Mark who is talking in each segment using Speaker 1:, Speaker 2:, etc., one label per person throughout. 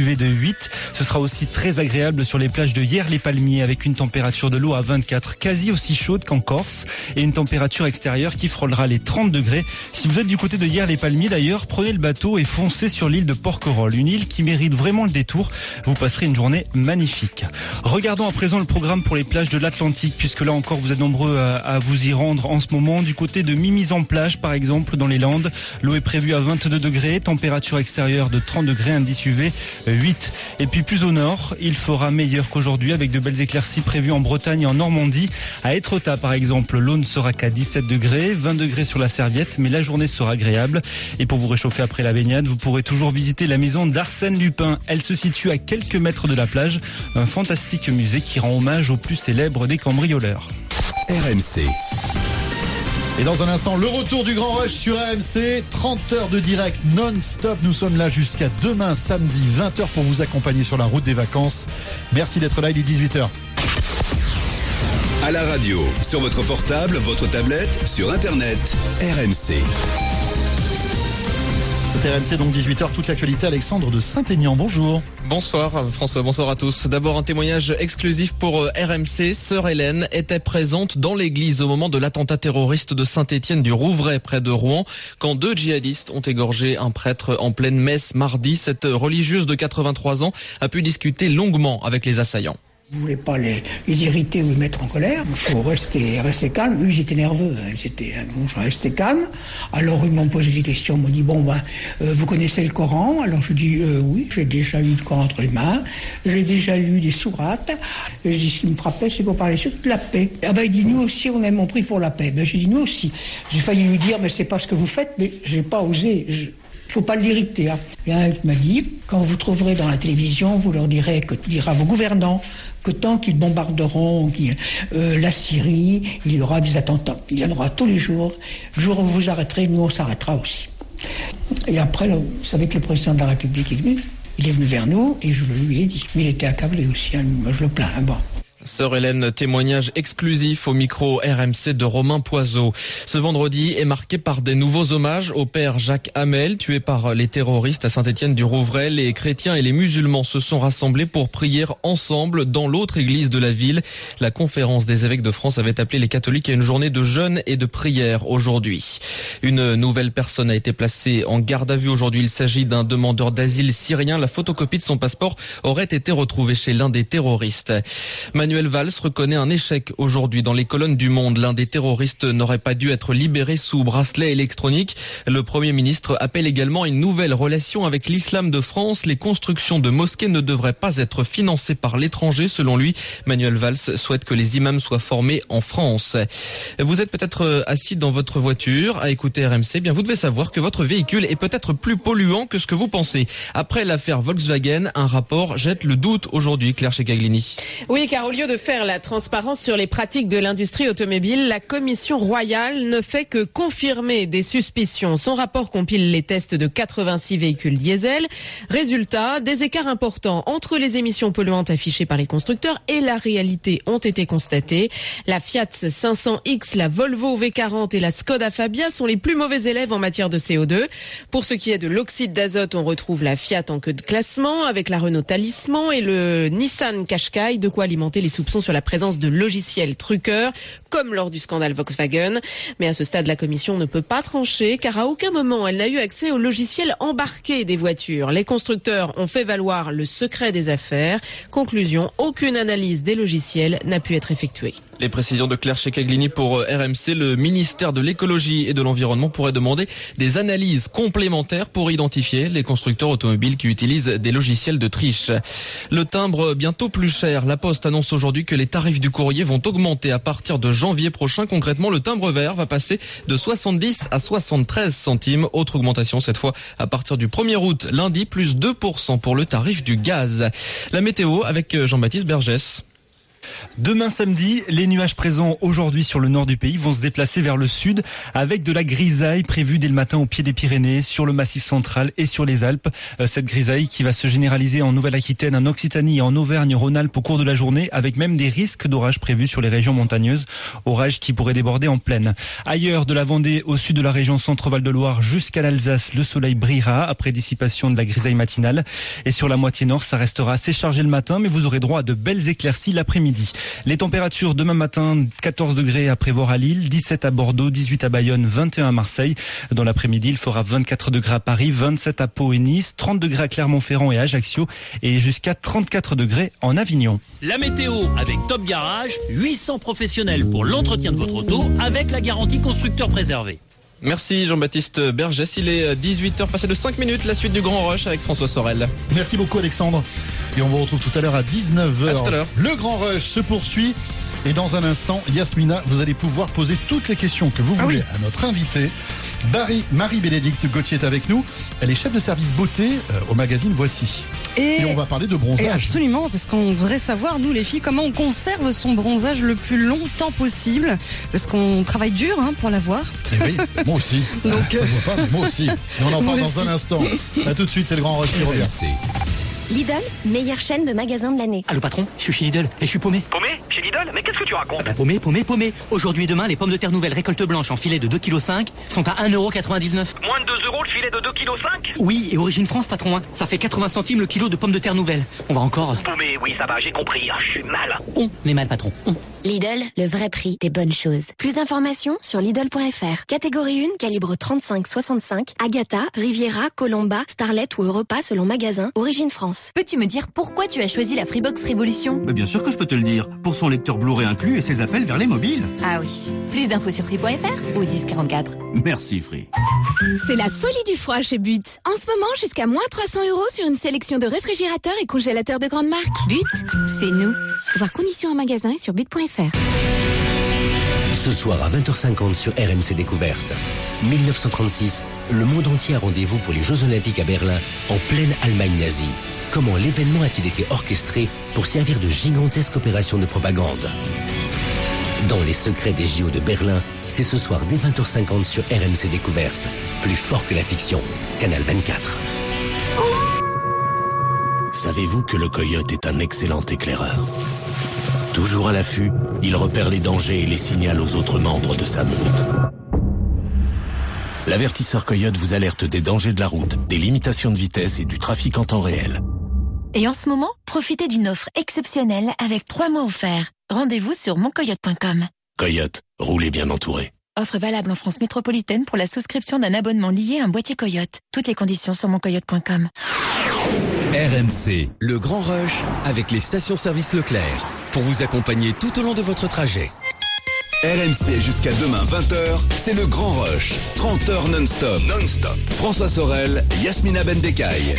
Speaker 1: de 8. Ce sera aussi très agréable sur les plages de Hier-les-Palmiers avec une température de l'eau à 24, quasi aussi chaude qu'en Corse et une température extérieure qui frôlera les 30 degrés. Si vous êtes du côté de Hier-les-Palmiers d'ailleurs, prenez le bateau et foncez sur l'île de Porquerolles, une île qui mérite vraiment le détour. Vous passerez une journée magnifique. Regardons à présent le programme pour les plages de l'Atlantique puisque là encore vous êtes nombreux à, vous y rendre en ce moment. Du côté de Mimi's en plage par exemple dans les Landes, l'eau est prévue à 22 degrés, température extérieure de 30 degrés, indice UV 8. Et puis plus au nord, il fera meilleur qu'aujourd'hui avec de belles éclaircies prévues en Bretagne et en Normandie. À Étretat par exemple, l'eau ne sera qu'à 17 degrés, 20 degrés sur la serviette, mais la journée sera agréable. Et pour vous réchauffer après la baignade, vous pourrez toujours visiter la maison d'Arsène Lupin. Elle se situe à quelques mètres de la plage, un fantastique musée qui rend hommage aux plus célèbres des cambrioleurs.
Speaker 2: RMC. Et dans un instant, le retour du Grand Rush sur AMC. 30 heures de direct non-stop. Nous sommes là jusqu'à demain samedi 20h pour vous accompagner sur la route des vacances. Merci d'être là, il est 18h.
Speaker 3: À la radio, sur votre portable, votre tablette, sur Internet, RMC.
Speaker 2: C'est RMC, donc 18h, toute l'actualité. Alexandre de Saint-Aignan, bonjour.
Speaker 4: Bonsoir François, bonsoir à tous. D'abord un témoignage exclusif pour euh, RMC. Sœur Hélène était présente dans l'église au moment de l'attentat terroriste de Saint-Étienne du Rouvray près de Rouen quand deux djihadistes ont égorgé un prêtre en pleine messe mardi. Cette religieuse de 83 ans a pu discuter longuement avec les assaillants.
Speaker 5: Vous voulez pas les, irriter ou les mettre en colère. Il faut rester, calme. Eux, ils étaient nerveux. Hein. Ils étaient, hein. bon, je restais calme. Alors, ils m'ont posé des questions. Ils m'ont dit, bon, ben, euh, vous connaissez le Coran? Alors, je dis, euh, oui, j'ai déjà lu le Coran entre les mains. J'ai déjà lu des sourates. je dis, ce qui me frappait, c'est qu'on parlait surtout de la paix. Ah ben, il dit, nous aussi, on a mon prix pour la paix. Ben, j'ai dit, nous aussi. J'ai failli lui dire, mais c'est pas ce que vous faites, mais j'ai pas osé. Faut pas l'irriter. Un m'a dit, quand vous trouverez dans la télévision, vous leur direz que tu diras vos gouvernants que tant qu'ils bombarderont euh, la Syrie, il y aura des attentats. Il y en aura tous les jours. Le jour où vous arrêterez, nous, on s'arrêtera aussi. Et après, vous savez que le président de la République est venu. Il est venu vers nous et je lui ai dit. Mais il était accablé aussi. Hein. Je le plains. Hein, bon.
Speaker 4: Sœur Hélène, témoignage exclusif au micro RMC de Romain Poiseau. Ce vendredi est marqué par des nouveaux hommages au père Jacques Hamel, tué par les terroristes à Saint-Étienne du Rouvray. Les chrétiens et les musulmans se sont rassemblés pour prier ensemble dans l'autre église de la ville. La conférence des évêques de France avait appelé les catholiques à une journée de jeûne et de prière aujourd'hui. Une nouvelle personne a été placée en garde à vue aujourd'hui. Il s'agit d'un demandeur d'asile syrien. La photocopie de son passeport aurait été retrouvée chez l'un des terroristes. Manuel Valls reconnaît un échec aujourd'hui dans les colonnes du Monde. L'un des terroristes n'aurait pas dû être libéré sous bracelet électronique. Le Premier ministre appelle également une nouvelle relation avec l'islam de France. Les constructions de mosquées ne devraient pas être financées par l'étranger. Selon lui, Manuel Valls souhaite que les imams soient formés en France. Vous êtes peut-être euh, assis dans votre voiture à écouter RMC. Eh bien, vous devez savoir que votre véhicule est peut-être plus polluant que ce que vous pensez. Après l'affaire Volkswagen, un rapport jette le doute aujourd'hui, Claire Checaglini.
Speaker 6: Oui, lieu de faire la transparence sur les pratiques de l'industrie automobile, la Commission royale ne fait que confirmer des suspicions. Son rapport compile les tests de 86 véhicules diesel. Résultat, des écarts importants entre les émissions polluantes affichées par les constructeurs et la réalité ont été constatés. La Fiat 500X, la Volvo V40 et la Skoda Fabia sont les plus mauvais élèves en matière de CO2. Pour ce qui est de l'oxyde d'azote, on retrouve la Fiat en queue de classement avec la Renault Talisman et le Nissan Qashqai, de quoi alimenter les soupçons sur la présence de logiciels truqueurs, comme lors du scandale Volkswagen. Mais à ce stade, la commission ne peut pas trancher, car à aucun moment elle n'a eu accès aux logiciels embarqués des voitures. Les constructeurs ont fait valoir le secret des affaires. Conclusion, aucune analyse des logiciels n'a pu être effectuée.
Speaker 4: Les précisions de Claire Checaglini pour euh, RMC. Le ministère de l'écologie et de l'environnement pourrait demander des analyses complémentaires pour identifier les constructeurs automobiles qui utilisent des logiciels de triche. Le timbre bientôt plus cher. La Poste annonce aujourd'hui que les tarifs du courrier vont augmenter à partir de janvier prochain. Concrètement, le timbre vert va passer de 70 à 73 centimes. Autre augmentation cette fois à partir du 1er août, lundi, plus 2% pour le tarif du gaz. La météo avec euh, Jean-Baptiste Bergès.
Speaker 1: Demain samedi, les nuages présents aujourd'hui sur le nord du pays vont se déplacer vers le sud avec de la grisaille prévue dès le matin au pied des Pyrénées, sur le massif central et sur les Alpes. Euh, cette grisaille qui va se généraliser en Nouvelle-Aquitaine, en Occitanie et en Auvergne-Rhône-Alpes au cours de la journée avec même des risques d'orage prévus sur les régions montagneuses, orages qui pourraient déborder en pleine. Ailleurs de la Vendée au sud de la région Centre-Val de Loire jusqu'à l'Alsace, le soleil brillera après dissipation de la grisaille matinale et sur la moitié nord, ça restera assez chargé le matin mais vous aurez droit à de belles éclaircies l'après-midi. Les températures demain matin, 14 degrés à prévoir à Lille, 17 à Bordeaux, 18 à Bayonne, 21 à Marseille. Dans l'après-midi, il fera 24 degrés à Paris, 27 à Pau et Nice, 30 degrés à Clermont-Ferrand et Ajaccio et jusqu'à 34 degrés en Avignon.
Speaker 7: La météo avec Top Garage, 800 professionnels pour l'entretien de votre auto avec la garantie constructeur préservé.
Speaker 8: Merci Jean-Baptiste Bergès. Il est 18h passé de 5 minutes. La suite du Grand Rush avec François Sorel.
Speaker 2: Merci beaucoup Alexandre. Et on vous retrouve tout à l'heure à 19h.
Speaker 8: À tout à l'heure.
Speaker 2: Le Grand Rush se poursuit. Et dans un instant, Yasmina, vous allez pouvoir poser toutes les questions que vous
Speaker 9: Ah
Speaker 2: voulez
Speaker 9: oui.
Speaker 2: à notre invitée. Barry, Marie-Bénédicte Gauthier est avec nous. Elle est chef de service beauté euh, au magazine Voici.
Speaker 9: Et,
Speaker 2: Et on va parler de
Speaker 9: et
Speaker 2: bronzage.
Speaker 9: absolument, parce qu'on voudrait savoir, nous les filles, comment on conserve son bronzage le plus longtemps possible. Parce qu'on travaille dur hein, pour l'avoir.
Speaker 2: Eh oui, moi aussi.
Speaker 9: Donc,
Speaker 2: Ça ne voit pas, mais moi aussi. Et on en parle dans un instant. À tout de suite, c'est le Grand Rush qui revient.
Speaker 10: Lidl, meilleure chaîne de magasins de l'année.
Speaker 11: Allô patron, je suis chez Lidl et je suis paumé.
Speaker 7: Paumé Chez Lidl Mais qu'est-ce que tu racontes
Speaker 11: Bah, paumé, paumé, paumé. Aujourd'hui et demain, les pommes de terre nouvelles récolte blanche en filet de 2,5 kg sont à 1,99€.
Speaker 7: Moins de 2 euros le filet de 2,5 kg
Speaker 11: Oui, et origine France, patron. hein. Ça fait 80 centimes le kilo de pommes de terre nouvelles. On va encore...
Speaker 7: Paumé, oui, ça va, j'ai compris. Ah, Je suis mal.
Speaker 11: On est mal, patron. On.
Speaker 10: Lidl, le vrai prix des bonnes choses. Plus d'informations sur Lidl.fr. Catégorie 1, calibre 35-65. Agatha, Riviera, Colomba, Starlet ou Europa selon magasin. Origine France.
Speaker 12: Peux-tu me dire pourquoi tu as choisi la Freebox Révolution
Speaker 13: Mais bien sûr que je peux te le dire. Pour son lecteur Blu-ray inclus et ses appels vers les mobiles.
Speaker 12: Ah oui. Plus d'infos sur free.fr ou 1044.
Speaker 13: Merci Free.
Speaker 14: C'est la folie du froid chez But. En ce moment, jusqu'à moins 300 euros sur une sélection de réfrigérateurs et congélateurs de grande marque. But, c'est nous. Voir conditions en magasin et sur but.fr.
Speaker 15: Ce soir à 20h50 sur RMC Découverte. 1936, le monde entier a rendez-vous pour les Jeux Olympiques à Berlin, en pleine Allemagne nazie. Comment l'événement a-t-il été orchestré pour servir de gigantesque opération de propagande Dans les secrets des JO de Berlin, c'est ce soir dès 20h50 sur RMC Découverte. Plus fort que la fiction. Canal 24.
Speaker 16: Savez-vous que le coyote est un excellent éclaireur Toujours à l'affût, il repère les dangers et les signale aux autres membres de sa meute. L'avertisseur coyote vous alerte des dangers de la route, des limitations de vitesse et du trafic en temps réel.
Speaker 12: Et en ce moment, profitez d'une offre exceptionnelle avec 3 mois offerts. Rendez-vous sur moncoyote.com.
Speaker 16: Coyote, roulez bien entouré.
Speaker 12: Offre valable en France métropolitaine pour la souscription d'un abonnement lié à un boîtier Coyote. Toutes les conditions sur moncoyote.com.
Speaker 3: RMC, le grand rush avec les stations-service Leclerc pour vous accompagner tout au long de votre trajet.
Speaker 17: RMC jusqu'à demain 20h, c'est le grand rush. 30 heures non-stop. Non-stop. François Sorel, Yasmina Bendekai.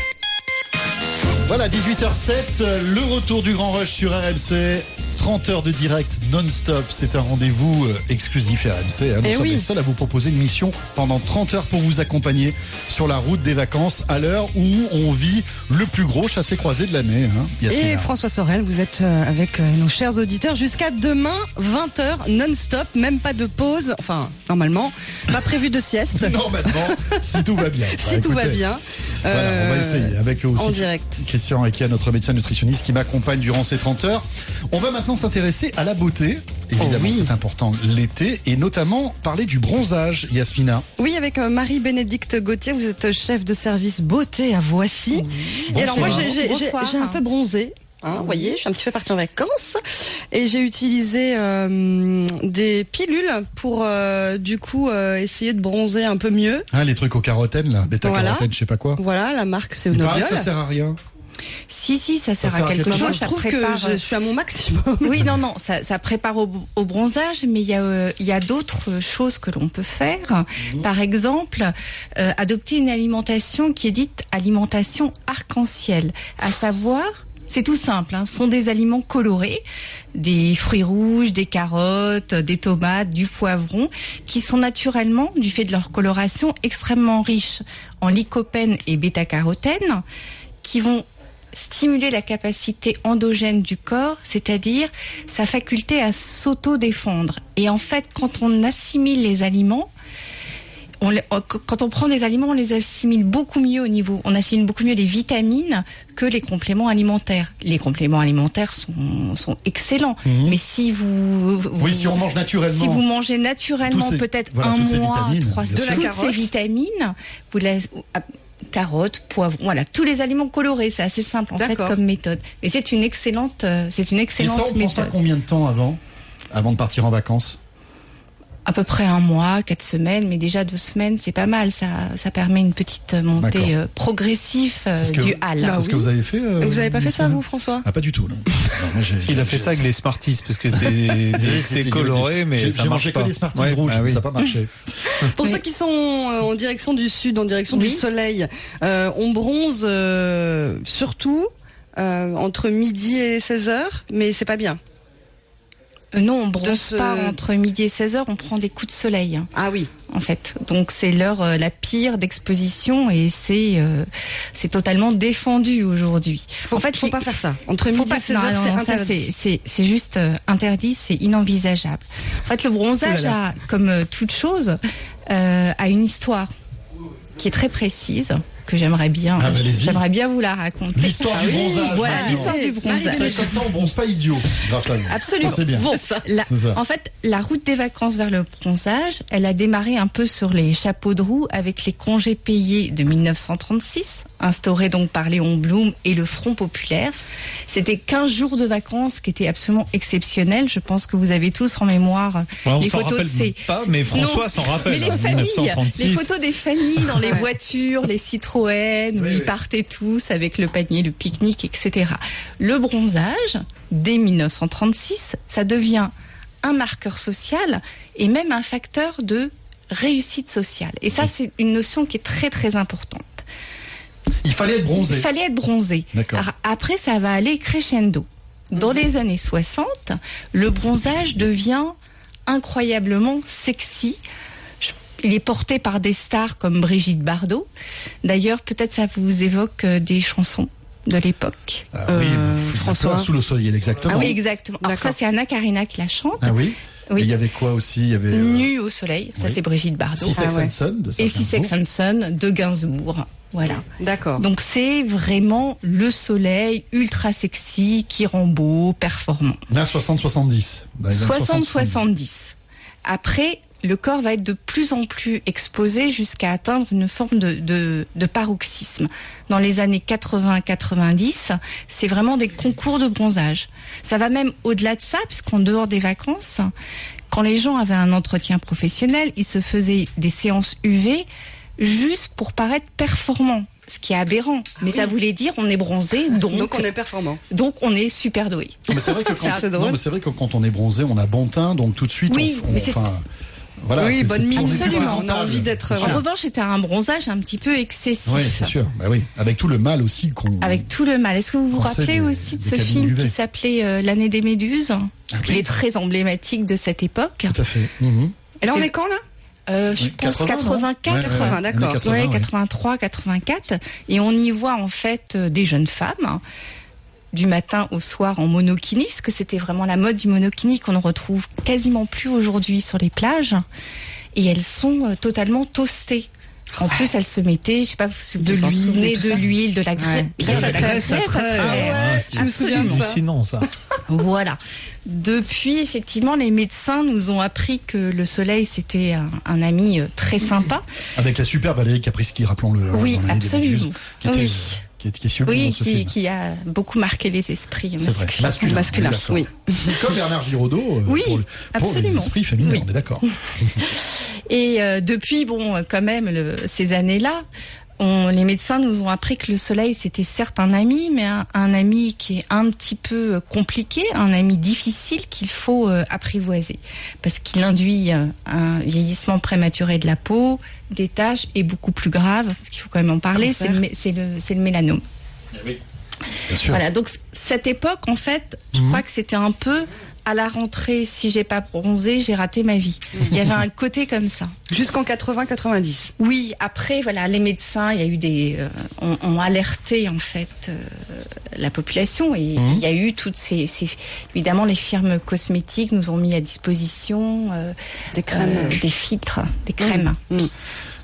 Speaker 2: Voilà, 18h07, le retour du Grand Rush sur RMC. 30 heures de direct non-stop, c'est un rendez-vous euh, exclusif RMC. hein. Nous
Speaker 9: Eh
Speaker 2: sommes
Speaker 9: oui.
Speaker 2: les seuls à vous proposer une mission pendant 30 heures pour vous accompagner sur la route des vacances à l'heure où on vit le plus gros chassé-croisé de l'année. Hein,
Speaker 9: Et. François Sorel, vous êtes euh, avec euh, nos chers auditeurs jusqu'à demain, 20h, non-stop, même pas de pause. Enfin, normalement, pas prévu de sieste.
Speaker 2: Normalement, si tout va bien.
Speaker 9: si
Speaker 2: Bah,
Speaker 9: tout va bien.
Speaker 2: Voilà, on va essayer avec aussi
Speaker 9: En direct.
Speaker 2: Christian Requia, notre médecin nutritionniste qui m'accompagne durant ces 30 heures. On va maintenant s'intéresser à la beauté. Évidemment,
Speaker 9: Oh oui.
Speaker 2: c'est important l'été et notamment parler du bronzage, Yasmina.
Speaker 9: Oui, avec euh, Marie-Bénédicte Gauthier, vous êtes chef de service beauté à Voici. Et alors moi, j'ai- un peu bronzé. Hein, vous voyez, je suis un petit peu partie en vacances et j'ai utilisé euh, des pilules pour euh, du coup euh, essayer de bronzer un peu mieux.
Speaker 2: Hein, les trucs au carotène, là, bêta-carotène,
Speaker 9: Voilà.
Speaker 2: je sais pas quoi.
Speaker 9: Voilà, la marque c'est
Speaker 2: Il paraît
Speaker 9: Onobiol.
Speaker 2: que ça sert à rien.
Speaker 18: Si, si, ça sert,
Speaker 2: sert à
Speaker 18: quelque
Speaker 2: quelque
Speaker 18: chose.
Speaker 9: Je trouve que
Speaker 18: prépare,
Speaker 9: je, je suis à mon maximum.
Speaker 18: Oui, non, non, ça, ça prépare au, au bronzage, mais il y a, euh, il y a d'autres choses que l'on peut faire. Par exemple, euh, adopter une alimentation qui est dite alimentation arc-en-ciel, à savoir, c'est tout simple, hein, ce sont des aliments colorés, des fruits rouges, des carottes, des tomates, du poivron, qui sont naturellement, du fait de leur coloration, extrêmement riches en lycopène et bêta-carotène, qui vont stimuler la capacité endogène du corps, c'est-à-dire sa faculté à s'auto-défendre. Et en fait, quand on assimile les aliments, on les- quand on prend des aliments, on les assimile beaucoup mieux au niveau, on assimile beaucoup mieux les vitamines que les compléments alimentaires. Les compléments alimentaires sont, sont excellents,
Speaker 2: Mhm.
Speaker 18: mais si vous, vous-
Speaker 2: Oui, si on mange naturellement.
Speaker 18: si vous mangez naturellement peut-être
Speaker 2: voilà,
Speaker 18: un
Speaker 2: toutes
Speaker 18: mois,
Speaker 2: vitamines,
Speaker 18: trois de carotte, ces vitamines, vous la, carottes, poivrons, voilà, tous les aliments colorés, c'est assez simple en fait comme méthode. Et c'est une excellente, euh, c'est une
Speaker 2: Et
Speaker 18: excellente
Speaker 2: ça, on prend ça
Speaker 18: méthode.
Speaker 2: combien de temps avant Avant de partir en vacances?
Speaker 18: À peu près un mois, quatre semaines, mais déjà deux semaines, c'est pas mal. Ça, ça permet une petite montée
Speaker 2: D'accord.
Speaker 18: euh, progressive euh,
Speaker 2: que-
Speaker 18: du hal.
Speaker 2: c'est ce que vous avez fait euh,
Speaker 9: Vous avez pas fait ça, vous, François?
Speaker 2: Ah, pas du tout, non. Moi,
Speaker 19: Il a fait ça avec les Smarties parce que c'était
Speaker 2: C'était-
Speaker 19: c'est coloré, mais ça
Speaker 2: mangé que
Speaker 19: pas.
Speaker 2: des Smarties
Speaker 19: Ouais,
Speaker 2: rouges,
Speaker 19: bah oui.
Speaker 2: ça n'a pas marché.
Speaker 9: Pour ceux qui sont euh, en direction du sud, en direction
Speaker 18: Oui.
Speaker 9: du soleil, euh, on bronze euh, surtout euh, entre midi et 16 heures, mais c'est pas bien.
Speaker 18: Euh, non, on bronze
Speaker 9: ce-
Speaker 18: pas entre midi et 16 heures, on prend des coups de soleil. hein,
Speaker 9: Ah oui.
Speaker 18: En fait, donc c'est l'heure euh, la pire d'exposition et c'est euh, c'est totalement défendu aujourd'hui.
Speaker 9: en fait, faut pas faire ça. Entre midi et 16
Speaker 18: non,
Speaker 9: heures,
Speaker 18: non,
Speaker 9: c'est
Speaker 18: c'est- c'est c'est juste euh, interdit, c'est inenvisageable. En fait, le bronzage
Speaker 9: Oh là là.
Speaker 18: a, comme euh, toute chose, euh, a une histoire qui est très précise que j'aimerais bien,
Speaker 2: Ah, bah,
Speaker 18: j'aimerais bien vous la raconter.
Speaker 2: L'histoire du bronzage.
Speaker 18: Voilà, l'histoire du
Speaker 2: C'est
Speaker 18: bronzage.
Speaker 2: Comme ça, on bronze pas idiot grâce à vous.
Speaker 18: Absolument.
Speaker 2: C'est bien.
Speaker 18: Bon, la-
Speaker 2: C'est ça.
Speaker 18: en fait, la route des vacances vers le bronzage, elle a démarré un peu sur les chapeaux de roue avec les congés payés de 1936, instaurés donc par Léon Blum et le Front populaire. C'était 15 jours de vacances qui étaient absolument exceptionnels. Je pense que vous avez tous en mémoire
Speaker 19: Ouais,
Speaker 18: les photos de
Speaker 19: rappelle
Speaker 18: ces...
Speaker 19: pas, mais François s'en rappelle,
Speaker 18: Mais les
Speaker 19: en
Speaker 18: familles,
Speaker 19: 1936.
Speaker 18: les photos des familles dans les voitures, les Citroën, où ils partaient tous avec le panier, le pique-nique, etc. Le bronzage, dès 1936, ça devient un marqueur social et même un facteur de réussite sociale. Et ça, c'est une notion qui est très très importante.
Speaker 2: Il fallait être bronzé.
Speaker 18: Il fallait être bronzé. Alors, après, ça va aller crescendo. Dans les années 60, le bronzage devient incroyablement sexy. Il est porté par des stars comme Brigitte Bardot. D'ailleurs, peut-être ça vous évoque euh, des chansons de l'époque.
Speaker 2: Ah oui,
Speaker 18: Euh, François.
Speaker 2: Sous le soleil, exactement.
Speaker 18: Ah oui, exactement. Alors ça, c'est Anna Karina qui la chante.
Speaker 2: Ah oui
Speaker 18: Oui.
Speaker 2: Et il y avait quoi aussi? Il y avait. euh,
Speaker 18: Nu au soleil, ça
Speaker 2: oui.
Speaker 18: c'est Brigitte Bardot.
Speaker 2: Six Sex and Son de
Speaker 18: Et Six Sex and Son de Gainsbourg. Voilà.
Speaker 9: D'accord.
Speaker 18: Donc c'est vraiment le soleil ultra sexy qui rend beau, performant.
Speaker 2: Là, 60-70. dans les années
Speaker 18: 60-70. Après, le corps va être de plus en plus exposé jusqu'à atteindre une forme de, de, de paroxysme. Dans les années 80-90, c'est vraiment des concours de bronzage. Ça va même au-delà de ça, puisqu'en dehors des vacances, quand les gens avaient un entretien professionnel, ils se faisaient des séances UV juste pour paraître performants. Ce qui est aberrant. Mais ça voulait dire on est bronzé, donc,
Speaker 9: Donc on est performant.
Speaker 18: donc on est super doué.
Speaker 2: Mais c'est vrai que quand,
Speaker 18: C'est
Speaker 2: non,
Speaker 18: drôle.
Speaker 2: mais c'est vrai que quand on est bronzé, on a bon teint, donc tout de suite,
Speaker 18: Oui,
Speaker 2: on, on-
Speaker 18: mais
Speaker 2: enfin, voilà.
Speaker 9: Oui, bonne mine, absolument, on a envie d'être-
Speaker 18: En revanche, c'était un bronzage un petit peu excessif.
Speaker 2: Oui, c'est sûr. Bah oui, avec tout le mal aussi qu'on.
Speaker 18: Avec tout le mal. Est-ce que vous vous rappelez
Speaker 2: des-
Speaker 18: aussi de ce film
Speaker 2: UV.
Speaker 18: qui s'appelait euh, L'année des méduses Parce
Speaker 2: Ah
Speaker 18: qu'il est très emblématique de cette époque.
Speaker 2: Tout à fait.
Speaker 9: Et là, on est quand, là?
Speaker 18: Euh, je
Speaker 2: Oui,
Speaker 18: pense
Speaker 2: 80, non
Speaker 18: 84.
Speaker 2: Ouais, ouais, ouais.
Speaker 9: Ah, d'accord.
Speaker 2: Années 80,
Speaker 18: Ouais,
Speaker 2: ouais.
Speaker 18: 83, 84. Et on y voit en fait euh, des jeunes femmes hein, du matin au soir en monokini, parce que c'était vraiment la mode du monokini qu'on ne retrouve quasiment plus aujourd'hui sur les plages. Et elles sont euh, totalement toastées. En plus, elles se mettaient, je sais pas si vous
Speaker 9: De
Speaker 18: vous en souvenez, de l'huile, de la graisse.
Speaker 9: Ouais.
Speaker 19: De la graisse après. Ah,
Speaker 9: je me souviens de ça.
Speaker 18: Voilà. Depuis, effectivement, les médecins nous ont appris que le soleil, c'était un, un ami euh, très sympa.
Speaker 2: Avec la super Valérie Kapriski, rappelons-le. hein,
Speaker 18: Oui, absolument.
Speaker 2: Méduses, Qui, était,
Speaker 18: Oui.
Speaker 2: Qui, est, qui est sublime
Speaker 18: Oui,
Speaker 2: dans ce
Speaker 18: qui,
Speaker 2: film.
Speaker 18: qui a beaucoup marqué les esprits
Speaker 2: C'est vrai.
Speaker 18: masculins.
Speaker 2: Masculin.
Speaker 9: Masculin,
Speaker 2: d'accord. Comme Bernard Giraudot. euh,
Speaker 18: Oui,
Speaker 2: pour, pour les esprits féminins,
Speaker 18: Oui.
Speaker 2: on est d'accord.
Speaker 18: Et euh, depuis, bon, quand même, le- ces années-là, on, les médecins nous ont appris que le soleil, c'était certes un ami, mais un, un ami qui est un petit peu euh, compliqué, un ami difficile qu'il faut euh, apprivoiser. Parce qu'il induit euh, un vieillissement prématuré de la peau, des taches, et beaucoup plus grave, parce qu'il faut quand même en parler, c'est le, mé- c'est le, c'est le mélanome.
Speaker 2: Bien sûr.
Speaker 18: Voilà, donc cette époque, en fait, je
Speaker 2: Mhm.
Speaker 18: crois que c'était un peu à la rentrée, si j'ai pas bronzé, j'ai raté ma vie. Il y avait un côté comme ça.
Speaker 9: Jusqu'en 80-90.
Speaker 18: Oui, après, voilà, les médecins, il y a eu des, euh, ont, ont alerté en fait euh, la population et
Speaker 2: Mhm.
Speaker 18: il y a eu toutes ces, ces- évidemment, les firmes cosmétiques nous ont mis à disposition euh,
Speaker 9: Des crèmes.
Speaker 18: euh, des filtres, des crèmes.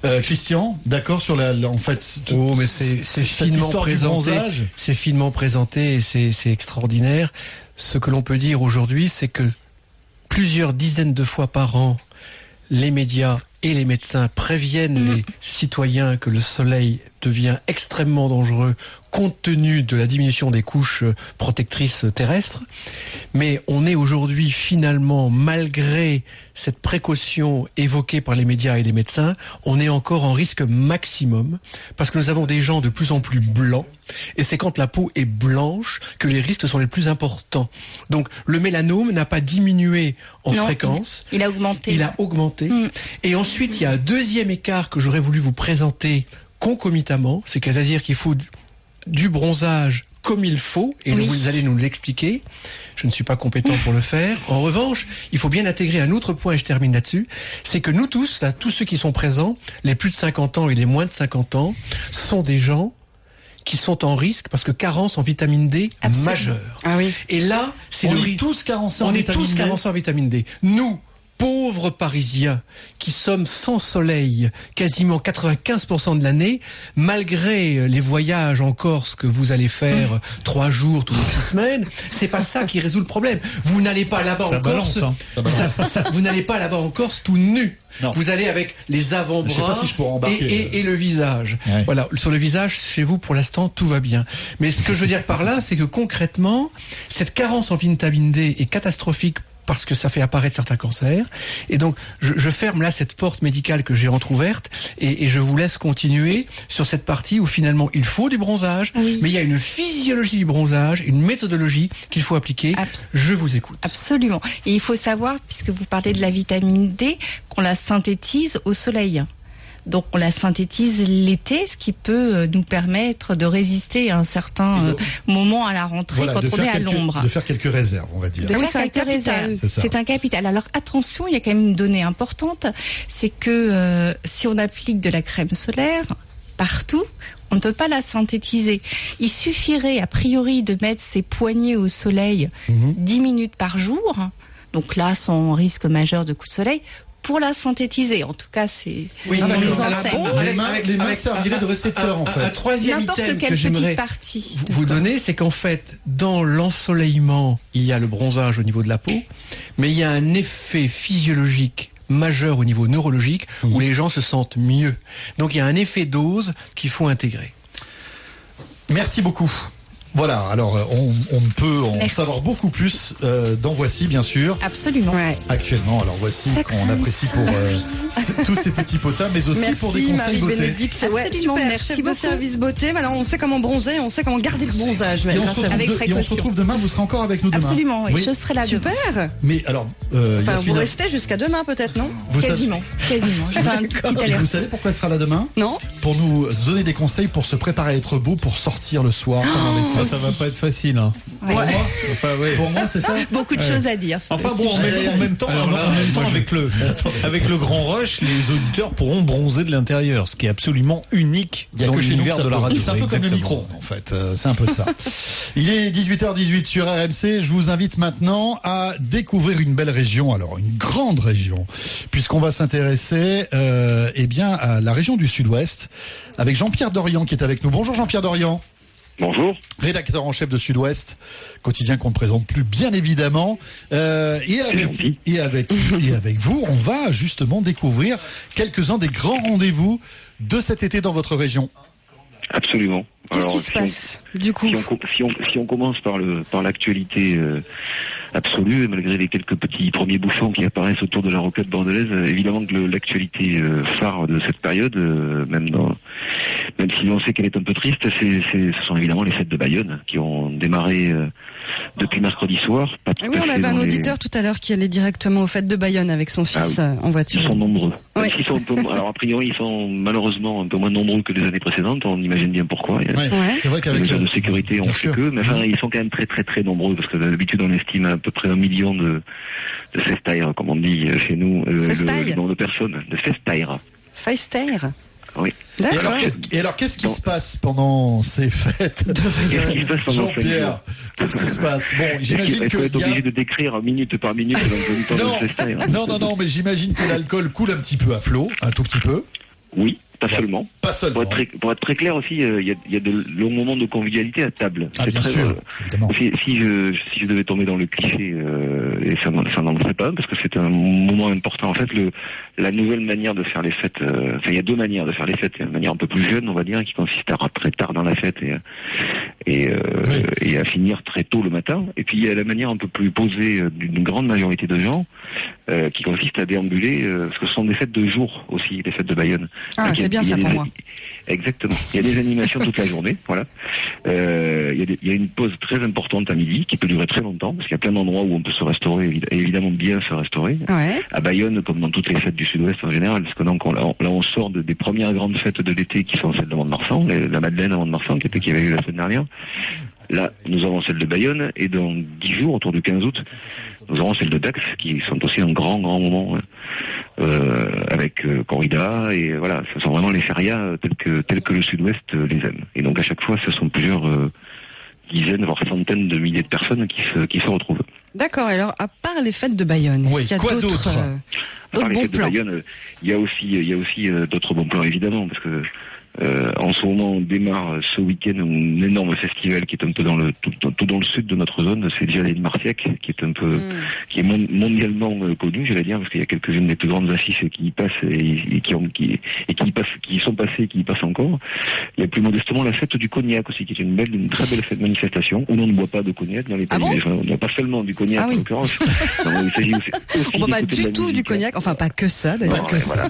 Speaker 2: Euh, Christian, d'accord sur la, la- en fait.
Speaker 19: Oh, mais c'est finement présenté. C'est finement présenté et c'est extraordinaire. Ce que l'on peut dire aujourd'hui, c'est que plusieurs dizaines de fois par an, les médias et les médecins préviennent les citoyens que le soleil devient extrêmement dangereux compte tenu de la diminution des couches euh, protectrices terrestres. Mais on est aujourd'hui finalement, malgré cette précaution évoquée par les médias et les médecins, on est encore en risque maximum parce que nous avons des gens de plus en plus blancs et c'est quand la peau est blanche que les risques sont les plus importants. Donc le mélanome n'a pas diminué en
Speaker 18: Non,
Speaker 19: fréquence.
Speaker 18: Il a augmenté.
Speaker 19: Il a augmenté. Et ensuite, il y a un deuxième écart que j'aurais voulu vous présenter concomitamment, c'est à dire qu'il faut du- bronzage comme il faut, et
Speaker 18: Oui.
Speaker 19: vous allez nous l'expliquer. Je ne suis pas compétent pour le faire. En revanche, il faut bien intégrer un autre point, et je termine là-dessus, c'est que nous tous, là, tous ceux qui sont présents, les plus de 50 ans et les moins de 50 ans, sont des gens qui sont en risque parce que carence en vitamine D majeure.
Speaker 9: Ah oui.
Speaker 19: Et là, c'est
Speaker 2: On
Speaker 19: le
Speaker 2: est tous carencés en
Speaker 19: On est
Speaker 2: vitamine
Speaker 19: tous
Speaker 2: D.
Speaker 19: carencés en vitamine D. Nous, pauvres Parisiens, qui sommes sans soleil quasiment 95% de l'année, malgré les voyages en Corse que vous allez faire
Speaker 2: Hum.
Speaker 19: trois jours toutes les six semaines, c'est pas ça qui résout le problème. Vous n'allez pas là-bas en
Speaker 2: balance,
Speaker 19: Corse.
Speaker 2: hein. Ça balance.
Speaker 19: ça- ça- vous n'allez pas là-bas en Corse tout nu.
Speaker 2: Non.
Speaker 19: Vous allez avec les avant-bras
Speaker 2: si
Speaker 19: et, et- et le visage.
Speaker 2: Ouais.
Speaker 19: Voilà, sur le visage, chez vous, pour l'instant, tout va bien. Mais ce que je veux dire par là, c'est que concrètement, cette carence en vitamine D est catastrophique parce que ça fait apparaître certains cancers. Et donc, je, je ferme là cette porte médicale que j'ai entrouverte et, et je vous laisse continuer sur cette partie où finalement il faut du bronzage,
Speaker 18: Oui.
Speaker 19: mais il y a une physiologie du bronzage, une méthodologie qu'il faut appliquer. Je vous écoute.
Speaker 18: Absolument. Et il faut savoir, puisque vous parlez de la vitamine D, qu'on la synthétise au soleil. Donc on la synthétise l'été, ce qui peut euh, nous permettre de résister à un certain euh, moment à la rentrée
Speaker 2: Voilà,
Speaker 18: quand on est à l'ombre.
Speaker 2: De faire quelques réserves, on va dire.
Speaker 18: De
Speaker 9: Oui,
Speaker 18: faire
Speaker 9: c'est un
Speaker 18: quelques
Speaker 9: capital.
Speaker 18: réserves.
Speaker 2: C'est
Speaker 18: un capital. Alors attention, il y a quand même une donnée importante, c'est que euh, si on applique de la crème solaire partout, on ne peut pas la synthétiser. Il suffirait a priori de mettre ses poignets au soleil
Speaker 2: Mhm.
Speaker 18: 10 minutes par jour, donc là sans risque majeur de coup de soleil, pour la synthétiser. En tout cas, c'est
Speaker 19: Oui, d'accord.
Speaker 18: nous enseigne.
Speaker 19: bon,
Speaker 2: les mains- les mains serviraient de récepteur, en fait.
Speaker 19: Un, troisième
Speaker 18: N'importe
Speaker 19: item
Speaker 18: quelle
Speaker 19: que
Speaker 18: petite
Speaker 19: j'aimerais
Speaker 18: partie.
Speaker 19: vous- vous donner, c'est qu'en fait, dans l'ensoleillement, il y a le bronzage au niveau de la peau, mais il y a un effet physiologique majeur au niveau neurologique où les gens se sentent mieux. Donc il y a un effet dose qu'il faut intégrer.
Speaker 2: Merci beaucoup. Voilà, alors euh, on, on peut en
Speaker 18: Merci.
Speaker 2: savoir beaucoup plus euh, dans Voici, bien sûr.
Speaker 18: Absolument.
Speaker 2: Actuellement, alors voici qu'on apprécie pour euh, tous ces petits potins, mais aussi pour des
Speaker 9: Merci
Speaker 2: conseils beauté.
Speaker 9: Marie-Bénédicte. Ouais,
Speaker 18: Absolument,
Speaker 9: super.
Speaker 18: merci
Speaker 9: Chef de
Speaker 18: beaucoup.
Speaker 9: service beauté. Maintenant, on sait comment bronzer, on sait comment garder le bronzage.
Speaker 2: Et on, se.
Speaker 18: Avec
Speaker 2: de- et on se retrouve demain, vous serez encore avec nous demain.
Speaker 18: Absolument, oui, je serai là demain.
Speaker 9: Super.
Speaker 2: Mais alors, euh,
Speaker 9: Enfin, vous restez jusqu'à demain peut-être, non
Speaker 2: vous savez-
Speaker 18: Quasiment, quasiment. Je fais un tout petit
Speaker 2: vous savez pourquoi elle sera là demain
Speaker 9: Non
Speaker 2: Pour nous donner des conseils pour se préparer à être beau, pour sortir le soir pendant l'été.
Speaker 20: Ça, va pas être facile. Hein.
Speaker 2: Pour moi,
Speaker 20: Enfin, ouais.
Speaker 2: pour moi, c'est ça.
Speaker 18: Beaucoup de
Speaker 20: Ouais.
Speaker 18: choses à dire. sur
Speaker 20: Enfin
Speaker 18: le
Speaker 20: bon, en
Speaker 18: sujet.
Speaker 20: même, en même temps,
Speaker 19: Alors
Speaker 20: en
Speaker 19: là,
Speaker 20: même temps,
Speaker 19: moi, je-
Speaker 20: avec le avec le grand rush, les auditeurs pourront bronzer de l'intérieur, ce qui est absolument unique
Speaker 2: Il y a
Speaker 20: dans l'univers de la radio.
Speaker 2: C'est un peu comme le micro, en fait. Euh, c'est un peu ça. Il est 18h18 sur RMC. Je vous invite maintenant à découvrir une belle région, alors une grande région, puisqu'on va s'intéresser, euh, eh bien, à la région du Sud-Ouest, avec Jean-Pierre Dorian qui est avec nous. Bonjour Jean-Pierre Dorian.
Speaker 21: Bonjour.
Speaker 2: Rédacteur en chef de Sud-Ouest, quotidien qu'on ne présente plus, bien évidemment. Euh, et, avec, et, avec, et avec vous, on va justement découvrir quelques-uns des grands rendez-vous de cet été dans votre région.
Speaker 21: Absolument.
Speaker 9: Qu'est-ce qui
Speaker 21: si
Speaker 9: se
Speaker 21: on-
Speaker 9: passe du coup
Speaker 21: si on, co- si on, si on commence par le par l'actualité euh, absolue, malgré les quelques petits premiers bouchons qui apparaissent autour de la roquette bordelaise, euh, évidemment que l'actualité euh, phare de cette période, euh, même dans même si on sait qu'elle est un peu triste, c'est, c'est- ce sont évidemment les fêtes de Bayonne qui ont démarré euh, depuis mercredi soir. Pas tout
Speaker 9: Ah oui, on avait un
Speaker 21: les-
Speaker 9: auditeur tout à l'heure qui allait directement aux fêtes de Bayonne avec son fils euh, en voiture.
Speaker 21: Ils sont nombreux. Sont un peu alors a priori, ils sont malheureusement un peu moins nombreux que les années précédentes. On imagine bien pourquoi.
Speaker 2: Ouais, c'est vrai qu'avec
Speaker 21: les mesures de sécurité ont
Speaker 2: bien
Speaker 21: fait que, mais enfin, ils sont quand même très très très nombreux parce que d'habitude on estime à peu près un million de de festaires, comme on dit chez nous, euh, le, le nombre de personnes, de festaires.
Speaker 9: Feister.
Speaker 21: Oui.
Speaker 2: Et alors,
Speaker 9: D'accord.
Speaker 2: et alors, qu'est-ce qui se passe pendant ces fêtes
Speaker 21: Qu'est-ce qui se passe pendant cinq
Speaker 2: Jean-Pierre, qu'est-ce qui se passe? Bon, j'imagine que
Speaker 21: être
Speaker 2: y a-
Speaker 21: obligé de décrire minute par minute festaire.
Speaker 2: Non, non, non, mais j'imagine que l'alcool coule un petit peu à flot, un tout petit peu.
Speaker 21: Oui, pas seulement.
Speaker 2: Pas seulement.
Speaker 21: Pour être très, pour être très clair aussi, euh, il y, a, il y a de longs moments de convivialité à table.
Speaker 2: Ah, bien
Speaker 21: très,
Speaker 2: sûr,
Speaker 21: euh, si, si je, si je devais tomber dans le cliché, euh, et ça, n'en- ça n'en serait pas, parce que c'est un moment important. En fait, le, la nouvelle manière de faire les fêtes, euh, enfin, il y a deux manières de faire les fêtes. Il y a une manière un peu plus jeune, on va dire, qui consiste à rentrer très tard dans la fête et, et, euh, et à finir très tôt le matin. Et puis, il y a la manière un peu plus posée d'une grande majorité de gens, euh, qui consiste à déambuler, euh, parce que ce sont des fêtes de jour aussi, les fêtes de Bayonne.
Speaker 9: Ah, c'est bien ça
Speaker 21: des-
Speaker 9: pour moi.
Speaker 21: Exactement. Il y a des animations toute la journée, voilà. Euh, il, y a des- il y a une pause très importante à midi qui peut durer très longtemps parce qu'il y a plein d'endroits où on peut se restaurer et évidemment bien se restaurer.
Speaker 9: Ouais.
Speaker 21: À Bayonne, comme dans toutes les fêtes du Sud-Ouest en général, parce que donc on, là on sort de- des premières grandes fêtes de l'été qui sont celles de Mont-de-Marsan, la Madeleine à Mont-de-Marsan qui était qui avait eu la semaine dernière. Là, nous avons celle de Bayonne et dans dix jours, autour du 15 août, nous aurons celle de Dax qui sont aussi un grand grand moment. hein, euh, avec euh, corrida et voilà, ce sont vraiment les férias euh, tels que tels que le Sud-Ouest euh, les aime. Et donc à chaque fois, ce sont plusieurs euh, dizaines voire centaines de milliers de personnes qui se qui se retrouvent.
Speaker 9: D'accord. Alors, à part les fêtes de Bayonne, est-ce
Speaker 2: Oui,
Speaker 9: qu'il y a
Speaker 2: quoi
Speaker 9: d'autres
Speaker 2: d'autre?
Speaker 9: euh,
Speaker 21: À part
Speaker 9: d'autres
Speaker 21: les
Speaker 9: bons
Speaker 21: fêtes de
Speaker 9: plans
Speaker 21: Bayonne, il y a aussi il y a aussi euh, d'autres bons plans évidemment parce que euh, en ce moment, on démarre euh, ce week-end un énorme festival qui est un peu dans le tout, dans le sud de notre zone. C'est déjà l'île Marciac, qui est un peu,
Speaker 9: Hmm.
Speaker 21: qui est mon- mondialement euh, connu, je vais dire, parce qu'il y a quelques-unes des plus grandes affiches qui y passent et, et qui ont, qui, et qui y passent, qui y sont passées et qui y passent encore. Il y a plus modestement la fête du cognac aussi, qui est une belle, une très belle fête manifestation où l'on ne boit pas de cognac dans les pays. Enfin, on n'a pas seulement du cognac
Speaker 9: Ah oui.
Speaker 21: en l'occurrence.
Speaker 9: On boit pas
Speaker 21: de
Speaker 9: du tout du cognac, enfin pas que ça d'ailleurs.
Speaker 21: Voilà.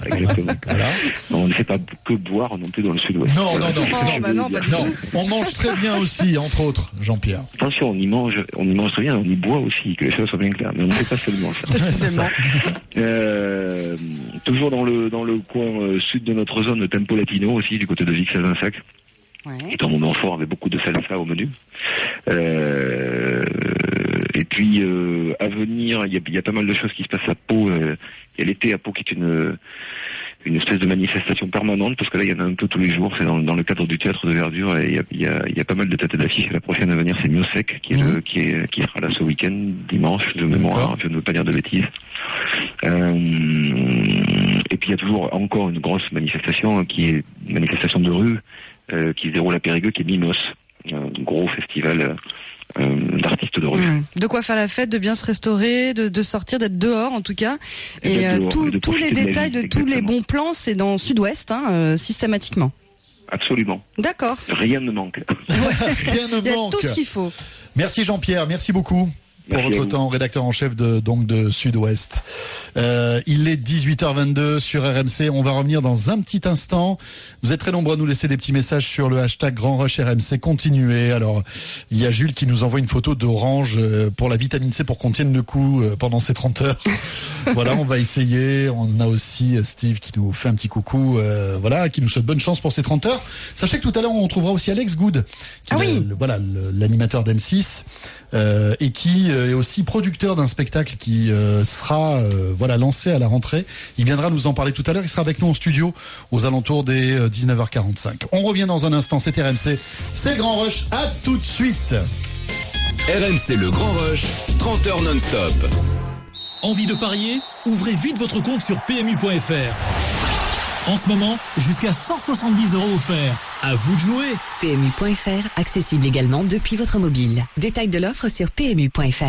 Speaker 21: Non, on ne fait pas que boire non plus dans le sud-ouest.
Speaker 2: Non, non, non, non, bah non. On mange très bien aussi, entre autres, Jean-Pierre.
Speaker 21: Attention, on y mange, on y mange très bien, on y boit aussi, que les choses soient bien claires. Mais on ne fait pas seulement ça. Euh, toujours dans le dans le coin euh, sud de notre zone, le Tempo Latino aussi, du côté de Vix à Vinsac. qui est un moment fort avec beaucoup de salsa au menu. Euh, et puis euh, à venir, il y y a pas mal de choses qui se passent à Pau. euh, Il y a l'été à Pau qui est une une espèce de manifestation permanente parce que là il y en a un peu tous les jours. C'est dans, dans le cadre du théâtre de verdure et il y a, y y a pas mal de têtes d'affiches. La prochaine à venir c'est Miosec qui est le- qui est qui sera là ce week-end dimanche de mémoire. Je ne veux pas dire de bêtises. Euh, et puis il y a toujours encore une grosse manifestation qui est une manifestation de rue euh, qui se déroule à Périgueux, qui est Mimos, un gros festival euh, d'artistes de rue.
Speaker 9: De quoi faire la fête, de bien se restaurer, de, de sortir, d'être dehors en tout cas.
Speaker 21: Et
Speaker 9: euh,
Speaker 21: dehors,
Speaker 9: tout- tous les
Speaker 21: de
Speaker 9: détails
Speaker 21: vie,
Speaker 9: de tous les bons plans, c'est dans Sud-Ouest, hein, euh, systématiquement.
Speaker 21: Absolument.
Speaker 9: D'accord.
Speaker 21: Rien ne manque.
Speaker 2: Rien ne
Speaker 9: Il y a
Speaker 2: manque.
Speaker 9: tout ce qu'il faut.
Speaker 2: Merci Jean-Pierre, merci beaucoup. Pour
Speaker 21: Merci
Speaker 2: votre temps, rédacteur en chef de donc de Sud-Ouest. Euh, il est 18h22 sur RMC. On va revenir dans un petit instant. Vous êtes très nombreux à nous laisser des petits messages sur le hashtag Grand Rush RMC. Continuez. Alors, il y a Jules qui nous envoie une photo d'orange euh, pour la vitamine C pour qu'on tienne le coup euh, pendant ces 30 heures. voilà, on va essayer. On a aussi euh, Steve qui nous fait un petit coucou. euh, voilà, qui nous souhaite bonne chance pour ces 30 heures. Sachez que tout à l'heure, on trouvera aussi Alex Good, qui est le- le- voilà l'animateur d'M6 euh, et qui euh, est aussi producteur d'un spectacle qui euh, sera euh, voilà lancé à la rentrée. Il viendra nous en parler tout à l'heure. Il sera avec nous en studio aux alentours des euh, 19h45. On revient dans un instant. C'est RMC, c'est Grand Rush. À tout de suite.
Speaker 17: RMC Le Grand Rush, 30 heures non-stop.
Speaker 7: Envie de parier? Ouvrez vite votre compte sur PMU.fr. En ce moment, jusqu'à 170 euros offerts. À vous de jouer
Speaker 22: PMU.fr, accessible également depuis votre mobile. Détail de l'offre sur PMU.fr.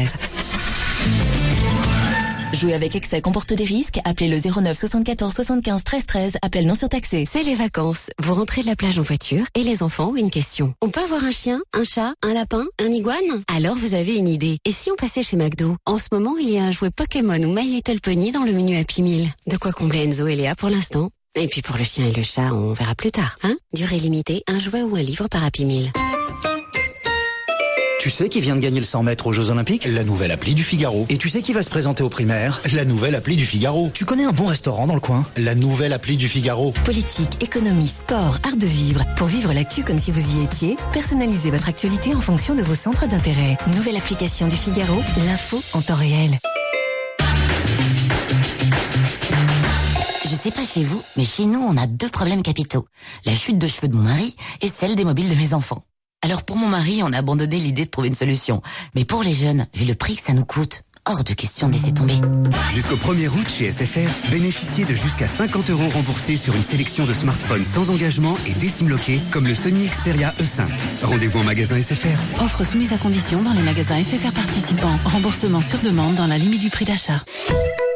Speaker 22: Jouer avec excès comporte des risques. Appelez le 09 74 75 13 13. Appel non surtaxé. C'est les vacances. Vous rentrez de la plage en voiture et les enfants ont une question. On peut avoir un chien, un chat, un lapin, un iguane? Alors vous avez une idée. Et si on passait chez McDo? En ce moment, il y a un jouet Pokémon ou My Little Pony dans le menu Happy Meal. De quoi combler Enzo et Léa pour l'instant.
Speaker 12: Et puis pour le chien et le chat, on verra plus tard, hein? Durée limitée, un jouet ou un livre par Happy Meal.
Speaker 23: Tu sais qui vient de gagner le 100 mètres aux Jeux Olympiques?
Speaker 24: La nouvelle appli du Figaro.
Speaker 23: Et tu sais qui va se présenter au primaire?
Speaker 24: La nouvelle appli du Figaro.
Speaker 23: Tu connais un bon restaurant dans le coin?
Speaker 24: La nouvelle appli du Figaro.
Speaker 12: Politique, économie, sport, art de vivre. Pour vivre l'actu comme si vous y étiez, personnalisez votre actualité en fonction de vos centres d'intérêt. Nouvelle application du Figaro, l'info en temps réel.
Speaker 25: Sais pas chez vous, mais chez nous, on a deux problèmes capitaux. La chute de cheveux de mon mari et celle des mobiles de mes enfants. Alors pour mon mari, on a abandonné l'idée de trouver une solution. Mais pour les jeunes, vu le prix que ça nous coûte, hors de question de laisser tomber.
Speaker 26: Jusqu'au 1er août chez SFR, bénéficiez de jusqu'à 50 euros remboursés sur une sélection de smartphones sans engagement et décimloqués, comme le Sony Xperia E5. Rendez-vous en magasin SFR.
Speaker 12: Offre soumise à condition dans les magasins SFR participants. Remboursement sur demande dans la limite du prix d'achat.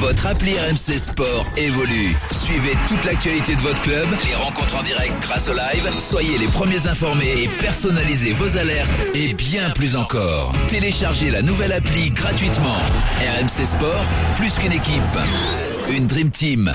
Speaker 17: Votre appli RMC Sport évolue. Suivez toute l'actualité de votre club, les rencontres en direct grâce au live. Soyez les premiers informés et personnalisez vos alertes et bien plus encore. Téléchargez la nouvelle appli gratuitement. RMC Sport, plus qu'une équipe, une Dream Team.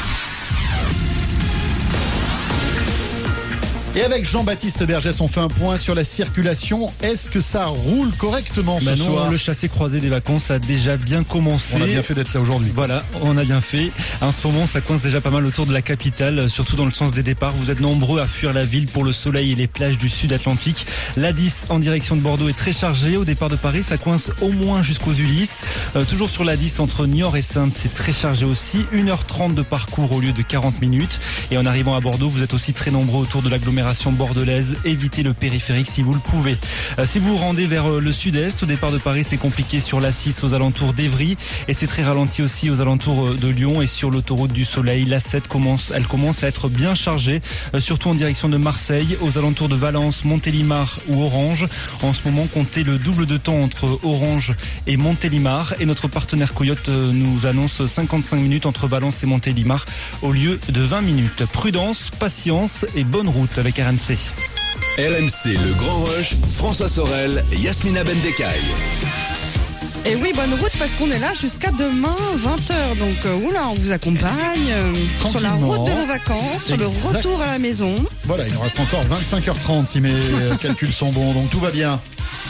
Speaker 2: Et avec Jean-Baptiste Bergès, on fait un point sur la circulation. Est-ce que ça roule correctement ce
Speaker 1: non,
Speaker 2: soir
Speaker 1: le chassé croisé des vacances a déjà bien commencé.
Speaker 2: On a bien fait d'être là aujourd'hui.
Speaker 1: Voilà, on a bien fait. En ce moment, ça coince déjà pas mal autour de la capitale, surtout dans le sens des départs. Vous êtes nombreux à fuir la ville pour le soleil et les plages du sud Atlantique. La 10 en direction de Bordeaux est très chargée. Au départ de Paris, ça coince au moins jusqu'aux Ulysses. Euh, toujours sur la 10 entre Niort et Sainte, c'est très chargé aussi. 1h30 de parcours au lieu de 40 minutes. Et en arrivant à Bordeaux, vous êtes aussi très nombreux autour de l'agglomération bordelaise. Évitez le périphérique si vous le pouvez. Euh, si vous vous rendez vers euh, le sud-est, au départ de Paris, c'est compliqué sur la 6 aux alentours d'Evry et c'est très ralenti aussi aux alentours euh, de Lyon et sur l'autoroute du Soleil. La 7 commence, elle commence à être bien chargée, surtout en direction de Marseille, aux alentours de Valence, Montélimar ou Orange. En ce moment, comptez le double de temps entre Orange et Montélimar et notre partenaire Coyote nous annonce 55 minutes entre Valence et Montélimar au lieu de 20 minutes. Prudence, patience et bonne route RMC.
Speaker 17: RMC Le Grand Rush, François Sorel, Yasmina Bendekai.
Speaker 9: Et oui, bonne route parce qu'on est là jusqu'à demain 20h. Donc euh, oula, on vous accompagne euh, sur la route de vos vacances, sur le
Speaker 2: Exact.
Speaker 9: retour à la maison.
Speaker 2: Voilà, il nous reste encore 25h30 si mes calculs sont bons, donc tout va bien.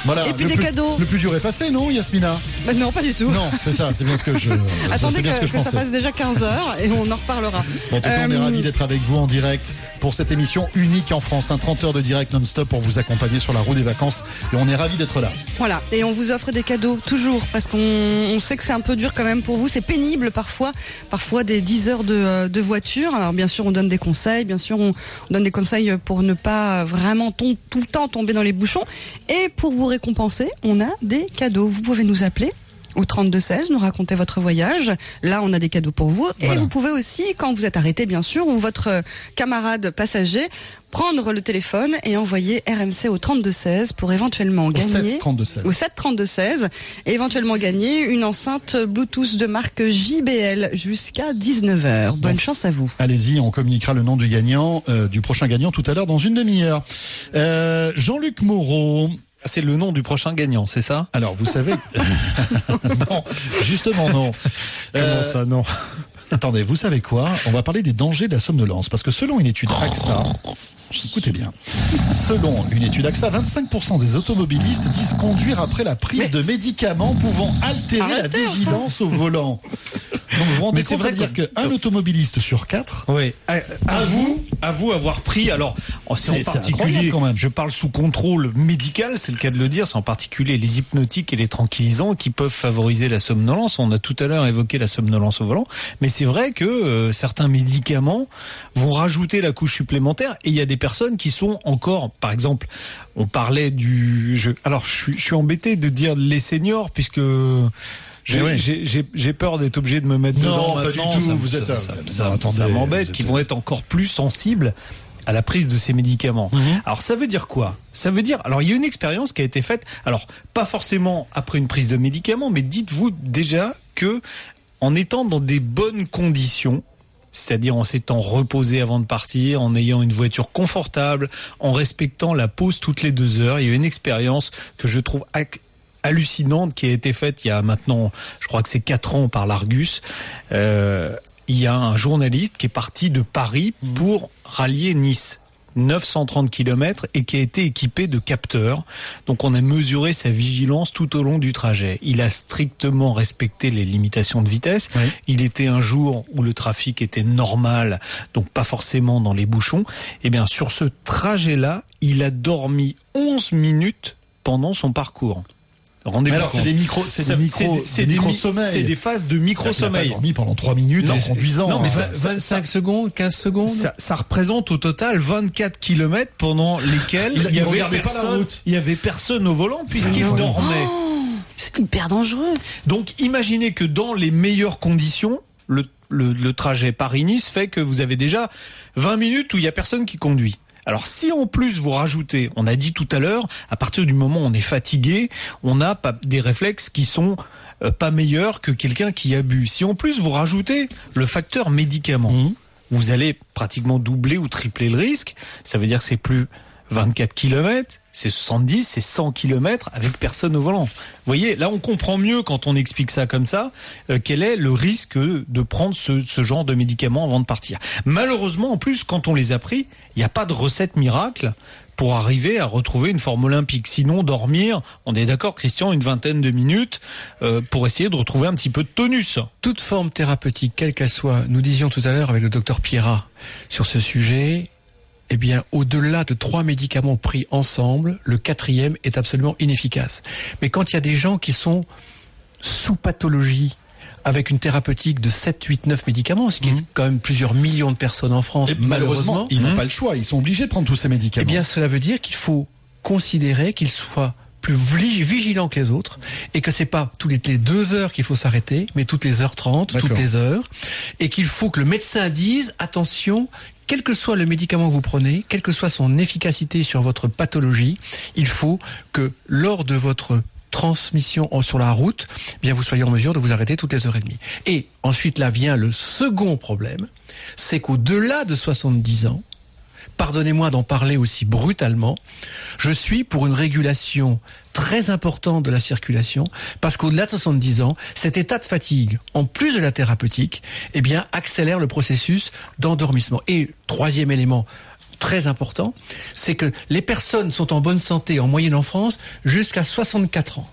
Speaker 2: Voilà.
Speaker 9: Et puis
Speaker 2: le
Speaker 9: des
Speaker 2: plus-
Speaker 9: cadeaux.
Speaker 2: Le plus dur est passé, non, Yasmina?
Speaker 9: Bah non, pas du tout.
Speaker 2: Non, c'est ça, c'est bien ce que je.
Speaker 9: Attendez que,
Speaker 2: ce que je
Speaker 9: que ça passe déjà 15h et on en reparlera.
Speaker 2: En tout cas, on est
Speaker 9: Euh,
Speaker 2: ravis d'être avec vous en direct pour cette émission unique en France, un 30 heures de direct non-stop pour vous accompagner sur la route des vacances. Et on est ravis d'être là.
Speaker 9: Voilà, et on vous offre des cadeaux toujours parce qu'on on sait que c'est un peu dur quand même pour vous, c'est pénible parfois, parfois des 10 heures de, euh, de voiture. Alors bien sûr, on donne des conseils, bien sûr, on, on donne des conseils pour ne pas vraiment tout le temps tomber dans les bouchons. Et pour vous récompenser, on a des cadeaux. Vous pouvez nous appeler au 3216, nous raconter votre voyage. Là, on a des cadeaux pour vous. Et vous pouvez aussi, quand vous êtes arrêté, bien sûr, ou votre euh, camarade passager, prendre le téléphone et envoyer RMC au 3216 pour éventuellement gagner
Speaker 2: 7 32 16.
Speaker 9: au 7 32 16 et éventuellement gagner une enceinte Bluetooth de marque JBL jusqu'à 19h. Bonne
Speaker 2: Donc,
Speaker 9: chance à vous.
Speaker 2: Allez-y, on communiquera le nom du gagnant, euh, du prochain gagnant tout à l'heure dans une demi-heure. Euh, Jean-Luc Moreau.
Speaker 27: C'est le nom du prochain gagnant, c'est ça?
Speaker 2: Alors, vous savez, non, justement non. Euh,
Speaker 27: Comment ça, non?
Speaker 2: Attendez, vous savez quoi? On va parler des dangers de la somnolence, parce que selon une étude AXA, écoutez bien, selon une étude AXA, 25% des automobilistes disent conduire après la prise de médicaments pouvant altérer
Speaker 9: Arrêtez,
Speaker 2: la vigilance au volant. Donc vous rendez
Speaker 27: Mais c'est
Speaker 2: compte,
Speaker 27: vrai
Speaker 2: ça veut dire
Speaker 27: que-
Speaker 2: qu'un automobiliste sur quatre
Speaker 27: Oui. À vous avoir pris. Alors, oh, c'est
Speaker 2: C'est-
Speaker 27: en particulier.
Speaker 2: quand même.
Speaker 27: Je parle sous contrôle médical, c'est le cas de le dire. C'est en particulier les hypnotiques et les tranquillisants qui peuvent favoriser la somnolence. On a tout à l'heure évoqué la somnolence au volant, mais c'est vrai que euh, certains médicaments vont rajouter la couche supplémentaire. Et il y a des personnes qui sont encore, par exemple, on parlait du. Je, alors, je suis, je suis embêté de dire les seniors puisque J'ai
Speaker 2: oui.
Speaker 27: peur d'être obligé de me mettre
Speaker 2: Non,
Speaker 27: dedans
Speaker 2: pas du tout.
Speaker 27: Ça
Speaker 2: Vous
Speaker 27: ça-
Speaker 2: êtes,
Speaker 27: ça,
Speaker 2: non,
Speaker 27: m'embête,
Speaker 2: êtes-
Speaker 27: qui vont être encore plus sensibles à la prise de ces médicaments. Alors ça veut dire quoi? Ça veut dire alors il y a une expérience qui a été faite alors pas forcément après une prise de médicaments mais dites-vous déjà que en étant dans des bonnes conditions c'est-à-dire en s'étant reposé avant de partir, en ayant une voiture confortable, en respectant la pause toutes les deux heures. Il y a une expérience que je trouve hallucinante qui a été faite il y a maintenant, je crois que c'est quatre ans par l'Argus. Euh, il y a un journaliste qui est parti de Paris pour rallier Nice. 930 km et qui a été équipé de capteurs. Donc on a mesuré sa vigilance tout au long du trajet. Il a strictement respecté les limitations de vitesse. Il était un jour où le trafic était normal, donc pas forcément dans les bouchons. Et bien sur ce trajet-là, il a dormi 11 minutes pendant son parcours. Rendez-vous
Speaker 2: Mais alors, c'est
Speaker 27: compte.
Speaker 2: des micros- c'est des micros-
Speaker 27: c'est
Speaker 2: des
Speaker 27: mi-
Speaker 2: micro-sommeils.
Speaker 27: C'est des phases de micro-sommeil.
Speaker 2: Il a pas dormi pendant trois minutes en conduisant.
Speaker 27: Non, mais
Speaker 2: hein.
Speaker 27: ça-
Speaker 19: 25 secondes, 15 secondes.
Speaker 27: ça, ça représente au total 24 kilomètres pendant lesquels
Speaker 2: Il-
Speaker 27: y avait personne, il y avait personne au volant puisqu'il
Speaker 9: Oh,
Speaker 27: dormait.
Speaker 9: c'est hyper dangereux.
Speaker 27: Donc imaginez que dans les meilleures conditions, le, le, le trajet Paris-Nice fait que vous avez déjà 20 minutes où il y a personne qui conduit. Alors si en plus vous rajoutez, on a dit tout à l'heure, à partir du moment où on est fatigué, on a des réflexes qui sont euh, pas meilleurs que quelqu'un qui a bu. Si en plus vous rajoutez le facteur médicament,
Speaker 2: Mmh.
Speaker 27: vous allez pratiquement doubler ou tripler le risque. Ça veut dire que c'est plus 24 km, c'est 70, c'est 100 km avec personne au volant. Vous voyez, là on comprend mieux quand on explique ça comme ça, euh, quel est le risque de prendre ce, genre de médicaments avant de partir. Malheureusement, en plus, quand on les a pris, il n'y a pas de recette miracle pour arriver à retrouver une forme olympique. Sinon, dormir, on est d'accord, Christian, une vingtaine de minutes euh, pour essayer de retrouver un petit peu de tonus.
Speaker 19: Toute forme thérapeutique, quelle qu'elle soit, nous disions tout à l'heure avec le docteur Pierrat sur ce sujet, eh bien, au-delà de trois médicaments pris ensemble, le quatrième est absolument inefficace. Mais quand il y a des gens qui sont sous pathologie, avec une thérapeutique de 7, 8, 9 médicaments, ce qui est quand même plusieurs millions de personnes en France,
Speaker 2: Et malheureusement,
Speaker 19: malheureusement,
Speaker 2: ils n'ont pas le choix. Ils sont obligés de prendre tous ces médicaments.
Speaker 19: eh bien, cela veut dire qu'il faut considérer qu'ils soient plus vigilants que les autres et que c'est pas toutes les- deux heures qu'il faut s'arrêter, mais toutes les heures 30,
Speaker 2: D'accord.
Speaker 19: toutes les heures, et qu'il faut que le médecin dise attention. Quel que soit le médicament que vous prenez, quelle que soit son efficacité sur votre pathologie, il faut que lors de votre transmission sur la route, eh bien vous soyez en mesure de vous arrêter toutes les heures et demie. Et ensuite là vient le second problème, c'est qu'au-delà de 70 ans, pardonnez-moi d'en parler aussi brutalement, je suis pour une régulation très importante de la circulation, parce qu'au-delà de 70 ans, cet état de fatigue, en plus de la thérapeutique, eh bien, accélère le processus d'endormissement. Et troisième élément, très important, c'est que les personnes sont en bonne santé en moyenne en France jusqu'à 64 ans.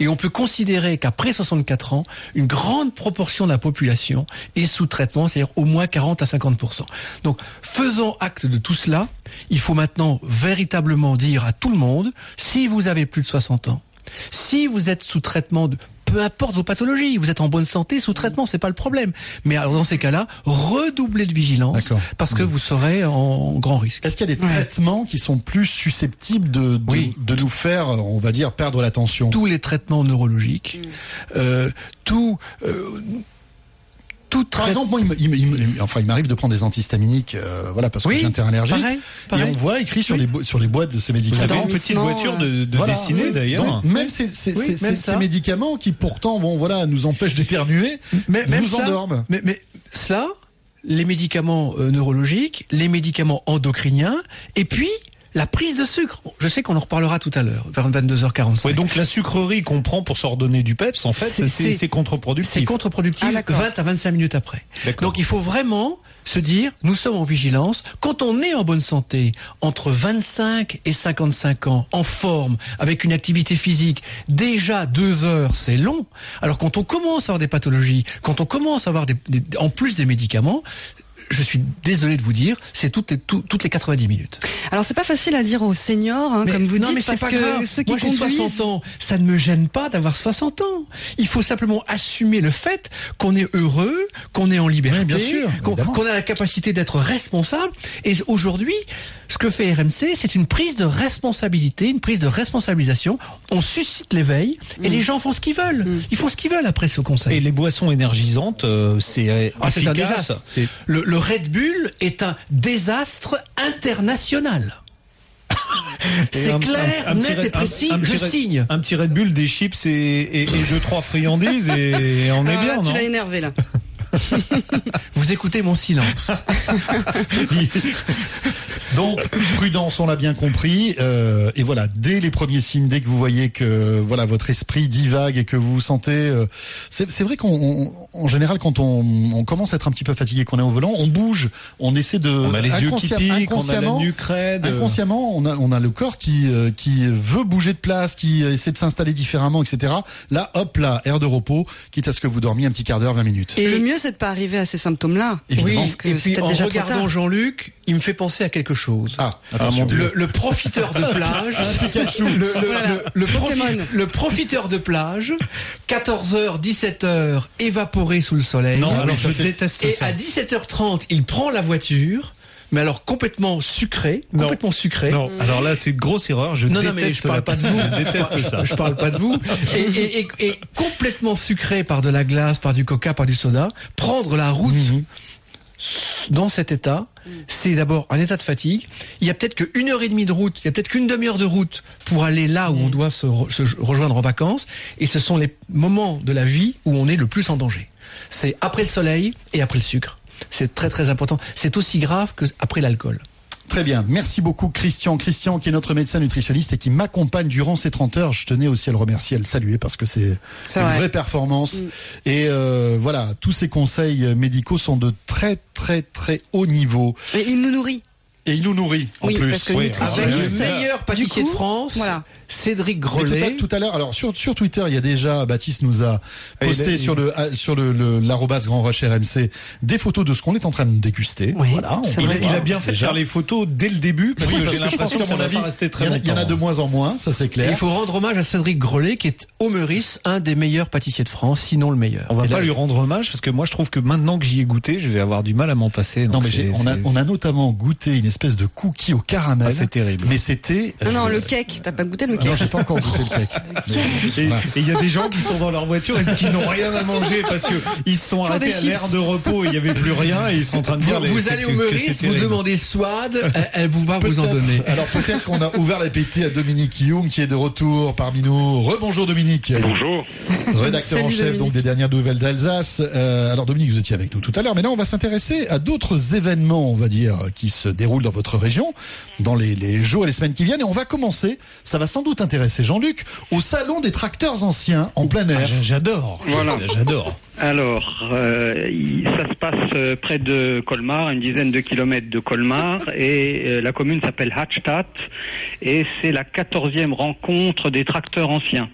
Speaker 19: Et on peut considérer qu'après 64 ans, une grande proportion de la population est sous traitement, c'est-à-dire au moins 40 à 50% Donc, faisant acte de tout cela, il faut maintenant véritablement dire à tout le monde, si vous avez plus de 60 ans, si vous êtes sous traitement de peu importe vos pathologies, vous êtes en bonne santé, sous traitement, c'est pas le problème. Mais alors dans ces cas-là, redoublez de vigilance parce que vous serez en grand risque.
Speaker 2: Est-ce qu'il y a des traitements qui sont plus susceptibles de, de, de nous faire, on va dire, perdre l'attention?
Speaker 19: Tous les traitements neurologiques, euh, tout, euh, tout
Speaker 2: Par exemple, moi, il me- il me- il me- enfin, il m'arrive de prendre des antihistaminiques, euh, voilà, parce que
Speaker 19: Oui,
Speaker 2: j'ai un terrain allergique.
Speaker 19: pareil,
Speaker 2: Et on voit écrit sur les bo- sur les boîtes de ces médicaments.
Speaker 27: avez une petite voiture de- de
Speaker 2: Voilà.
Speaker 27: dessinée,
Speaker 2: Oui.
Speaker 27: d'ailleurs.
Speaker 2: Même ces, ces,
Speaker 19: Oui,
Speaker 2: ces-
Speaker 19: même
Speaker 2: ces-
Speaker 19: ça.
Speaker 2: ces médicaments qui pourtant, bon, voilà, nous empêchent d'éternuer,
Speaker 19: mais,
Speaker 2: nous
Speaker 19: ça,
Speaker 2: endorment.
Speaker 19: Mais, mais ça, les médicaments euh, neurologiques, les médicaments endocriniens, et puis la prise de sucre. Je sais qu'on en reparlera tout à l'heure, vers 22h45.
Speaker 27: Ouais, donc la sucrerie qu'on prend pour s'ordonner du PEPS, en fait,
Speaker 19: C'est-
Speaker 27: contre-productif.
Speaker 19: C'est contre-productif
Speaker 9: Ah, d'accord.
Speaker 19: 20 à 25 minutes après. Donc il faut vraiment se dire, nous sommes en vigilance. Quand on est en bonne santé, entre 25 et 55 ans, en forme, avec une activité physique, déjà deux heures, c'est long. Alors quand on commence à avoir des pathologies, quand on commence à avoir des, des- en plus des médicaments, je suis désolé de vous dire, c'est toutes les, tout- toutes les 90 minutes.
Speaker 9: Alors c'est pas facile à dire aux seniors, hein,
Speaker 19: Mais
Speaker 9: comme vous
Speaker 19: non,
Speaker 9: dites,
Speaker 19: mais
Speaker 9: parce
Speaker 19: pas
Speaker 9: que
Speaker 19: grave.
Speaker 9: ceux qui
Speaker 19: Moi, j'ai
Speaker 9: conduisent.
Speaker 19: 60 ans. Ça ne me gêne pas d'avoir 60 ans. Il faut simplement assumer le fait qu'on est heureux, qu'on est en liberté,
Speaker 2: bien sûr,
Speaker 19: qu'on a la capacité d'être responsable. Et aujourd'hui, ce que fait RMC, c'est une prise de responsabilité, une prise de responsabilisation. On suscite l'éveil et
Speaker 9: Mm.
Speaker 19: les gens font ce qu'ils veulent. Ils font ce qu'ils veulent après ce conseil.
Speaker 27: Et les boissons énergisantes, euh, c'est euh,
Speaker 19: Ah, c'est un. Le, le Red Bull est un désastre international. C'est clair,
Speaker 27: un- un petit
Speaker 19: net et précis,
Speaker 27: un- un
Speaker 19: je
Speaker 27: petit Red-
Speaker 19: signe.
Speaker 27: Un petit Red Bull, des chips et, et, et deux trois friandises et on est
Speaker 9: Ah,
Speaker 27: bien,
Speaker 9: tu
Speaker 27: non
Speaker 9: l'as énervé là.
Speaker 19: Vous écoutez mon silence.
Speaker 2: Donc prudence, on l'a bien compris. euh, et voilà, dès les premiers signes, dès que vous voyez que voilà votre esprit divague et que vous vous sentez, euh, c'est c'est vrai qu'en en général quand on, on commence à être un petit peu fatigué, qu'on est au volant, on bouge, on essaie de
Speaker 27: On a les yeux qui piquent, on a la nuque raide.
Speaker 2: Inconsciemment, on a on a le corps qui euh, qui veut bouger de place, qui essaie de s'installer différemment, etc. Là, hop, là, air de repos, quitte à ce que vous dormiez un petit quart d'heure, 20 minutes.
Speaker 9: Et le mieux, c'est de pas arriver à ces symptômes-là.
Speaker 19: Oui,
Speaker 9: Parce que
Speaker 19: et puis en
Speaker 9: déjà
Speaker 19: regardant. Jean-Luc, il me fait penser à quelque chose.
Speaker 2: Ah, attention.
Speaker 19: mon Dieu. le, le profiteur de plage,
Speaker 2: Pikachu.
Speaker 19: le, le-
Speaker 9: Voilà.
Speaker 19: le- le profi- profiteur de plage, 14h, 17h, évaporé sous le soleil.
Speaker 27: Non,
Speaker 2: Ah,
Speaker 27: alors je déteste
Speaker 19: Et
Speaker 27: ça.
Speaker 19: à 17h30, il prend la voiture, mais alors complètement sucré,
Speaker 27: Non.
Speaker 19: complètement sucré.
Speaker 27: Non, alors là c'est une grosse erreur. Je
Speaker 19: Non, non,
Speaker 27: déteste
Speaker 19: mais je parle
Speaker 27: la-
Speaker 19: pas de vous.
Speaker 27: Je déteste ça.
Speaker 19: Je parle pas de vous. Et, et- et- et complètement sucré par de la glace, par du coca, par du soda, prendre la route
Speaker 2: Mhm.
Speaker 19: dans cet état, c'est d'abord un état de fatigue. Il y a peut-être qu'une heure et demie de route, il y a peut-être qu'une demi-heure de route pour aller là où on doit se, re- se rejoindre en vacances. Et ce sont les moments de la vie où on est le plus en danger. C'est après le soleil et après le sucre. C'est très très important. C'est aussi grave que après l'alcool.
Speaker 2: Très bien, merci beaucoup Christian. Christian qui est notre médecin nutritionniste et qui m'accompagne durant ces 30 heures. Je tenais aussi à le remercier, à le saluer parce que c'est une
Speaker 9: vrai.
Speaker 2: vraie performance.
Speaker 9: Mm.
Speaker 2: Et euh, voilà, tous ces conseils médicaux sont de très très très haut niveau.
Speaker 9: Et il nous nourrit.
Speaker 2: Et il nous nourrit en
Speaker 9: Oui,
Speaker 2: plus.
Speaker 9: parce que
Speaker 27: Oui,
Speaker 19: Avec
Speaker 27: Ah,
Speaker 19: le meilleur pâtissier
Speaker 9: coup,
Speaker 19: de France,
Speaker 9: voilà.
Speaker 19: Cédric
Speaker 2: Mais tout à-
Speaker 19: Grelet.
Speaker 2: tout à l'heure, alors sur sur Twitter, il y a déjà Baptiste nous a posté sur le ah, sur le l'arrobase Grand Rush RMC des photos de ce qu'on est en train de déguster.
Speaker 9: Oui,
Speaker 2: voilà, on
Speaker 27: Il il a bien fait de
Speaker 2: déjà.
Speaker 27: faire les photos dès le début parce
Speaker 2: Oui,
Speaker 27: que
Speaker 2: parce
Speaker 27: j'ai
Speaker 2: que je pense qu'à mon avis,
Speaker 27: pas rester très
Speaker 2: il y en a-
Speaker 27: longtemps.
Speaker 2: il y en a de moins en moins, ça c'est
Speaker 19: Et
Speaker 2: clair.
Speaker 19: il faut rendre hommage à Cédric Grelet, qui est au Meurice, un des meilleurs pâtissiers de France, sinon le meilleur.
Speaker 27: On va
Speaker 2: Et
Speaker 27: pas
Speaker 2: là-
Speaker 27: lui rendre hommage parce que moi je trouve que maintenant que j'y ai goûté, je vais avoir du mal à m'en passer.
Speaker 2: Non mais on a on a notamment goûté une espèce de cookie au caramel.
Speaker 27: Ah, c'est terrible.
Speaker 2: Mais c'était
Speaker 9: Non, non,
Speaker 2: euh,
Speaker 9: le cake. T'as pas goûté le
Speaker 2: Ah Non,
Speaker 9: cake
Speaker 2: j'ai pas encore goûté le cake. Mais-
Speaker 27: Et il y a des gens qui sont dans leur voiture et qui n'ont rien à manger parce que ils se sont
Speaker 9: Pour
Speaker 27: arrêtés à l'air de repos et il y avait plus rien et ils sont en train de dire
Speaker 19: Vous,
Speaker 27: les-
Speaker 19: vous allez au Meurice, vous demandez Swad, elle, elle vous va vous en donner.
Speaker 2: Alors peut-être qu'on a ouvert l'appétit à Dominique Youm qui est de retour parmi nous. Rebonjour Dominique.
Speaker 28: Bonjour.
Speaker 2: Rédacteur en chef
Speaker 9: Dominique.
Speaker 2: donc des dernières nouvelles d'Alsace. Euh, alors Dominique, vous étiez avec nous tout à l'heure, mais là on va s'intéresser à d'autres événements, on va dire, qui se déroulent dans votre région dans les, les jours et les semaines qui viennent. Et on va commencer, ça va sans doute intéresser Jean-Luc, au salon des tracteurs anciens en plein air.
Speaker 27: Ah, j'a- J'adore.
Speaker 29: Voilà.
Speaker 27: J'adore.
Speaker 29: Alors, euh, ça se passe euh, près de Colmar, une dizaine de kilomètres de Colmar, et euh, la commune s'appelle Hattstadt, et c'est la quatorzième rencontre des tracteurs anciens.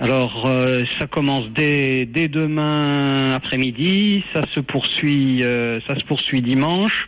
Speaker 29: Alors, euh, ça commence dès, dès demain après-midi, ça se poursuit, euh, ça se poursuit dimanche,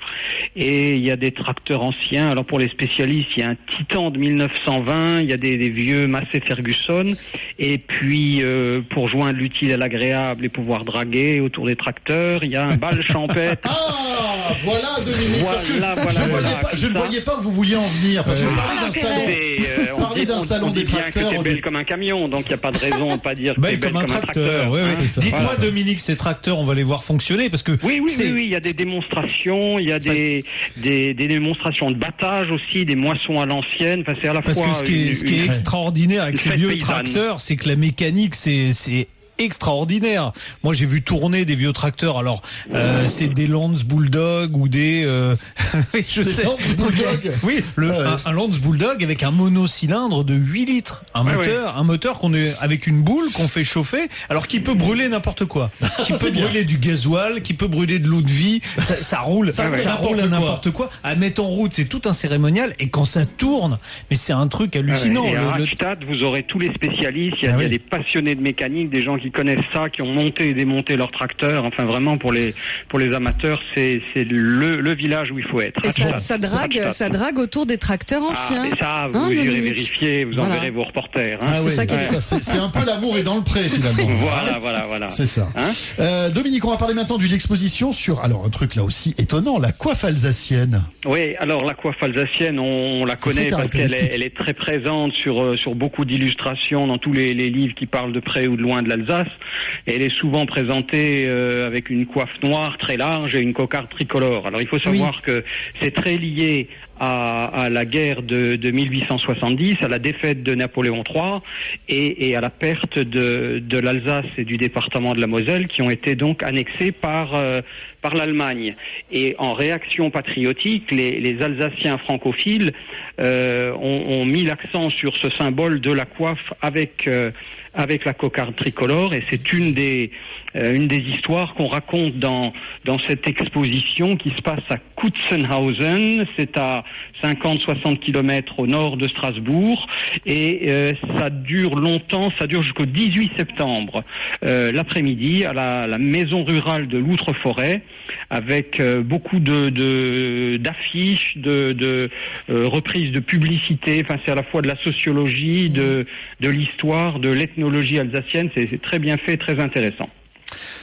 Speaker 29: et il y a des tracteurs anciens. Alors pour les spécialistes, il y a un Titan de 1920, il y a des, des vieux Massey Ferguson, et puis euh, pour joindre l'utile à l'agréable et pouvoir draguer autour des tracteurs, il y a un bal champêtre.
Speaker 2: Ah, voilà Dominique, parce que
Speaker 29: Voilà, voilà,
Speaker 2: je, ne
Speaker 29: voilà,
Speaker 2: voyais pas, je ne voyais pas où vous vouliez en venir, parce que vous
Speaker 29: Ah,
Speaker 2: parlez d'un salon.
Speaker 29: euh, on
Speaker 2: Parlez
Speaker 29: dit- on-
Speaker 2: salon
Speaker 29: on dit
Speaker 2: des
Speaker 29: bien
Speaker 2: tracteurs,
Speaker 29: que belle
Speaker 2: dit-
Speaker 29: comme un camion, donc il n'y a pas de raison de pas dire
Speaker 27: Belle comme un tracteur. ouais.
Speaker 29: hein.
Speaker 27: Dites-moi
Speaker 29: Voilà.
Speaker 27: Dominique, ces tracteurs, on va les voir fonctionner parce que
Speaker 29: Oui, oui, oui, oui, il y a des démonstrations, il y a des, des, des démonstrations de battage aussi, des moissons à l'ancienne. Enfin, c'est à la
Speaker 27: Parce
Speaker 29: fois
Speaker 27: que ce qui est,
Speaker 29: une-
Speaker 27: ce qui est
Speaker 29: une-
Speaker 27: extraordinaire avec ces vieux
Speaker 29: paysanne.
Speaker 27: tracteurs, c'est que la mécanique, c'est, c'est extraordinaire. Moi, j'ai vu tourner des vieux tracteurs. Alors, euh, c'est des Lance Bulldog ou des, euh, oui, je
Speaker 2: Des
Speaker 27: sais.
Speaker 2: Lance Bulldog
Speaker 27: Oui, le, un, un Lance Bulldog avec un monocylindre de 8 litres, un
Speaker 29: Ouais,
Speaker 27: moteur, un moteur qu'on est avec une boule qu'on fait chauffer, alors qui peut brûler n'importe quoi, qui peut brûler du gasoil, qui peut brûler de l'eau de vie, ça, ça roule,
Speaker 2: Ça
Speaker 27: ça,
Speaker 2: roule
Speaker 27: roule à
Speaker 2: n'importe quoi.
Speaker 27: À mettre en route, c'est tout un cérémonial, et quand ça tourne, mais c'est un truc hallucinant.
Speaker 29: Ouais, et à
Speaker 27: le- le-
Speaker 29: vous aurez tous les spécialistes. Il y a,
Speaker 2: Ah
Speaker 29: il y a
Speaker 2: oui.
Speaker 29: des passionnés de mécanique, des gens qui qui connaissent ça, qui ont monté et démonté leurs tracteurs. Enfin, vraiment pour les pour les amateurs, c'est c'est le, le village où il faut être.
Speaker 9: Et ça, drague, ça drague autour des tracteurs
Speaker 29: Ah,
Speaker 9: anciens.
Speaker 29: mais ça, vous
Speaker 9: Hein,
Speaker 29: irez
Speaker 9: Dominique
Speaker 29: vérifier, vous
Speaker 9: Voilà.
Speaker 29: enverrez vos reporters. hein.
Speaker 2: Ah oui,
Speaker 9: ça qui est
Speaker 2: ouais,
Speaker 9: bien.
Speaker 2: ça, c'est c'est un peu l'amour est dans le pré finalement.
Speaker 29: Voilà, voilà, voilà.
Speaker 2: C'est ça.
Speaker 29: Hein
Speaker 2: Euh, Dominique, on va parler maintenant d'une exposition sur alors un truc là aussi étonnant, la coiffe alsacienne.
Speaker 29: Oui, alors la coiffe alsacienne, on, on la connaît parce qu'elle est,
Speaker 2: caractéristique.
Speaker 29: elle est très présente sur euh, sur beaucoup d'illustrations dans tous les, les livres qui parlent de près ou de loin de l'Alsace. Elle est souvent présentée euh, avec une coiffe noire très large et une cocarde tricolore. Alors il faut savoir que c'est très lié à, à la guerre de, de 1870, à la défaite de Napoléon III et, et à la perte de, de l'Alsace et du département de la Moselle qui ont été donc annexés par euh, par l'Allemagne. Et en réaction patriotique, les, les Alsaciens francophiles euh, ont, ont mis l'accent sur ce symbole de la coiffe avec euh, avec la cocarde tricolore et c'est une des euh, une des histoires qu'on raconte dans dans cette exposition qui se passe à Kutzenhausen, c'est à 50-60 kilomètres au nord de Strasbourg et euh, ça dure longtemps, ça dure jusqu'au 18 septembre euh, l'après-midi à la, la maison rurale de l'Outre-Forêt avec euh, beaucoup de de- d'affiches, de, de, euh, reprises de publicité. Enfin, c'est à la fois de la sociologie, de de l'histoire, de l'ethnologie alsacienne. C'est très bien fait, très intéressant.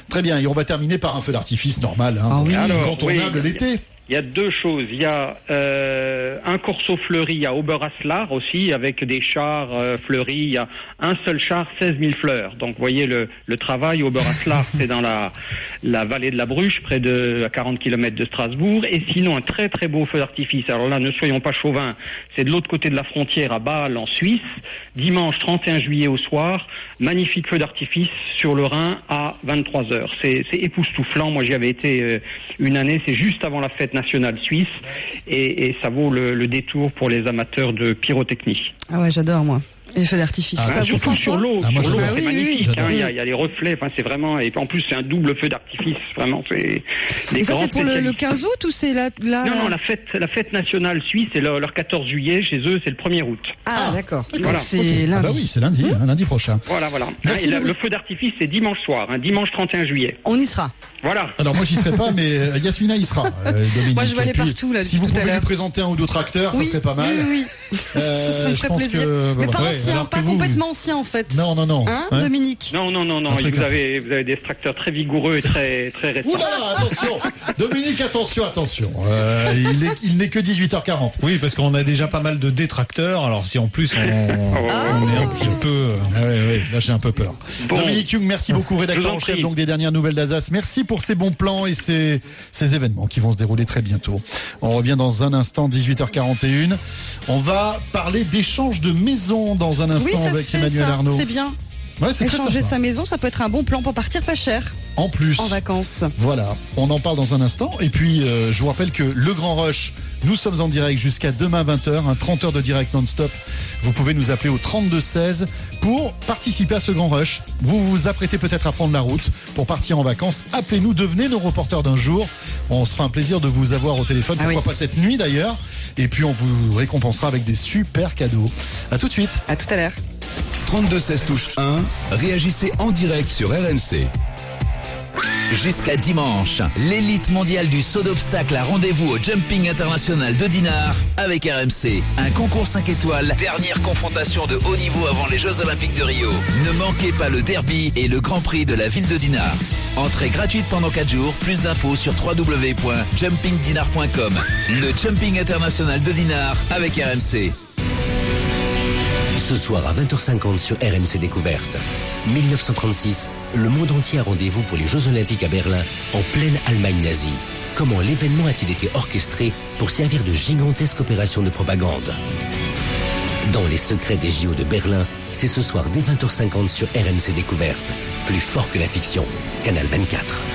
Speaker 2: Très bien, et on va terminer par un feu d'artifice normal, hein,
Speaker 29: Alors,
Speaker 2: incontournable
Speaker 29: oui,
Speaker 2: l'été.
Speaker 29: Il y a deux choses. Il y a euh, un corso fleuri à Oberaslar aussi, avec des chars euh, fleuris. Il y a un seul char, 16 000 fleurs. Donc, vous voyez le, le travail. Oberaslar, c'est dans la, la vallée de la Bruche, près de à 40 km de Strasbourg. Et sinon, un très très beau feu d'artifice. Alors là, ne soyons pas chauvins. C'est de l'autre côté de la frontière, à Bâle, en Suisse. Dimanche 31 juillet au soir, magnifique feu d'artifice sur le Rhin à 23 heures. C'est époustouflant. Moi, j'y avais été euh, une année. C'est juste avant la fête nationale suisse, et, et ça vaut le, le détour pour les amateurs de pyrotechnie.
Speaker 9: Ah ouais, j'adore moi. Les feux d'artifice.
Speaker 29: Ah, surtout sur l'eau,
Speaker 2: Ah,
Speaker 29: sur l'eau,
Speaker 2: j'adore.
Speaker 29: c'est
Speaker 9: Ah oui, oui,
Speaker 29: magnifique. hein, Il y, a,
Speaker 9: j'adore.
Speaker 29: il y a les reflets. Enfin, c'est vraiment. Et en plus, c'est un double feu d'artifice. Vraiment, c'est
Speaker 9: Et ça, c'est pour le, le
Speaker 29: spécialistes.
Speaker 9: 15 août ou c'est la, la...
Speaker 29: Non, non, la fête, la fête nationale suisse, c'est leur, leur 14 juillet. Chez eux, c'est le 1er août.
Speaker 9: Ah, d'accord.
Speaker 29: Voilà.
Speaker 9: C'est.
Speaker 2: Ah
Speaker 9: lundi.
Speaker 2: bah oui, c'est lundi, hein, lundi prochain.
Speaker 29: Voilà, voilà. Hein, et la- le feu d'artifice, c'est dimanche soir, hein, dimanche 31 juillet.
Speaker 9: On y sera.
Speaker 29: Voilà.
Speaker 2: Alors moi j'y serai pas, mais euh, Yasmina y sera. euh.
Speaker 9: Moi, je vais aller partout, là,
Speaker 2: Si vous pouvez lui
Speaker 9: l'heure.
Speaker 2: présenter un ou d'autres acteurs,
Speaker 9: oui,
Speaker 2: ça serait pas mal.
Speaker 9: oui, oui.
Speaker 2: Euh,
Speaker 9: ça me
Speaker 2: je
Speaker 9: ferait
Speaker 2: pense
Speaker 9: plaisir.
Speaker 2: que
Speaker 9: Pas
Speaker 2: voilà.
Speaker 9: ancien,
Speaker 20: alors
Speaker 9: pas
Speaker 20: que vous-
Speaker 9: complètement ancien en fait.
Speaker 2: Non, non, non.
Speaker 9: Hein. Dominique
Speaker 29: Non, non, non, non. Vous avez, vous avez des tracteurs très vigoureux et très, très récents.
Speaker 2: Ouh là là, attention Dominique, attention, attention. Euh, il est- il n'est que 18h40.
Speaker 20: Oui, parce qu'on a déjà pas mal de détracteurs. Alors si en plus on, on est un petit peu...
Speaker 2: Ah ouais, ouais, là j'ai un peu peur.
Speaker 29: Bon.
Speaker 2: Dominique Young, merci beaucoup, rédacteur en
Speaker 29: en
Speaker 2: chef donc des dernières nouvelles d'Alsace. Merci pour ces bons plans et ces, ces événements qui vont se dérouler très bientôt. On revient dans un instant, 18h41. On va parler d'échange de maisons dans un instant
Speaker 9: Oui,
Speaker 2: avec
Speaker 9: se fait
Speaker 2: Emmanuel
Speaker 9: ça.
Speaker 2: Arnaud.
Speaker 9: C'est bien.
Speaker 2: Ouais,
Speaker 9: Échanger sa maison, ça peut être un bon plan pour partir pas cher
Speaker 2: En plus.
Speaker 9: en vacances.
Speaker 2: Voilà, on en parle dans un instant. Et puis, euh, je vous rappelle que le Grand Rush, nous sommes en direct jusqu'à demain 20h, un 30 heures de direct non-stop. Vous pouvez nous appeler au 3216 pour participer à ce Grand Rush. Vous vous apprêtez peut-être à prendre la route pour partir en vacances. Appelez-nous, devenez nos reporters d'un jour. On se fera un plaisir de vous avoir au téléphone,
Speaker 9: Ah
Speaker 2: pourquoi pas cette nuit d'ailleurs. Et puis, on vous récompensera avec des super cadeaux. À tout de suite.
Speaker 9: À tout à l'heure.
Speaker 3: 32 16 touche 1, réagissez en direct sur RMC.
Speaker 17: Jusqu'à dimanche, l'élite mondiale du saut d'obstacle a rendez-vous au Jumping International de Dinard avec RMC. Un concours 5 étoiles, dernière confrontation de haut niveau avant les Jeux Olympiques de Rio. Ne manquez pas le derby et le Grand Prix de la ville de Dinard. Entrée gratuite pendant 4 jours, plus d'infos sur www.jumpingdinar.com. Le Jumping International de Dinard avec RMC.
Speaker 30: Ce soir à 20h50 sur RMC Découverte. 1936, le monde entier a rendez-vous pour les Jeux Olympiques à Berlin, en pleine Allemagne nazie. Comment l'événement a-t-il été orchestré pour servir de gigantesque opération de propagande? Dans les secrets des JO de Berlin, c'est ce soir dès 20h50 sur RMC Découverte. Plus fort que la fiction. Canal 24.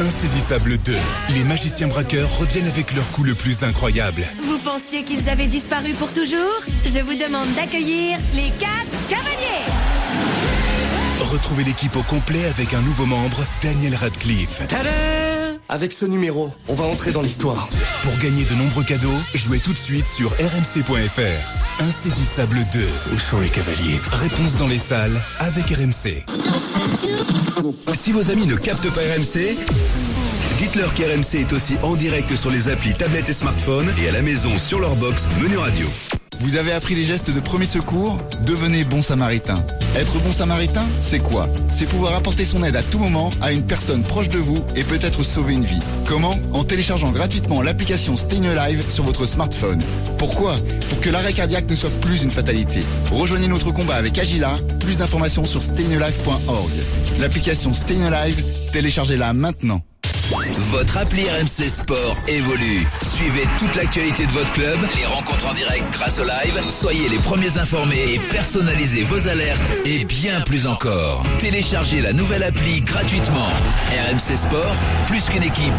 Speaker 31: Insaisissable 2. Les magiciens braqueurs reviennent avec leur coup le plus incroyable.
Speaker 32: Vous pensiez qu'ils avaient disparu pour toujours? Je vous demande d'accueillir les quatre cavaliers
Speaker 31: Retrouvez l'équipe au complet avec un nouveau membre, Daniel Radcliffe.
Speaker 32: Tadam
Speaker 33: Avec ce numéro, on va entrer dans l'histoire.
Speaker 31: Pour gagner de nombreux cadeaux, jouez tout de suite sur rmc.fr. Insaisissable 2.
Speaker 33: Où sont les cavaliers?
Speaker 31: Réponse dans les salles avec RMC. Si vos amis ne captent pas RMC, dites-leur qu'RMC est aussi en direct sur les applis tablettes et smartphones et à la maison sur leur box menu radio.
Speaker 34: Vous avez appris les gestes de premier secours? Devenez bon samaritain. Être bon samaritain, c'est quoi? C'est pouvoir apporter son aide à tout moment à une personne proche de vous et peut-être sauver une vie. Comment? En téléchargeant gratuitement l'application Stay Alive sur votre smartphone. Pourquoi? Pour que l'arrêt cardiaque ne soit plus une fatalité. Rejoignez notre combat avec Agila. Plus d'informations sur stayinalive.org. L'application Stay Alive, téléchargez-la maintenant.
Speaker 17: Votre appli RMC Sport évolue. Suivez toute l'actualité de votre club, les rencontres en direct grâce au live. Soyez les premiers informés et personnalisez vos alertes et bien plus encore. Téléchargez la nouvelle appli gratuitement. RMC Sport, plus qu'une équipe.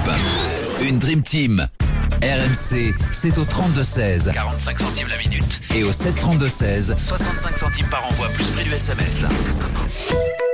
Speaker 17: Une Dream Team. RMC, c'est au 32-16. 45 centimes la minute. Et au 732-16. 65 centimes par envoi, plus prix du SMS.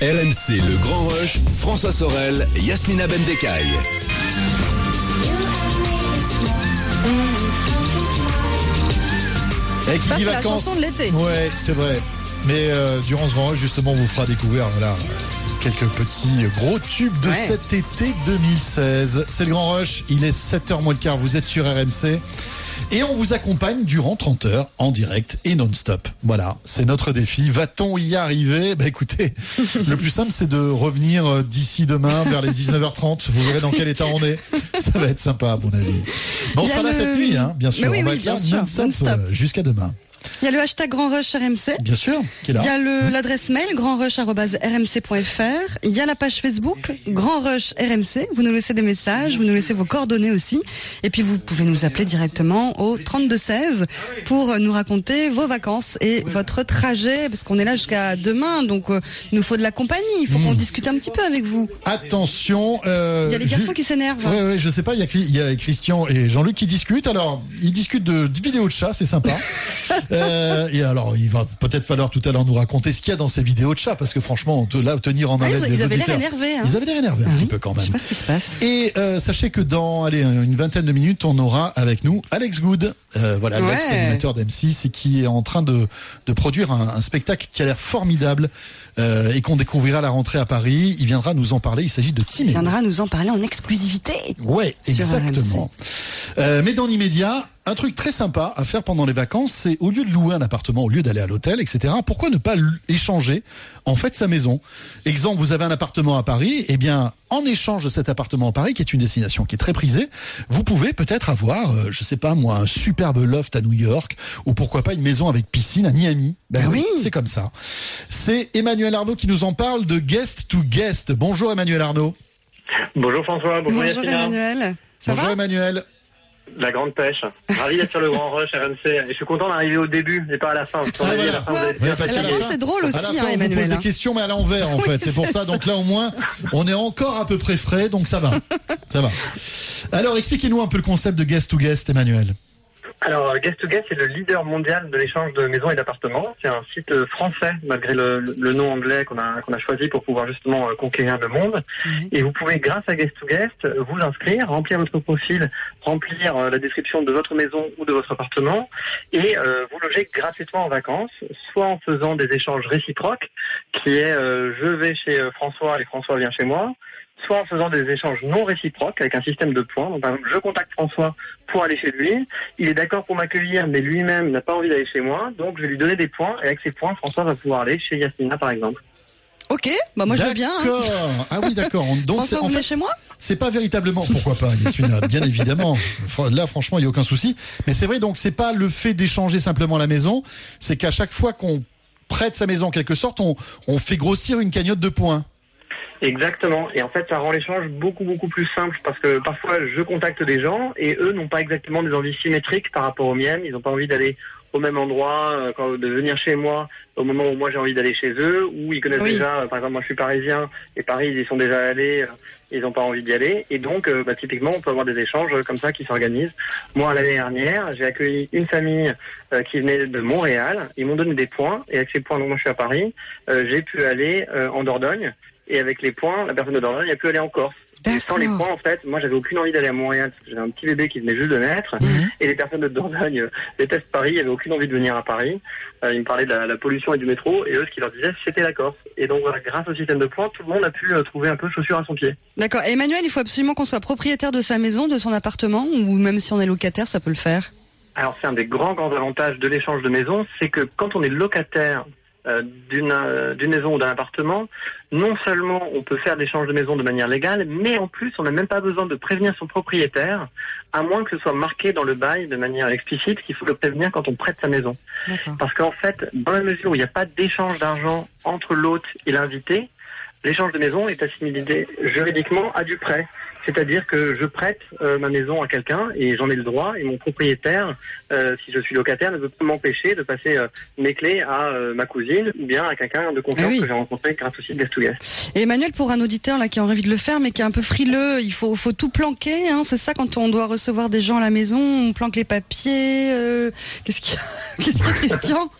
Speaker 17: RMC Le Grand Rush, François Sorel, Yasmina Bendekai.
Speaker 2: Et qui
Speaker 9: Ça,
Speaker 2: dit
Speaker 9: c'est la
Speaker 2: vacances.
Speaker 9: chanson de l'été.
Speaker 2: Ouais, c'est vrai. Mais euh, durant ce grand rush, justement, on vous fera découvrir voilà, quelques petits gros tubes de
Speaker 9: Ouais.
Speaker 2: cet été 2016. C'est le grand rush, il est 7h moins le quart, vous êtes sur RMC. Et on vous accompagne durant 30 heures en direct et non-stop. Voilà, c'est notre défi. Va-t-on y arriver? Bah écoutez, le plus simple c'est de revenir euh, d'ici demain vers les 19h30. Vous verrez dans quel état on est. Ça va être sympa à mon avis. Bon, on sera là cette nuit, hein, bien sûr.
Speaker 9: Oui,
Speaker 2: on va
Speaker 9: oui,
Speaker 2: être là non-stop. euh, jusqu'à demain.
Speaker 9: Il y a le hashtag Grand Rush RMC.
Speaker 2: Bien sûr, qui est là.
Speaker 9: Il y a le- l'adresse mail grandrush.rmc.fr. Il y a la page Facebook Grand Rush RMC. Vous nous laissez des messages, vous nous laissez vos coordonnées aussi. Et puis vous pouvez nous appeler directement au 3216 pour nous raconter vos vacances et votre trajet. Parce qu'on est là jusqu'à demain, donc euh, il nous faut de la compagnie. Il faut qu'on discute un petit peu avec vous.
Speaker 2: Attention. euh,
Speaker 9: Il y a les garçons qui s'énervent.
Speaker 2: Ouais, ouais, je sais pas. Il y, a, il y a Christian et Jean-Luc qui discutent. Alors, ils discutent de, de vidéos de chats, c'est sympa. euh, et alors, il va peut-être falloir tout à l'heure nous raconter ce qu'il y a dans ces vidéos de chats, parce que franchement, on te là tenir en
Speaker 9: Ah,
Speaker 2: haleine
Speaker 9: ils-
Speaker 2: des
Speaker 9: ils avaient l'air énervés, hein.
Speaker 2: Ils avaient l'air énervés un
Speaker 9: Ah
Speaker 2: petit
Speaker 9: oui,
Speaker 2: peu quand
Speaker 9: Je
Speaker 2: même.
Speaker 9: sais pas ce qui se passe.
Speaker 2: Et euh, sachez que dans allez une vingtaine de minutes, on aura avec nous Alex Good, euh, voilà
Speaker 9: Ouais.
Speaker 2: l'ex-animateur d'M6 et qui est en train de, de produire un, un spectacle qui a l'air formidable euh, et qu'on découvrira à la rentrée à Paris. Il viendra nous en parler. Il s'agit de Tim
Speaker 9: Il viendra nous en parler en exclusivité.
Speaker 2: Ouais, exactement. Euh, mais dans l'immédiat, un truc très sympa à faire pendant les vacances, c'est au lieu de louer un appartement, au lieu d'aller à l'hôtel, etc., pourquoi ne pas échanger en fait sa maison? Exemple, vous avez un appartement à Paris, eh bien, en échange de cet appartement à Paris, qui est une destination qui est très prisée, vous pouvez peut-être avoir, euh, je sais pas moi, un superbe loft à New York, ou pourquoi pas une maison avec piscine à Miami. Ben
Speaker 9: Ah
Speaker 2: oui,
Speaker 9: oui.
Speaker 2: c'est comme ça. C'est Emmanuel Arnaud qui nous en parle de Guest to Guest. Bonjour Emmanuel Arnaud.
Speaker 35: Bonjour François, bonjour,
Speaker 9: Bonjour. Emmanuel. Ça
Speaker 2: Bonjour
Speaker 9: va?
Speaker 2: Emmanuel.
Speaker 35: La grande pêche. Ravi d'être sur le grand rush RMC. Et je suis content d'arriver au début et pas à la fin.
Speaker 2: Ah, voilà.
Speaker 35: à la fin,
Speaker 2: Ouais, parce la
Speaker 9: c'est drôle
Speaker 2: à
Speaker 9: aussi,
Speaker 2: la fin,
Speaker 9: hein,
Speaker 2: on vous pose des
Speaker 9: hein.
Speaker 2: questions, mais à l'envers, en
Speaker 9: Oui,
Speaker 2: fait. C'est pour ça. Donc là, au moins, on est encore à peu près frais, donc ça va. Ça va. Alors, expliquez-nous un peu le concept de guest to guest, Emmanuel.
Speaker 35: Alors, Guest to Guest, c'est le leader mondial de l'échange de maisons et d'appartements. C'est un site euh, français, malgré le, le nom anglais qu'on a, qu'on a choisi pour pouvoir justement euh, conquérir le monde. Et vous pouvez, grâce à Guest to Guest, vous inscrire, remplir votre profil, remplir euh, la description de votre maison ou de votre appartement et euh, vous loger gratuitement en vacances, soit en faisant des échanges réciproques, qui est euh, je vais chez François et François vient chez moi, soit en faisant des échanges non réciproques avec un système de points. Donc, par exemple, je contacte François pour aller chez lui. Il est d'accord pour m'accueillir, mais lui-même n'a pas envie d'aller chez moi. Donc, je vais lui donner des points. Et avec ces points, François va pouvoir aller chez Yasmina, par exemple.
Speaker 9: Ok, bah moi je veux bien. hein.
Speaker 2: D'accord. Ah oui, d'accord. Donc,
Speaker 9: François, vous
Speaker 2: fait,
Speaker 9: chez moi?
Speaker 2: c'est pas véritablement, pourquoi pas, Yasmina, bien évidemment. Là, franchement, il n'y a aucun souci. Mais c'est vrai, donc, c'est pas le fait d'échanger simplement la maison, c'est qu'à chaque fois qu'on prête sa maison en quelque sorte, on, on fait grossir une cagnotte de points.
Speaker 35: Exactement. Et en fait, ça rend l'échange beaucoup beaucoup plus simple parce que parfois je contacte des gens et eux n'ont pas exactement des envies symétriques par rapport aux miennes. Ils n'ont pas envie d'aller au même endroit, euh, de venir chez moi au moment où moi j'ai envie d'aller chez eux, ou ils connaissent
Speaker 9: Oui.
Speaker 35: déjà. euh, par exemple, moi je suis parisien et Paris ils y sont déjà allés. euh, ils n'ont pas envie d'y aller. Et donc, bah, typiquement, on peut avoir des échanges comme ça qui s'organisent. Moi, l'année dernière, j'ai accueilli une famille euh, qui venait de Montréal. Ils m'ont donné des points. Et avec ces points, donc moi je suis à Paris, euh, j'ai pu aller euh, en Dordogne. Et avec les points, la personne de Dordogne a pu aller en Corse. Et sans les points, en fait, moi j'avais aucune envie d'aller à Montréal parce que j'avais un petit bébé qui venait juste de naître. Et les personnes de Dordogne euh, détestent Paris, ils avaient aucune envie de venir à Paris. Euh, ils me parlaient de la, la pollution et du métro. Et eux, ce qu'ils leur disaient, c'était la Corse. Et donc voilà, grâce au système de points, tout le monde a pu euh, trouver un peu chaussure à son pied.
Speaker 9: D'accord. Et Emmanuel, il faut absolument qu'on soit propriétaire de sa maison, de son appartement, ou même si on est locataire, ça peut le faire?
Speaker 35: Alors c'est un des grands grands avantages de l'échange de maison, c'est que quand on est locataire d'une euh, d'une maison ou d'un appartement, non seulement on peut faire l'échange de maison de manière légale, mais en plus on n'a même pas besoin de prévenir son propriétaire, à moins que ce soit marqué dans le bail de manière explicite qu'il faut le prévenir quand on prête sa maison. Parce qu'en fait, dans la mesure où il n'y a pas d'échange d'argent entre l'hôte et l'invité, l'échange de maison est assimilé juridiquement à du prêt. C'est-à-dire que je prête euh, ma maison à quelqu'un et j'en ai le droit et mon propriétaire, euh, si je suis locataire, ne peut pas m'empêcher de passer euh, mes clés à ma cousine ou bien à quelqu'un de confiance
Speaker 9: Ah oui.
Speaker 35: que j'ai rencontré grâce au site Guest to Guest.
Speaker 9: Et Emmanuel, pour un auditeur là qui a envie de le faire, mais qui est un peu frileux, il faut, faut tout planquer. Hein, c'est ça quand on doit recevoir des gens à la maison, on planque les papiers. Qu'est-ce qu'il y a, Qu'est-ce qu'il y a, Christian?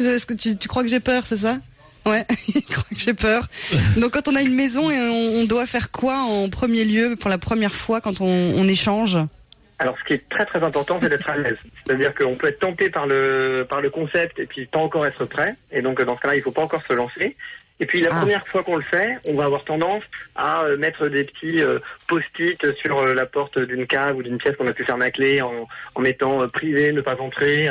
Speaker 9: Est-ce que tu, tu crois que j'ai peur, c'est ça? Ouais, il croit que j'ai peur. Donc quand on a une maison, et on, doit faire quoi en premier lieu pour la première fois quand on, on échange?
Speaker 35: Alors, ce qui est très très important, c'est d'être à l'aise. C'est-à-dire qu'on peut être tenté par le par le concept et puis pas encore être prêt. Et donc, dans ce cas-là, il faut pas encore se lancer. Et puis la première fois qu'on le fait, on va avoir tendance à euh, mettre des petits euh, post-it sur euh, la porte d'une cave ou d'une pièce qu'on a pu fermer à clé en, en mettant euh, privé, ne pas entrer,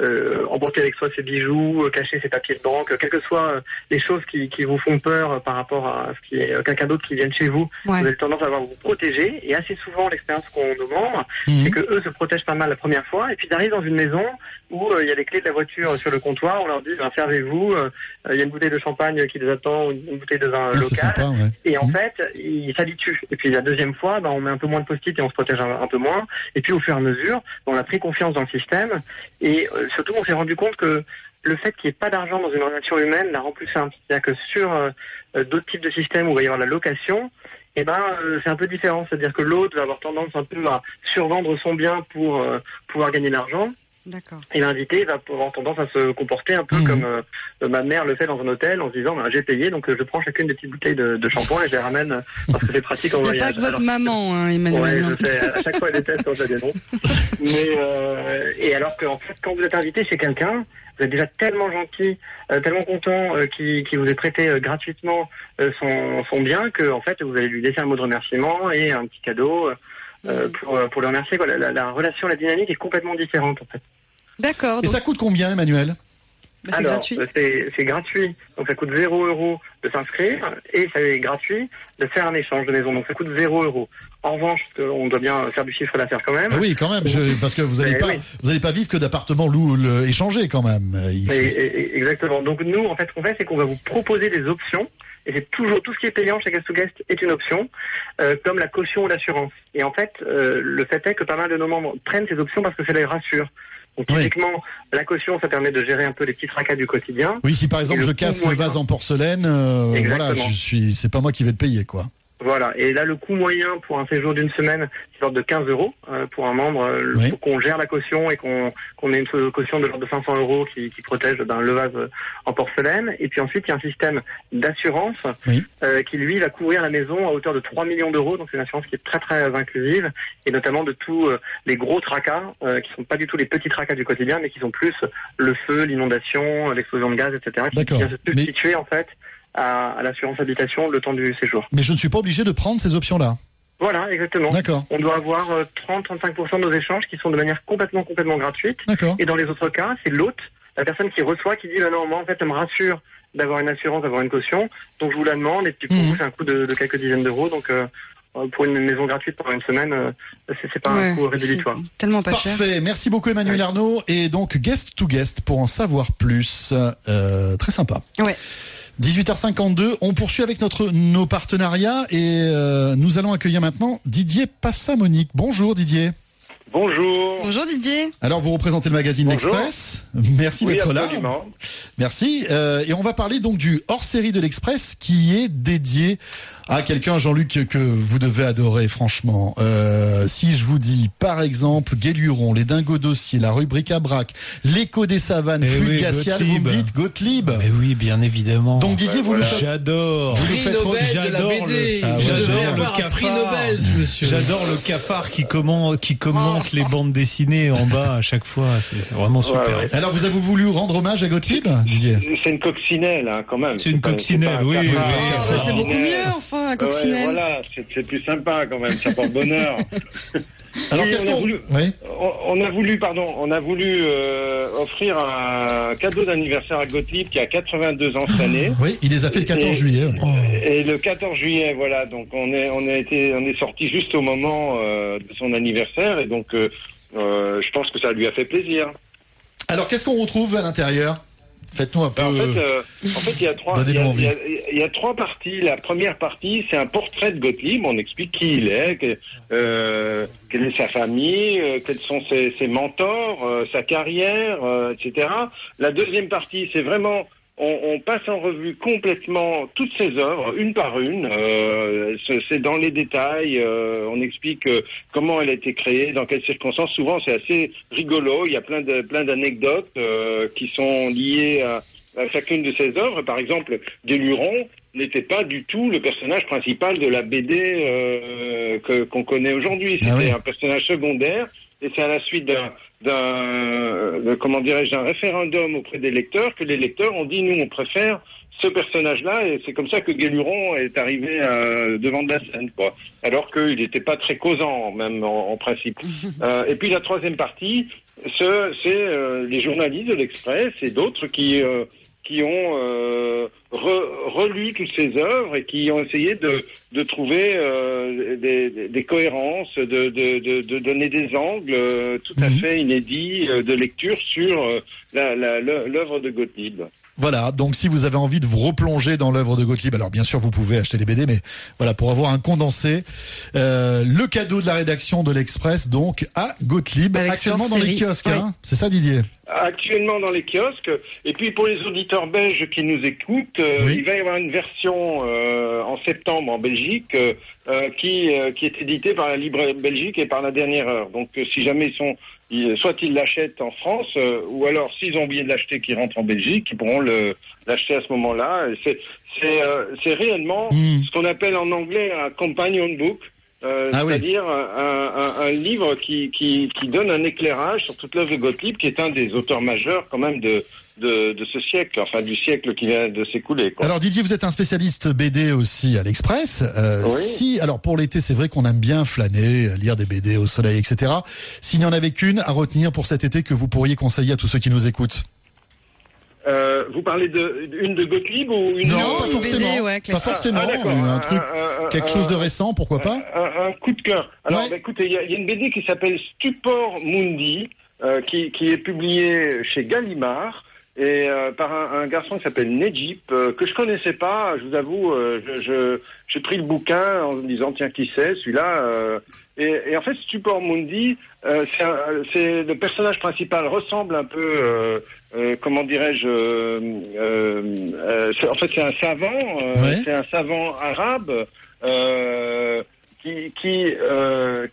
Speaker 35: euh, emporter avec soi ses bijoux, euh, cacher ses papiers de banque, quelles que soient euh, les choses qui, qui vous font peur euh, par rapport à ce qui est quelqu'un d'autre qui vienne chez vous.
Speaker 9: Ouais.
Speaker 35: Vous avez tendance à vous protéger. Et assez souvent, l'expérience qu'on nous montre, c'est que eux se protègent pas mal la première fois. Et puis ils arrivent dans une maison où euh, il y a les clés de la voiture sur le comptoir. On leur dit, ben, servez-vous. euh, Il y a une bouteille de champagne qui les attend, une bouteille de vin
Speaker 2: Ah,
Speaker 35: local.
Speaker 2: sympa, ouais.
Speaker 35: Et en fait, ils s'habituent. Et puis la deuxième fois, ben, on met un peu moins de post-it et on se protège un, un peu moins. Et puis au fur et à mesure, on a pris confiance dans le système. Et euh, surtout, on s'est rendu compte que le fait qu'il n'y ait pas d'argent dans une relation humaine la rend plus simple. C'est-à-dire que sur euh, euh, d'autres types de systèmes où il va y avoir la location, eh ben, c'est un peu différent. C'est-à-dire que l'autre va avoir tendance un peu à survendre son bien pour pouvoir gagner de l'argent.
Speaker 9: D'accord.
Speaker 35: Et l'invité va avoir tendance à se comporter un peu comme euh, ma mère le fait dans un hôtel en se disant ben, j'ai payé donc euh, je prends chacune des petites bouteilles de, de shampoing et je les ramène euh, parce que c'est pratique en
Speaker 9: a pas
Speaker 35: voyage.
Speaker 9: que votre
Speaker 35: Alors,
Speaker 9: maman, hein, Emmanuel.
Speaker 35: Ouais,
Speaker 9: hein.
Speaker 35: je sais. À chaque fois, elle déteste quand je la dénonce. Mais euh, et alors qu'en fait, quand vous êtes invité chez quelqu'un, vous êtes déjà tellement gentil, euh, tellement content euh, qui, qui vous ait prêté euh, gratuitement euh, son, son bien que en fait, vous allez lui laisser un mot de remerciement et un petit cadeau euh, pour, euh, pour le remercier. Quoi. La, la- la relation, la dynamique est complètement différente en fait.
Speaker 9: D'accord.
Speaker 2: Et ça coûte combien, Emmanuel?
Speaker 9: Bah,
Speaker 35: Alors, euh, c'est c'est gratuit. Donc ça coûte 0 euros de s'inscrire et c'est gratuit de faire un échange de maison. Donc ça coûte 0 euros. En revanche, qu'on doit bien faire du chiffre d'affaires quand même.
Speaker 2: Ah oui, quand même, je- parce que vous n'allez
Speaker 35: Mais
Speaker 2: pas,
Speaker 35: oui.
Speaker 2: vous allez pas vivre que d'appartements loup le- échangés quand même. Il
Speaker 35: Mais,
Speaker 2: faut-
Speaker 35: et- et- exactement. Donc nous, en fait, ce qu'on fait, c'est qu'on va vous proposer des options. Et c'est toujours tout ce qui est payant chez Guest to Guest est une option, euh, comme la caution ou l'assurance. Et en fait, euh, le fait est que pas mal de nos membres prennent ces options parce que ça les rassure. Donc typiquement, la caution, ça permet de gérer un peu les petits tracas du quotidien.
Speaker 2: Oui, si par exemple
Speaker 35: le
Speaker 2: je casse le vase en porcelaine, euh, voilà, je suis, c'est pas moi qui vais le payer, quoi.
Speaker 35: Voilà. Et là, le coût moyen pour un séjour d'une semaine, c'est l'ordre de 15 euros euh, pour un membre. Euh, faut qu'on gère la caution et qu'on qu'on ait une caution de l'ordre de 500 euros qui, qui protège d'un le vase en porcelaine. Et puis ensuite, il y a un système d'assurance euh, qui, lui, va couvrir la maison à hauteur de 3 millions d'euros. Donc, c'est une assurance qui est très, très inclusive et notamment de tous euh, les gros tracas euh, qui sont pas du tout les petits tracas du quotidien, mais qui sont plus le feu, l'inondation, l'explosion de gaz, etc. qui vient se substituer, en fait, à, à l'assurance habitation le temps du séjour.
Speaker 2: Mais je ne suis pas obligé de prendre ces options-là.
Speaker 35: Voilà, exactement.
Speaker 2: D'accord.
Speaker 35: On doit avoir euh, 30-35% de nos échanges qui sont de manière complètement, complètement gratuite.
Speaker 2: D'accord.
Speaker 35: Et dans les autres cas, c'est l'hôte, la personne qui reçoit, qui dit, bah non, moi, en fait, ça me rassure d'avoir une assurance, d'avoir une caution. Donc, je vous la demande. Et puis, pour vous, c'est un coût de, de quelques dizaines d'euros. Donc, euh, euh, pour une maison gratuite pendant une semaine, euh, c'est pas
Speaker 2: Ouais,
Speaker 35: un coût rédhibitoire.
Speaker 9: Tellement pas
Speaker 2: Parfait, merci beaucoup Emmanuel Arnaud et donc guest to guest pour en savoir plus, euh, très sympa.
Speaker 9: Ouais.
Speaker 2: 18h52, on poursuit avec notre nos partenariats et euh, nous allons accueillir maintenant Didier Passamonique. Bonjour Didier.
Speaker 36: Bonjour.
Speaker 9: Bonjour Didier.
Speaker 2: Alors vous représentez le magazine
Speaker 36: Bonjour.
Speaker 2: L'Express. Merci
Speaker 36: Oui,
Speaker 2: d'être là.
Speaker 36: absolument.
Speaker 2: Merci. Euh, et on va parler donc du hors-série de l'Express qui est dédié à quelqu'un, Jean-Luc, que vous devez adorer, franchement. Euh, si je vous dis, par exemple, Guéluron, les dingos dossiers, la rubrique à braque, l'écho des savanes,
Speaker 20: Eh oui,
Speaker 2: glacial, vous me dites Gottlieb.
Speaker 20: Mais oui, bien évidemment.
Speaker 2: Donc Didier, vous le faites.
Speaker 20: J'adore.
Speaker 2: Vous le faites trop-
Speaker 20: J'adore le,
Speaker 2: Ah ouais,
Speaker 20: j'adore le cafard.
Speaker 2: prix Nobel, monsieur.
Speaker 20: J'adore le cafard qui commente, qui commente les bandes dessinées en bas à chaque fois. C'est vraiment super.
Speaker 36: Ouais, ouais.
Speaker 2: Alors vous avez voulu rendre hommage à Gottlieb, Didier?
Speaker 36: C'est une coccinelle, hein, quand même.
Speaker 20: C'est une coccinelle, oui,
Speaker 36: hein.
Speaker 20: oui.
Speaker 9: C'est beaucoup mieux, enfin, coccinelle.
Speaker 36: voilà, c'est plus sympa quand même, ça porte bonheur.
Speaker 2: Alors
Speaker 36: Oui, on a
Speaker 2: qu'on
Speaker 36: voulu,
Speaker 2: Oui.
Speaker 36: on, on a voulu, pardon, on a voulu euh, offrir un cadeau d'anniversaire à Gottlieb qui a 82 ans cette année.
Speaker 2: Oui, il les a fait le 14
Speaker 36: Et-
Speaker 2: juillet.
Speaker 36: Et le 14 juillet, voilà, donc on est on a été on est sorti juste au moment euh, de son anniversaire et donc euh, je pense que ça lui a fait plaisir.
Speaker 2: Alors qu'est-ce qu'on retrouve à l'intérieur? Faites-nous un peu.
Speaker 36: En fait, euh, en fait, il y a trois, il y a,
Speaker 2: envie.
Speaker 36: il y a- il y a trois parties. La première partie, c'est un portrait de Gottlieb. On explique qui il est, que- euh, quelle est sa famille, euh, quels sont ses, ses mentors, sa carrière, etc. La deuxième partie, c'est vraiment on, on passe en revue complètement toutes ses œuvres, une par une. Euh, c'est dans les détails. euh, on explique euh, comment elle a été créée, dans quelles circonstances. Souvent, c'est assez rigolo. Il y a plein de plein d'anecdotes euh, qui sont liées à, à chacune de ses œuvres. Par exemple, Déluron n'était pas du tout le personnage principal de la BD euh, que- qu'on connaît aujourd'hui. C'était
Speaker 2: Ah oui.
Speaker 36: un personnage secondaire. Et c'est à la suite d'un d'un de- comment dirais-je d'un référendum auprès des lecteurs que les lecteurs ont dit nous on préfère ce personnage-là et c'est comme ça que Guéluron est arrivé euh, devant de la scène quoi. Alors qu'il n'était pas très causant même en, en principe. Euh, et puis la troisième partie ce- c'est euh, les journalistes de l'Express et d'autres qui euh, qui ont euh, re- relu toutes ces œuvres et qui ont essayé de, de trouver euh, des, cohérences, de, de, de, de donner des angles euh, tout à fait inédits de lecture sur euh, la- la- l'œuvre de Gottlieb.
Speaker 2: Voilà, donc si vous avez envie de vous replonger dans l'œuvre de Gottlieb, alors bien sûr vous pouvez acheter les BD, mais voilà pour avoir un condensé, euh, le cadeau de la rédaction de l'Express donc à Gottlieb,
Speaker 9: Avec
Speaker 2: actuellement dans les kiosques,
Speaker 9: Oui.
Speaker 2: hein c'est ça Didier?
Speaker 36: Actuellement dans les kiosques, et puis pour les auditeurs belges qui nous écoutent, euh,
Speaker 2: Oui.
Speaker 36: il va y avoir une version euh, en septembre en Belgique qui, euh, qui est éditée par la Libre Belgique et par la Dernière Heure. Donc euh, si jamais ils sont, soit ils l'achètent en France, euh, ou alors s'ils ont oublié de l'acheter, qu'ils rentrent en Belgique, ils pourront le l'acheter à ce moment-là. C'est euh, c'est réellement
Speaker 2: Hmm.
Speaker 36: ce qu'on appelle en anglais un companion book. Euh,
Speaker 2: Ah oui.
Speaker 36: c'est-à-dire un, un- un livre qui, qui, qui donne un éclairage sur toute l'œuvre de Gottlieb, qui est un des auteurs majeurs quand même de, de, de ce siècle, enfin du siècle qui vient de s'écouler.
Speaker 2: Alors Didier, vous êtes un spécialiste BD aussi à l'Express. Euh,
Speaker 36: Oui.
Speaker 2: Si, alors pour l'été, c'est vrai qu'on aime bien flâner, lire des BD au soleil, etc. S'il n'y en avait qu'une à retenir pour cet été que vous pourriez conseiller à tous ceux qui nous écoutent
Speaker 36: Euh, vous parlez de une de Gottlieb ou une
Speaker 2: Non, pas forcément.
Speaker 9: ouais,
Speaker 2: pas forcément.
Speaker 36: Ah,
Speaker 2: un
Speaker 36: Un-
Speaker 2: truc,
Speaker 36: un-
Speaker 2: quelque
Speaker 36: un-
Speaker 2: chose de récent, pourquoi pas
Speaker 36: un, un coup de cœur. Alors,
Speaker 2: Ouais.
Speaker 36: bah, écoutez, il y, a il y a une BD qui s'appelle Stupor Mundi, euh, qui, qui est publiée chez Gallimard. Et euh, par un, un garçon qui s'appelle Nejip, euh, que je connaissais pas, je vous avoue, euh, je, je- j'ai pris le bouquin en me disant tiens qui c'est celui-là. euh, et, et en fait Stupor Mundi, euh, c'est le personnage principal ressemble un peu, euh, euh, comment dirais-je, en fait c'est un savant,
Speaker 2: Ouais.
Speaker 36: c'est un savant arabe. Qui qui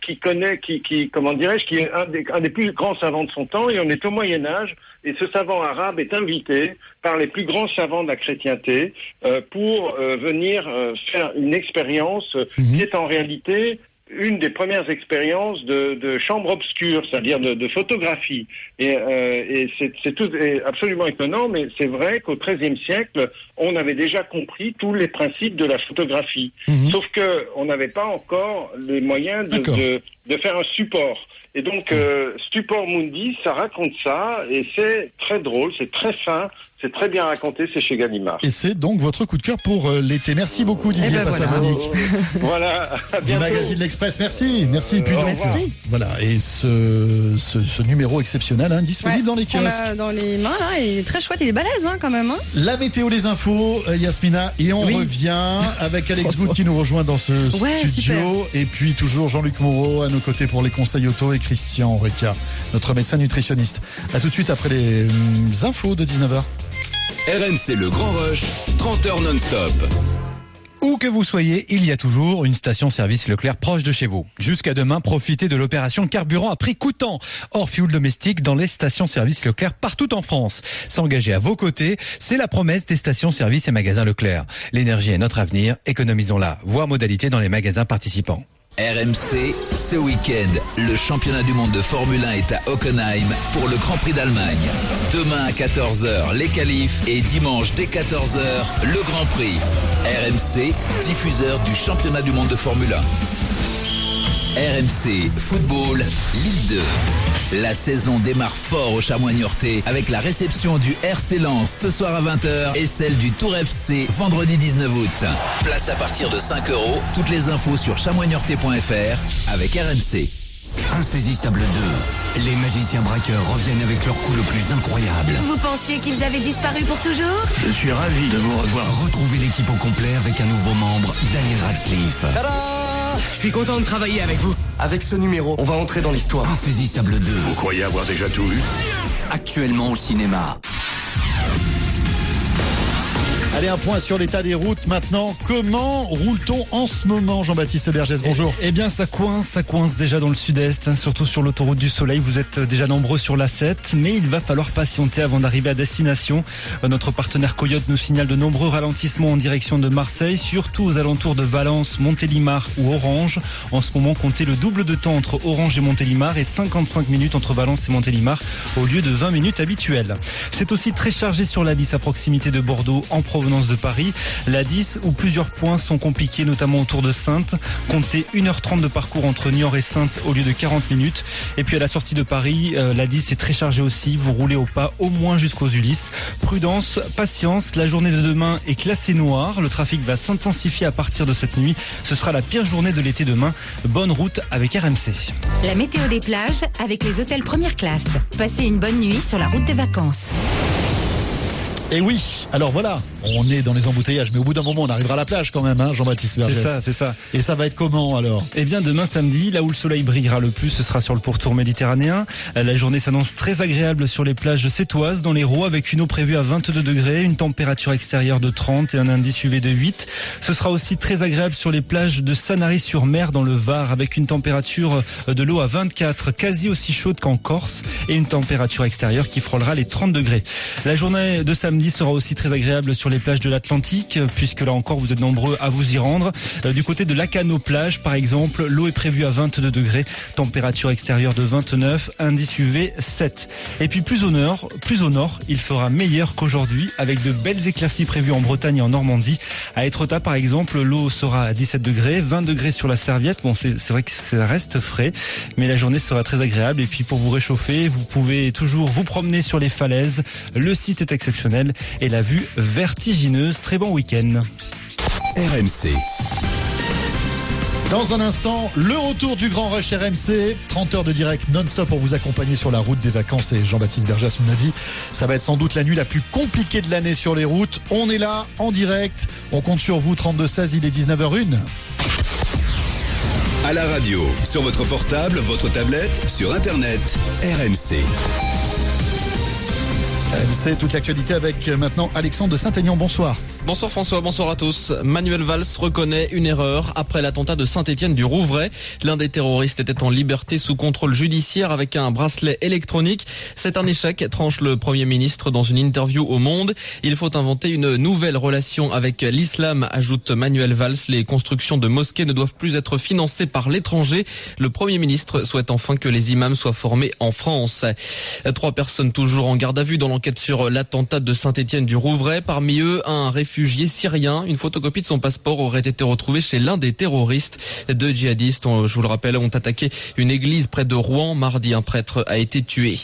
Speaker 36: qui connaît qui qui comment dirais-je qui est un des un des plus grands savants de son temps et on est au Moyen Âge et ce savant arabe est invité par les plus grands savants de la chrétienté euh, pour euh, venir euh, faire une expérience euh, qui est en réalité une des premières expériences de, de chambre obscure, c'est-à-dire de, de photographie. Et, euh, et c'est tout est absolument étonnant, mais c'est vrai qu'au XIIIe siècle, on avait déjà compris tous les principes de la photographie. Sauf que on n'avait pas encore les moyens de,
Speaker 2: D'accord.
Speaker 36: de, de faire un support. Et donc, euh, Stupor Mundi, ça raconte ça, et c'est très drôle, c'est très fin, c'est très bien raconté, c'est chez Gallimard.
Speaker 2: Et c'est donc votre coup de cœur pour euh, l'été. Merci beaucoup Didier
Speaker 36: Eh ben
Speaker 2: Passamonique.
Speaker 36: voilà, à
Speaker 2: Du magazine L'Express, merci, merci. Et puis donc, voilà, et ce, ce, ce numéro exceptionnel, hein, disponible
Speaker 9: Ouais,
Speaker 2: dans les kiosques.
Speaker 9: a dans les mains là, il est très chouette, il est balèze hein, quand même. Hein.
Speaker 2: La météo, les infos, euh, Yasmina, et on
Speaker 9: Oui.
Speaker 2: revient avec Alex Wood qui nous rejoint dans ce
Speaker 9: Ouais,
Speaker 2: studio, et puis toujours Jean-Luc Moreau à nos côtés pour les conseils auto et Christian Reca, notre médecin nutritionniste. À tout de suite après les hum, infos de 19h.
Speaker 3: RMC Le Grand Rush, 30 heures non-stop.
Speaker 1: Où que vous soyez, il y a toujours une station-service Leclerc proche de chez vous. Jusqu'à demain, profitez de l'opération carburant à prix coûtant. Hors fuel domestique dans les stations-service Leclerc partout en France. S'engager à vos côtés, c'est la promesse des stations-service et magasins Leclerc. L'énergie est notre avenir, économisons-la. Voir modalité dans les magasins participants.
Speaker 17: RMC, ce week-end, le championnat du monde de Formule 1 est à Hockenheim pour le Grand Prix d'Allemagne. Demain à 14h, les qualifs et dimanche dès 14h, le Grand Prix. RMC, diffuseur du championnat du monde de Formule 1. RMC Football Ligue 2. La saison démarre fort au Chamois-Niortais avec la réception du RC Lens ce soir à 20h et celle du Tour FC vendredi 19 août. Place à partir de 5 euros. Toutes les infos sur chamoignortais.fr avec RMC.
Speaker 37: Insaisissable 2. Les magiciens braqueurs reviennent avec leur coup le plus incroyable.
Speaker 32: Vous pensiez qu'ils avaient disparu pour toujours?
Speaker 37: Je suis ravi de vous revoir. Retrouvez l'équipe au complet avec un nouveau membre, Daniel Radcliffe.
Speaker 33: Je suis content de travailler avec vous. Avec ce numéro, on va entrer dans l'histoire.
Speaker 37: Insaisissable 2.
Speaker 33: Vous croyez avoir déjà tout vu?
Speaker 37: Actuellement au cinéma.
Speaker 2: Allez, un point sur l'état des routes maintenant. Comment roule-t-on en ce moment, Jean-Baptiste Bergès? Bonjour.
Speaker 1: Eh bien, ça coince, ça coince déjà dans le sud-est, hein, surtout sur l'autoroute du Soleil. Vous êtes déjà nombreux sur la 7, mais il va falloir patienter avant d'arriver à destination. Euh, Notre partenaire Coyote nous signale de nombreux ralentissements en direction de Marseille, surtout aux alentours de Valence, Montélimar ou Orange. En ce moment, comptez le double de temps entre Orange et Montélimar et 55 minutes entre Valence et Montélimar au lieu de 20 minutes habituelles. C'est aussi très chargé sur la 10 à proximité de Bordeaux en provenance de Paris. La 10 où plusieurs points sont compliqués, notamment autour de Sainte. Comptez 1h30 de parcours entre Niort et Sainte au lieu de 40 minutes. Et puis à la sortie de Paris, euh, la 10 est très chargée aussi. Vous roulez au pas au moins jusqu'aux Ulysses. Prudence, patience. La journée de demain est classée noire. Le trafic va s'intensifier à partir de cette nuit. Ce sera la pire journée de l'été demain. Bonne route avec RMC.
Speaker 38: La météo des plages avec les hôtels première classe. Passez une bonne nuit sur la route des vacances.
Speaker 2: Et oui, alors voilà, on est dans les embouteillages, mais au bout d'un moment, on arrivera à la plage quand même, hein, Jean-Baptiste Bergès.
Speaker 1: C'est ça, c'est ça.
Speaker 2: Et ça va être comment alors?
Speaker 1: Eh bien, demain samedi, là où le soleil brillera le plus, ce sera sur le pourtour méditerranéen. La journée s'annonce très agréable sur les plages sétoises, dans l'Hérault, avec une eau prévue à 22 degrés, une température extérieure de 30 et un indice UV de 8. Ce sera aussi très agréable sur les plages de Sanary-sur-Mer, dans le Var, avec une température de l'eau à 24, quasi aussi chaude qu'en Corse, et une température extérieure qui frôlera les 30 degrés. La journée de samedi sera aussi très agréable sur les plages de l'Atlantique, puisque là encore vous êtes nombreux à vous y rendre. Euh, Du côté de Lacano plage, par exemple, l'eau est prévue à 22 degrés, température extérieure de 29, indice UV 7. Et puis plus au nord, plus au nord, il fera meilleur qu'aujourd'hui, avec de belles éclaircies prévues en Bretagne et en Normandie. À Étretat, par exemple, l'eau sera à 17 degrés, 20 degrés sur la serviette. Bon, c'est vrai que ça reste frais, mais la journée sera très agréable. Et puis pour vous réchauffer, vous pouvez toujours vous promener sur les falaises. Le site est exceptionnel et la vue vertigineuse. Très bon week-end.
Speaker 3: RMC.
Speaker 2: Dans un instant, le retour du Grand Rush RMC, 30 heures de direct non-stop pour vous accompagner sur la route des vacances et Jean-Baptiste Bergas nous l'a dit, ça va être sans doute la nuit la plus compliquée de l'année sur les routes. On est là, en direct, on compte sur vous, 32-16, il est 19h01.
Speaker 31: À la radio, sur votre portable, votre tablette, sur Internet, RMC.
Speaker 2: RMC, toute l'actualité avec euh, maintenant Alexandre de Saint-Aignan, bonsoir.
Speaker 4: Bonsoir François, bonsoir à tous. Manuel Valls reconnaît une erreur après l'attentat de Saint-Étienne du Rouvray. L'un des terroristes était en liberté sous contrôle judiciaire avec un bracelet électronique. C'est un échec, tranche le Premier ministre dans une interview au Monde. Il faut inventer une nouvelle relation avec l'islam, ajoute Manuel Valls. Les constructions de mosquées ne doivent plus être financées par l'étranger. Le Premier ministre souhaite enfin que les imams soient formés en France. Trois personnes toujours en garde à vue dans l'enquête sur l'attentat de Saint-Étienne du Rouvray. Parmi eux, un réfugié réfugié syrien. Une photocopie de son passeport aurait été retrouvée chez l'un des terroristes. Deux djihadistes, je vous le rappelle, ont attaqué une église près de Rouen. Mardi, un prêtre a été tué.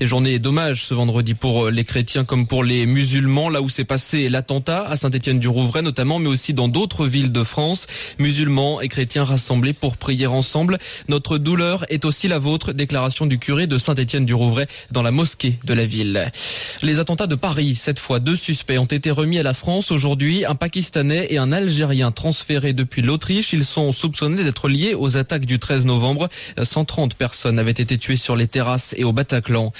Speaker 4: Et journée dommage ce vendredi pour les chrétiens comme pour les musulmans, là où s'est passé l'attentat à Saint-Étienne-du-Rouvray notamment, mais aussi dans d'autres villes de France. Musulmans et chrétiens rassemblés pour prier ensemble. Notre douleur est aussi la vôtre, déclaration du curé de Saint-Étienne-du-Rouvray dans la mosquée de la ville. Les attentats de Paris, cette fois, deux suspects ont été remis à la France aujourd'hui, un Pakistanais et un Algérien transférés depuis l'Autriche. Ils sont soupçonnés d'être liés aux attaques du 13 novembre. 130 personnes avaient été tuées sur les terrasses et au Bataclan.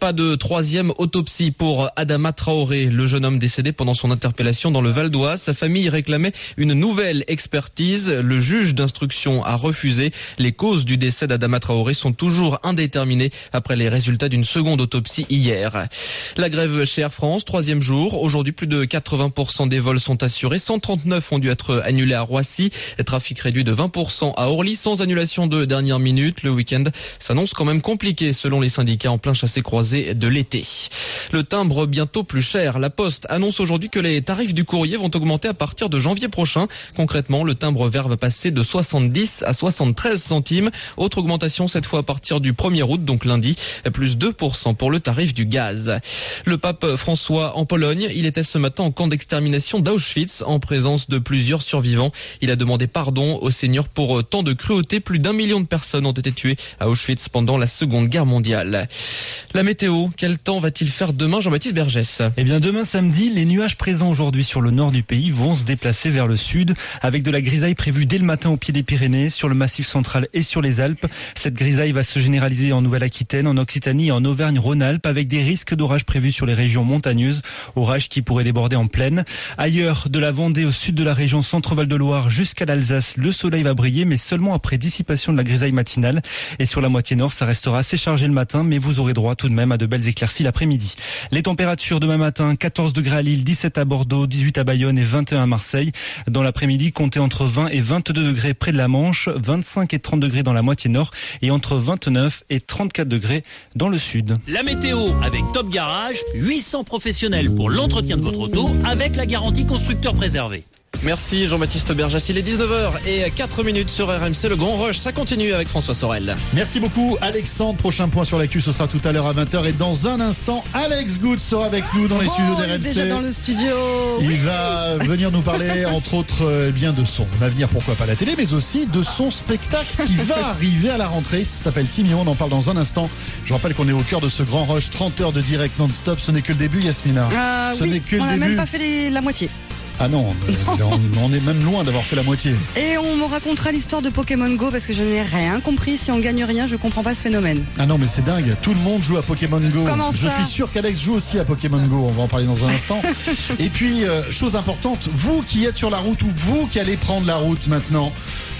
Speaker 4: Pas de troisième autopsie pour Adama Traoré, le jeune homme décédé pendant son interpellation dans le Val d'Oise. Sa famille réclamait une nouvelle expertise. Le juge d'instruction a refusé. Les causes du décès d'Adama Traoré sont toujours indéterminées après les résultats d'une seconde autopsie hier. La grève chez France, troisième jour. Aujourd'hui, plus de 80% des vols sont assurés. 139 ont dû être annulés à Roissy. Trafic réduit de 20% à Orly sans annulation de dernière minute. Le week-end s'annonce quand même compliqué selon les syndicats en plein chassé croisé de l'été. Le timbre bientôt plus cher. La Poste annonce aujourd'hui que les tarifs du courrier vont augmenter à partir de janvier prochain. Concrètement, le timbre vert va passer de 70 à 73 centimes. Autre augmentation cette fois à partir du 1er août, donc lundi, plus 2% pour le tarif du gaz. Le pape François en Pologne, il était ce matin en camp d'extermination d'Auschwitz en présence de plusieurs survivants. Il a demandé pardon au Seigneur pour tant de cruauté. Plus d'un million de personnes ont été tuées à Auschwitz pendant la Seconde Guerre mondiale. La météo, quel temps va-t-il faire demain, Jean-Baptiste Bergès?
Speaker 1: Eh bien, demain samedi, les nuages présents aujourd'hui sur le nord du pays vont se déplacer vers le sud, avec de la grisaille prévue dès le matin au pied des Pyrénées, sur le massif central et sur les Alpes. Cette grisaille va se généraliser en Nouvelle-Aquitaine, en Occitanie et en Auvergne-Rhône-Alpes, avec des risques d'orages prévus sur les régions montagneuses, orages qui pourraient déborder en plaine. Ailleurs, de la Vendée au sud de la région Centre-Val de Loire jusqu'à l'Alsace, le soleil va briller, mais seulement après dissipation de la grisaille matinale. Et sur la moitié nord, ça restera assez chargé le matin, mais vous aurez droit tout de même à de belles éclaircies l'après-midi. Les températures demain matin, 14 degrés à Lille, 17 à Bordeaux, 18 à Bayonne et 21 à Marseille. Dans l'après-midi, comptez entre 20 et 22 degrés près de la Manche, 25 et 30 degrés dans la moitié nord et entre 29 et 34 degrés dans le sud.
Speaker 39: La météo avec Top Garage, 800 professionnels pour l'entretien de votre auto avec garantie constructeur préservé.
Speaker 4: Merci Jean-Baptiste Bergas. Il est 19h et 4 minutes sur RMC. Le Grand Rush, ça continue avec François Sorel.
Speaker 2: Merci beaucoup Alexandre. Prochain point sur l'actu, ce sera tout à l'heure à 20h. Et dans un instant, Alex Good sera avec nous dans les
Speaker 9: Oh,
Speaker 2: studios
Speaker 9: il est déjà
Speaker 2: d'RMC.
Speaker 9: dans le studio.
Speaker 2: Il
Speaker 9: Oui.
Speaker 2: va venir nous parler, entre autres, euh, eh bien de son avenir, pourquoi pas la télé, mais aussi de son spectacle qui va arriver à la rentrée. Ça s'appelle Timio, on en parle dans un instant. Je rappelle qu'on est au cœur de ce grand rush, 30 heures de direct non-stop. Ce n'est que le début, Yasmina.
Speaker 9: Ah
Speaker 2: Ce
Speaker 9: oui,
Speaker 2: n'est que
Speaker 9: on
Speaker 2: le
Speaker 9: n'a
Speaker 2: début.
Speaker 9: même pas fait les- la moitié.
Speaker 2: Ah non, on, on- est même loin d'avoir fait la moitié.
Speaker 9: Et on me racontera l'histoire de Pokémon Go parce que je n'ai rien compris. Si on gagne rien, je comprends pas ce phénomène.
Speaker 2: Ah non, mais c'est dingue. Tout le monde joue à Pokémon Go.
Speaker 9: Comment
Speaker 2: Je
Speaker 9: ça
Speaker 2: suis sûr qu'Alex joue aussi à Pokémon Go. On va en parler dans un instant. Et puis, euh, chose importante, vous qui êtes sur la route ou vous qui allez prendre la route maintenant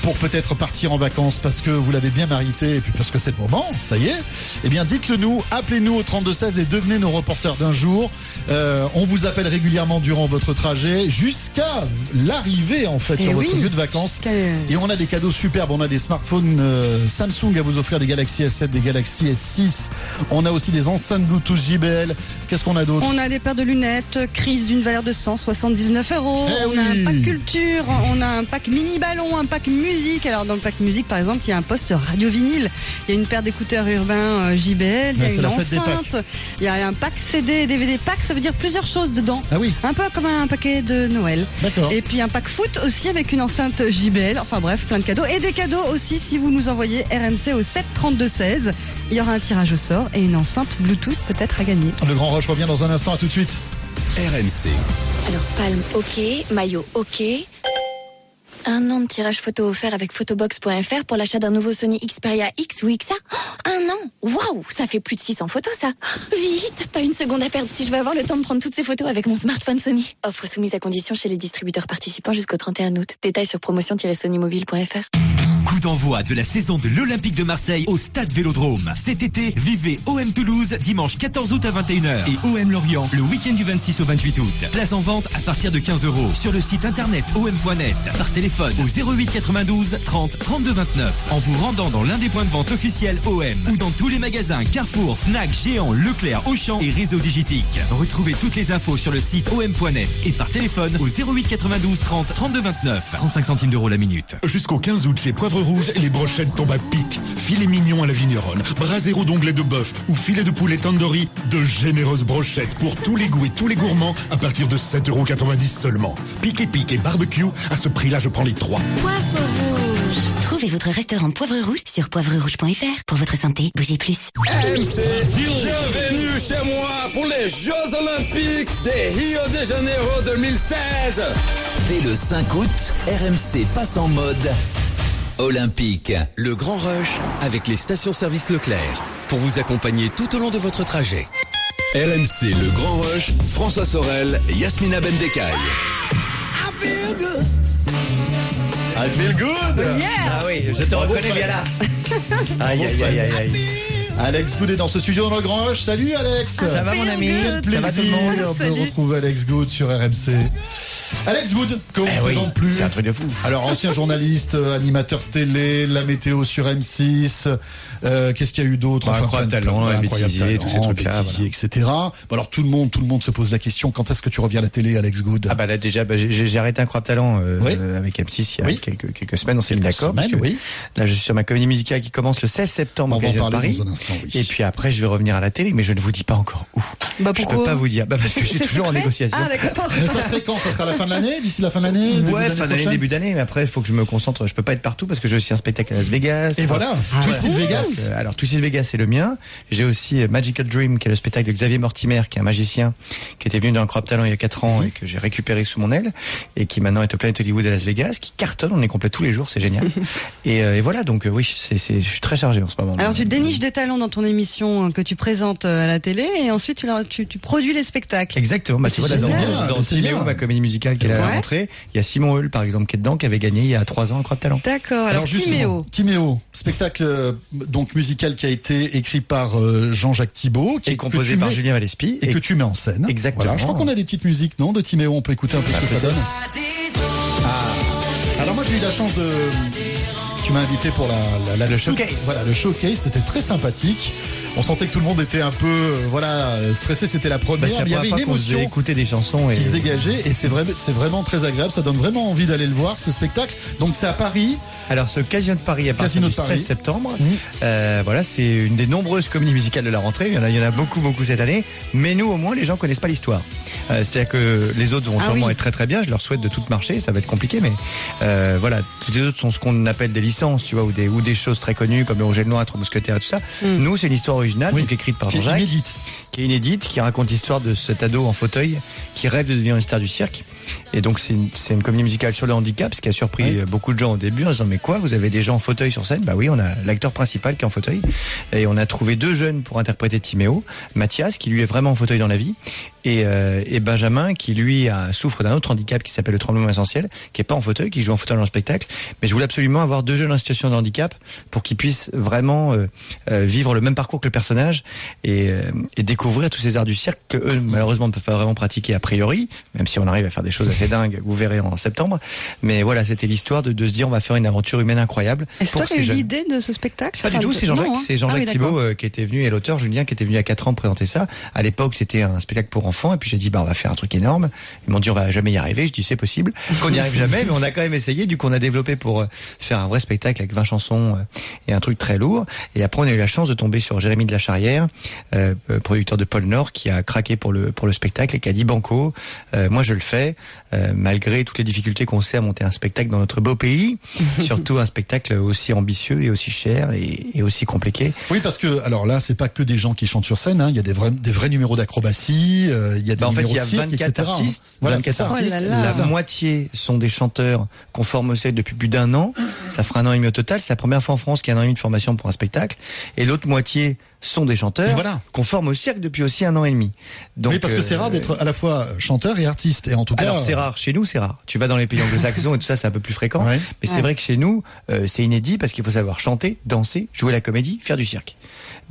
Speaker 2: pour peut-être partir en vacances parce que vous l'avez bien mérité et puis parce que c'est le moment, ça y est, eh bien dites-le nous, appelez-nous au 3216 et devenez nos reporters d'un jour. Euh, on vous appelle régulièrement durant votre trajet jusqu'à l'arrivée en fait
Speaker 9: Eh
Speaker 2: sur
Speaker 9: oui.
Speaker 2: votre lieu de vacances. Et on a des cadeaux superbes. On a des smartphones euh, Samsung à vous offrir, des Galaxy S7, des Galaxy S6. On a aussi des enceintes Bluetooth JBL. Qu'est-ce qu'on a d'autre?
Speaker 9: On a des paires de lunettes, crise d'une valeur de 179 euros.
Speaker 2: Eh
Speaker 9: on a un pack culture, on a un pack mini ballon, un pack musique. Alors dans le pack musique, par exemple, il y a un poste radio vinyle. Il y a une paire d'écouteurs urbains euh, JBL. Il y a une enceinte. Il y a un pack CD et DVD. Pack, ça veut dire plusieurs choses dedans.
Speaker 2: Ah oui.
Speaker 9: Un peu comme un paquet de Noël.
Speaker 2: D'accord.
Speaker 9: Et puis un pack foot aussi avec une enceinte JBL. Enfin bref, plein de cadeaux. Et des cadeaux aussi si vous nous envoyez RMC au 7 32 16. Il y aura un tirage au sort et une enceinte Bluetooth peut-être à gagner.
Speaker 2: Le Grand Rush revient dans un instant. À tout de suite.
Speaker 40: RMC.
Speaker 41: Alors, palme, ok. Maillot, ok. Un an de tirage photo offert avec photobox.fr pour l'achat d'un nouveau Sony Xperia X ou XA. Oh, un an? Waouh Ça fait plus de 600 photos, ça Vite Pas une seconde à perdre si je veux avoir le temps de prendre toutes ces photos avec mon smartphone Sony. Offre soumise à condition chez les distributeurs participants jusqu'au 31 août. Détails sur promotion-sonymobile.fr.
Speaker 42: Coup d'envoi de la saison de l'Olympique de Marseille au Stade Vélodrome. Cet été, vivez OM Toulouse dimanche 14 août à 21h et OM Lorient le week-end du 26 au 28 août. Place en vente à partir de 15 euros sur le site internet om.net, par téléphone au 08 92 30 32 29, en vous rendant dans l'un des points de vente officiels OM ou dans tous les magasins Carrefour, Fnac, Géant, Leclerc, Auchan et Réseau Digitique. Retrouvez toutes les infos sur le site om.net et par téléphone au 08 92 30 32 29, 35 centimes d'euros la minute.
Speaker 43: Jusqu'au 15 août chez Poivre Rouge, les brochettes tombent à pic. Filet mignon à la vigneronne, brasero d'onglet de bœuf ou filet de poulet tandoori, de généreuses brochettes pour tous les goûts et tous les gourmands à partir de 7,90€ seulement. Pique et pique et barbecue, à ce prix-là je prends les trois.
Speaker 22: Poivre rouge. Trouvez votre restaurant Poivre Rouge sur poivrerouge.fr. Pour votre santé, bougez plus.
Speaker 44: MC, bienvenue chez moi pour les Jeux Olympiques de Rio de Janeiro 2016.
Speaker 17: Dès le 5 août, RMC passe en mode olympique.
Speaker 3: Le Grand Rush avec les stations-service Leclerc pour vous accompagner tout au long de votre trajet.
Speaker 31: RMC Le Grand Rush, François Sorel, Yasmina Bendekai.
Speaker 2: I feel good
Speaker 45: Ah oui, je te reconnais bien là. Aïe, aïe, aïe, aïe, aïe.
Speaker 2: Alex Good est dans ce studio dans le Grand Rush. Salut Alex
Speaker 45: Ça va mon ami
Speaker 2: Quel
Speaker 45: Ça va tout le
Speaker 2: plaisir
Speaker 45: monde
Speaker 2: de retrouver Alex Good sur RMC. Alex Good, que on
Speaker 45: Eh
Speaker 2: ne
Speaker 45: oui,
Speaker 2: présente plus.
Speaker 45: c'est un truc de fou.
Speaker 2: Alors ancien journaliste, euh, animateur télé, la météo sur M6. Euh, Qu'est-ce qu'il y a eu d'autre
Speaker 45: Bah,
Speaker 2: de-
Speaker 45: talent,
Speaker 2: incroyable
Speaker 45: bêtisier, tous ces
Speaker 2: talent,
Speaker 45: trucs-là,
Speaker 2: bêtisier, etc. Bon, alors tout le monde, tout le monde se pose la question quand est-ce que tu reviens à la télé, Alex Good?
Speaker 45: Ah bah là déjà, bah, j'ai j'ai arrêté Incroyable Talent euh,
Speaker 2: Oui.
Speaker 45: euh, avec M6 il y a
Speaker 2: Oui.
Speaker 45: quelques, quelques semaines, on s'est mis d'accord.
Speaker 2: oui.
Speaker 45: Là je suis sur ma comédie musicale qui commence le 16 septembre
Speaker 2: On
Speaker 45: au
Speaker 2: va en parler
Speaker 45: Paris.
Speaker 2: dans un instant, oui.
Speaker 45: Et puis après je vais revenir à la télé, mais je ne vous dis pas encore où.
Speaker 9: Bah
Speaker 45: je peux
Speaker 9: pourquoi
Speaker 45: pas vous dire, bah, parce que je suis toujours en négociation.
Speaker 9: Ah d'accord.
Speaker 2: Mais ça serait quand? Ça sera la fin de l'année? D'ici la fin de l'année
Speaker 45: Ouais, fin d'année, début d'année, mais après, il faut que je me concentre. Je peux pas être partout parce que j'ai aussi un spectacle à Las Vegas.
Speaker 2: Et voilà,
Speaker 45: Ah.
Speaker 2: Vegas.
Speaker 45: Donc, euh, alors, Twisted Vegas, c'est le mien. J'ai aussi euh, Magical Dream, qui est le spectacle de Xavier Mortimer, qui est un magicien, qui était venu dans Incroyable Talent il y a 4 ans et que j'ai récupéré sous mon aile et qui maintenant est au Planet Hollywood à Las Vegas, qui cartonne. On est complet tous les jours, c'est génial. et, euh, et voilà, donc euh, oui, c'est, c'est, je suis très chargé en ce moment.
Speaker 9: Alors tu déniches des talents dans ton émission hein, que tu présentes à la télé et ensuite tu, leur- tu, tu produis les spectacles.
Speaker 45: Exactement. Bah,
Speaker 9: C'est
Speaker 45: tu vois, là, dans, dans Timéo, ma comédie musicale qui est à la
Speaker 9: Ouais.
Speaker 45: rentrée, il y a Simon Hull, par exemple, qui est dedans, qui avait gagné il y a 3 ans Incroyable Talent.
Speaker 9: D'accord. Alors,
Speaker 2: justement,
Speaker 9: Timéo.
Speaker 2: Timéo, spectacle euh, donc musical qui a été écrit par euh, Jean-Jacques Thibault, qui
Speaker 45: Et
Speaker 2: que
Speaker 45: composé par
Speaker 2: mets-
Speaker 45: Julien Valespi.
Speaker 2: et, que tu mets en scène.
Speaker 45: Exactement.
Speaker 2: Voilà, je crois qu'on a des petites musiques, non, de Timéo. On peut écouter un peu ce que ça donne. Ah. Alors moi j'ai eu la chance de. Tu m'as invité pour la, la, la-
Speaker 45: Le showcase.
Speaker 2: Voilà, le showcase. C'était très sympathique. On sentait que tout le monde était un peu, euh, voilà, euh, stressé. C'était la
Speaker 45: Bah,
Speaker 2: première.
Speaker 45: c'est la
Speaker 2: il y avait une émotion
Speaker 45: écouter des chansons et
Speaker 2: qui se dégageait et c'est vrai, c'est vraiment très agréable. Ça donne vraiment envie d'aller le voir ce spectacle. Donc c'est à Paris.
Speaker 45: Alors ce Casino de Paris à partir
Speaker 2: Casino
Speaker 45: du
Speaker 2: de Paris.
Speaker 45: 16 septembre, euh, voilà, c'est une des nombreuses comédies musicales de la rentrée. Il y en a, il y en a beaucoup, beaucoup cette année. Mais nous, au moins, les gens connaissent pas l'histoire. Euh, C'est-à-dire que les autres vont
Speaker 9: Ah
Speaker 45: sûrement
Speaker 9: oui.
Speaker 45: être très très bien. Je leur souhaite de tout marcher. Ça va être compliqué, mais euh, voilà, les autres sont ce qu'on appelle des licences, tu vois, ou des ou des choses très connues comme le Roger le Noir, Trois Mousquetaires, et tout ça. Nous, c'est une histoire originale,
Speaker 2: Oui.
Speaker 45: donc écrite par Jean-Jacques. Qui est inédite, qui raconte l'histoire de cet ado en fauteuil qui rêve de devenir une star du cirque. Et donc c'est une, c'est une comédie musicale sur le handicap, ce qui a surpris beaucoup de gens au début en se disant mais quoi, vous avez des gens en fauteuil sur scène? Bah oui, on a l'acteur principal qui est en fauteuil. Et on a trouvé deux jeunes pour interpréter Timéo, Mathias qui lui est vraiment en fauteuil dans la vie, et, euh, et Benjamin qui lui a, souffre d'un autre handicap qui s'appelle le tremblement essentiel, qui est pas en fauteuil, qui joue en fauteuil dans le spectacle. Mais je voulais absolument avoir deux jeunes en situation de handicap pour qu'ils puissent vraiment euh, euh, vivre le même parcours que le personnage et, euh, et découvrir tous ces arts du cirque que eux malheureusement ne peuvent pas vraiment pratiquer a priori, même si on arrive à faire des choses assez dingues, vous verrez en septembre. Mais voilà, c'était l'histoire de, de se dire on va faire une aventure humaine incroyable pour
Speaker 9: toi qui as eu l'idée de ce spectacle
Speaker 45: Pas du
Speaker 9: Enfin,
Speaker 45: tout,
Speaker 9: de-
Speaker 45: c'est Jean-Jacques,
Speaker 9: hein.
Speaker 45: c'est Jean-Jacques
Speaker 9: Ah oui,
Speaker 45: Thibault euh, qui était venu et l'auteur Julien qui était venu il y a 4 ans présenter ça. À l'époque, c'était un spectacle pour enfants et puis j'ai dit bah on va faire un truc énorme. Ils m'ont dit on va jamais y arriver, je dis c'est possible qu'on n'y arrive jamais mais on a quand même essayé du coup on a développé pour euh, faire un vrai spectacle avec 20 chansons euh, et un truc très lourd et après on a eu la chance de tomber sur Jérémy de la Charrière, euh, euh, de Pôle Nord qui a craqué pour le pour le spectacle et qui a dit banco, euh, moi je le fais euh, malgré toutes les difficultés qu'on sait à monter un spectacle dans notre beau pays, surtout un spectacle aussi ambitieux et aussi cher et, et aussi compliqué.
Speaker 2: Oui, parce que alors là, c'est pas que des gens qui chantent sur scène. hein. Il y a des vrais, des vrais numéros d'acrobatie. euh, il y a des
Speaker 45: Bah, en fait,
Speaker 2: numéros
Speaker 45: il y a
Speaker 2: de cirque,
Speaker 45: 24
Speaker 2: etc., hein.
Speaker 45: artistes.
Speaker 2: Voilà,
Speaker 45: 24
Speaker 2: c'est ça.
Speaker 45: artistes.
Speaker 9: Oh là là.
Speaker 45: La moitié sont des chanteurs qu'on forme au cirque depuis plus d'un an. Ça fera un an et demi au total. C'est la première fois en France qu'il y a un an et demi de formation pour un spectacle. Et l'autre moitié sont des chanteurs
Speaker 2: voilà.
Speaker 45: qu'on forme au cirque depuis aussi un an et demi. Donc,
Speaker 2: oui, parce que c'est
Speaker 45: euh,
Speaker 2: rare d'être à la fois chanteur et artiste. Et en tout cas.
Speaker 45: Alors c'est rare. Chez nous, c'est rare. Tu vas dans les pays anglo-saxons et tout ça, c'est un peu plus fréquent.
Speaker 2: Ouais.
Speaker 45: Mais c'est vrai que chez nous, euh, c'est inédit parce qu'il faut savoir chanter, danser, jouer la comédie, faire du cirque.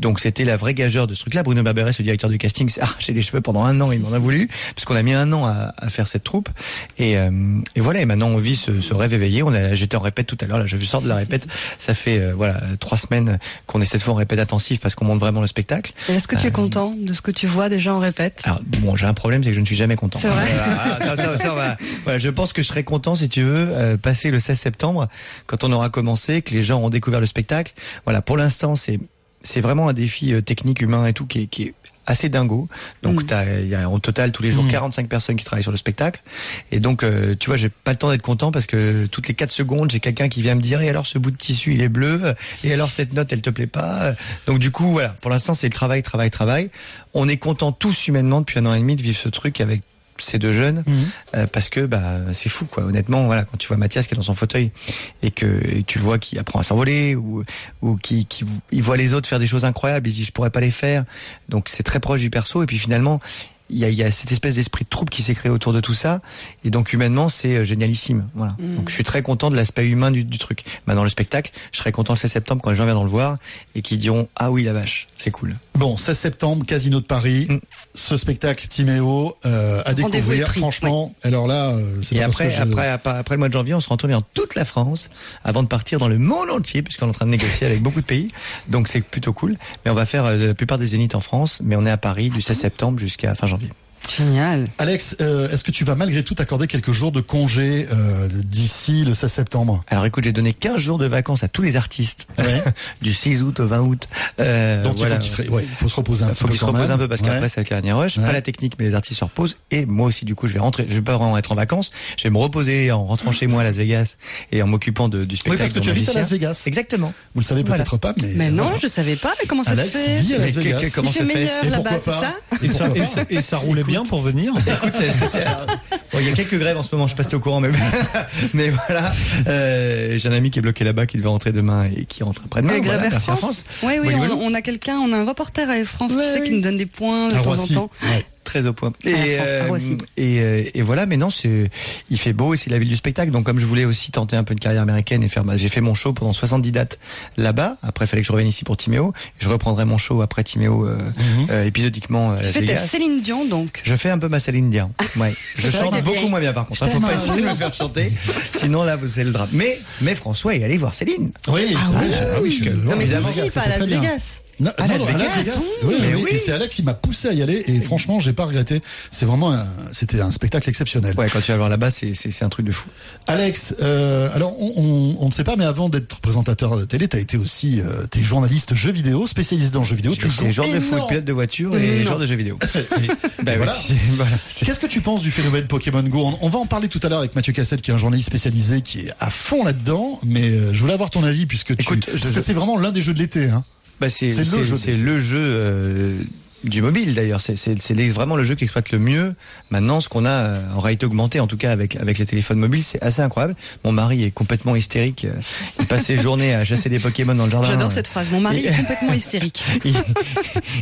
Speaker 45: Donc c'était la vraie gageure de ce truc-là. Bruno Barberet, le directeur du casting, s'est arraché les cheveux pendant un an. Il m'en a voulu parce qu'on a mis un an à, à faire cette troupe. Et, euh, et voilà. Et maintenant on vit ce, ce rêve éveillé. On a, j'étais en répète tout à l'heure. Là, je sors de la répète. Ça fait euh, voilà trois semaines qu'on est cette fois en répète intensif parce qu'on monte vraiment le spectacle.
Speaker 9: Est-ce que tu es
Speaker 45: Euh,
Speaker 9: content de ce que tu vois déjà en répète?
Speaker 45: Alors bon, j'ai un problème, c'est que je ne suis jamais content.
Speaker 9: C'est vrai
Speaker 45: Ah, ça, ça, ça, voilà. Voilà, je pense que je serai content si tu veux euh, passer le 16 septembre quand on aura commencé, que les gens ont découvert le spectacle. Voilà, pour l'instant, c'est c'est vraiment un défi euh, technique, humain et tout qui est, qui est assez dingo. Donc t'as- il y a au total tous les jours
Speaker 2: Mm.
Speaker 45: 45 personnes qui travaillent sur le spectacle. Et donc euh, tu vois, j'ai pas le temps d'être content parce que toutes les 4 secondes, j'ai quelqu'un qui vient me dire et alors ce bout de tissu, il est bleu et alors cette note, elle te plaît pas? Donc du coup, voilà, pour l'instant, c'est le travail, travail, travail. On est content tous humainement depuis un an et demi de vivre ce truc avec ces deux jeunes euh, parce que bah c'est fou quoi. Honnêtement voilà quand tu vois Mathias qui est dans son fauteuil et que et tu le vois qui apprend à s'envoler ou ou qui qui il voit les autres faire des choses incroyables il dit je pourrais pas les faire. Donc c'est très proche du perso. Et puis finalement il y a, il y a cette espèce d'esprit de troupe qui s'est créé autour de tout ça et donc humainement c'est euh, génialissime voilà
Speaker 2: Mm.
Speaker 45: donc je suis très content de l'aspect humain du, du truc maintenant le spectacle je serai content le 16 septembre quand les gens viendront le voir et qui diront ah oui la vache c'est cool
Speaker 2: Bon, 16 septembre, Casino de Paris,
Speaker 45: Mm.
Speaker 2: ce spectacle Timéo euh, à découvrir. Franchement, alors là, euh, c'est parce
Speaker 45: après,
Speaker 2: je-
Speaker 45: après, après, après le mois de janvier, on sera en tournée dans toute la France avant de partir dans le monde entier, puisqu'on est en train de négocier avec beaucoup de pays. Donc c'est plutôt cool. Mais on va faire euh, la plupart des zéniths en France, mais on est à Paris du 16 septembre jusqu'à fin janvier.
Speaker 9: Génial.
Speaker 2: Alex, euh, est-ce que tu vas malgré tout accorder quelques jours de congé euh, d'ici le 16 septembre?
Speaker 45: Alors écoute, j'ai donné 15 jours de vacances à tous les artistes, du 6 août au 20 août. Euh,
Speaker 2: Donc
Speaker 45: voilà.
Speaker 2: il faut, se, ouais, il faut se reposer un
Speaker 45: Il
Speaker 2: petit
Speaker 45: faut
Speaker 2: peu
Speaker 45: qu'ils se
Speaker 2: quand
Speaker 45: reposent
Speaker 2: même.
Speaker 45: un peu parce
Speaker 2: Ouais.
Speaker 45: qu'après c'est avec la dernière rush.
Speaker 2: Ouais.
Speaker 45: Pas la technique, mais les artistes se reposent. Et moi aussi, du coup, je vais rentrer. Je vais pas vraiment être en vacances. Je vais me reposer en rentrant chez moi à Las Vegas et en m'occupant de, du
Speaker 2: Oui,
Speaker 45: spectacle.
Speaker 2: parce que tu habites à. Las Vegas.
Speaker 45: Exactement.
Speaker 2: Vous le savez
Speaker 45: Voilà.
Speaker 2: peut-être pas, mais.
Speaker 9: Mais non, je savais pas. Mais comment ça
Speaker 2: Alex
Speaker 9: se fait?
Speaker 2: vit à Las Vegas.
Speaker 45: comment
Speaker 9: Il fait
Speaker 45: se fait?
Speaker 9: meilleur
Speaker 2: Et
Speaker 9: là-bas,
Speaker 2: pourquoi
Speaker 9: c'est
Speaker 2: pas?
Speaker 9: ça?
Speaker 27: Et ça, et ça- et ça roulait bien pour venir
Speaker 45: Écoute, c'est- c'est- bon, il y a quelques grèves en ce moment, je sais pas si t'es au courant, mais, mais voilà. Euh, J'ai un ami qui est bloqué là-bas, qui devait rentrer demain et qui rentre après-demain. Voilà,
Speaker 9: Grève
Speaker 45: à
Speaker 9: France. Oui, oui, on,
Speaker 45: voilà.
Speaker 9: on a quelqu'un, on a un reporter à France, tu sais,
Speaker 45: oui.
Speaker 9: qui nous donne des points de
Speaker 2: À
Speaker 9: temps
Speaker 2: Roissy.
Speaker 9: en temps.
Speaker 2: Ouais.
Speaker 45: Très au point.
Speaker 9: Ah,
Speaker 45: Et,
Speaker 9: France, à
Speaker 45: euh, et, euh, et voilà, mais non, c'est, il fait beau et c'est la ville du spectacle. Donc comme je voulais aussi tenter un peu de carrière américaine et faire, bah, j'ai fait mon show pendant 70 dates là-bas. Après, il fallait que je revienne ici pour Timéo. Je reprendrai mon show après Timéo euh, euh, épisodiquement
Speaker 9: Tu fais ta. Céline Dion donc.
Speaker 45: Je fais un peu ma Céline Dion. Ouais. Je chante beaucoup moins bien par contre. hein. Faut pas essayer de me faire chanter. Sinon là, vous c'est le drame. Mais, mais François est allé voir Céline.
Speaker 2: Oui,
Speaker 9: Ah oui.
Speaker 2: Ah oui, je-
Speaker 9: Non mais ici, pas à Las. Vegas.
Speaker 2: Non,
Speaker 45: À
Speaker 2: non,
Speaker 45: Las
Speaker 2: non, à Las
Speaker 45: Vegas.
Speaker 2: Vegas.
Speaker 45: Oui,
Speaker 2: Oui,
Speaker 45: mais
Speaker 2: oui.
Speaker 45: oui.
Speaker 2: Et c'est Alex qui m'a poussé à y aller. Et franchement, j'ai pas regretté. C'est vraiment, c'était un spectacle exceptionnel.
Speaker 45: Ouais, quand tu vas voir là-bas, c'est, un truc de fou.
Speaker 2: Alex, euh, alors on, on, on ne sait pas, mais avant d'être présentateur de télé, t'as été aussi, euh, t'es journaliste jeux vidéo, spécialisé dans jeux vidéo. Tu joues
Speaker 45: joueur de foot, pilote de voiture et joueur de jeux vidéo.
Speaker 2: Et
Speaker 45: Bah
Speaker 2: voilà.
Speaker 45: voilà.
Speaker 2: Qu'est-ce que tu penses du phénomène Pokémon Go? On, on va en parler tout à l'heure avec Mathieu Cassel, qui est un journaliste spécialisé, qui est à fond là-dedans. Mais euh, je voulais avoir ton avis puisque tu,
Speaker 45: Écoute,
Speaker 2: parce
Speaker 45: je-
Speaker 2: que c'est vraiment l'un des jeux de l'été. Hein.
Speaker 45: Bah c'est
Speaker 2: le
Speaker 45: le jeu euh, du mobile d'ailleurs. C'est vraiment le jeu qui exploite le mieux maintenant ce qu'on a euh, en réalité augmentée en tout cas avec avec les téléphones mobiles. C'est assez incroyable. Mon mari est complètement hystérique. Euh, Il passe ses journées à chasser des Pokémon dans le jardin.
Speaker 9: J'adore cette phrase. Mon mari
Speaker 45: Et-
Speaker 9: est complètement hystérique.
Speaker 45: il,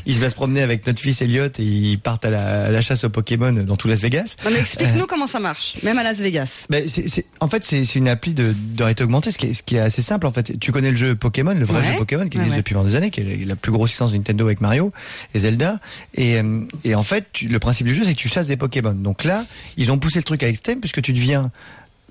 Speaker 45: il se va se promener avec notre fils Elliot et ils partent à la, à la chasse aux Pokémon dans tout Las Vegas.
Speaker 9: Non mais explique-nous comment ça marche, même à Las Vegas.
Speaker 45: Ben, c'est, c'est- en fait, c'est, une appli de, de réalité augmentée, ce qui, est, ce qui est assez simple. En fait, tu connais le jeu Pokémon, le vrai
Speaker 9: Ouais.
Speaker 45: jeu Pokémon qui
Speaker 9: Ouais,
Speaker 45: existe
Speaker 9: ouais.
Speaker 45: depuis pendant des années, qui est la plus grosse licence de Nintendo avec Mario et Zelda. Et, euh, et en fait, le principe du jeu, c'est que tu chasses des Pokémon. Donc là, ils ont poussé le truc à l'extrême puisque tu deviens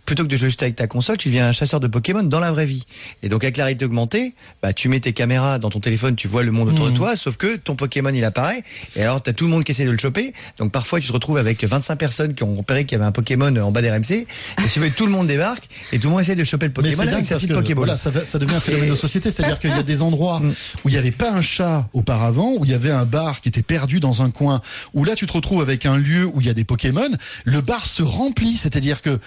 Speaker 45: plutôt que de jouer juste avec ta console, tu deviens un chasseur de Pokémon dans la vraie vie. Et donc avec la réalité augmentée, bah tu mets tes caméras dans ton téléphone, tu vois le monde autour de toi, sauf que ton Pokémon il apparaît et alors t'as tout le monde qui essaie de le choper. Donc parfois tu te retrouves avec 25 personnes qui ont repéré qu'il y avait un Pokémon en bas des RMC et tu veux tout le monde débarque et tout le monde essaie de choper le Pokémon avec sa petite Pokéball.
Speaker 2: voilà, ça, ça devient un phénomène de société. C'est-à-dire qu'il y a des endroits où il n'y avait pas un chat auparavant, où il y avait un bar qui était perdu dans un coin, où là tu te retrouves avec un lieu où il y a des Pokémon. Le bar se remplit, c'est-à-dire que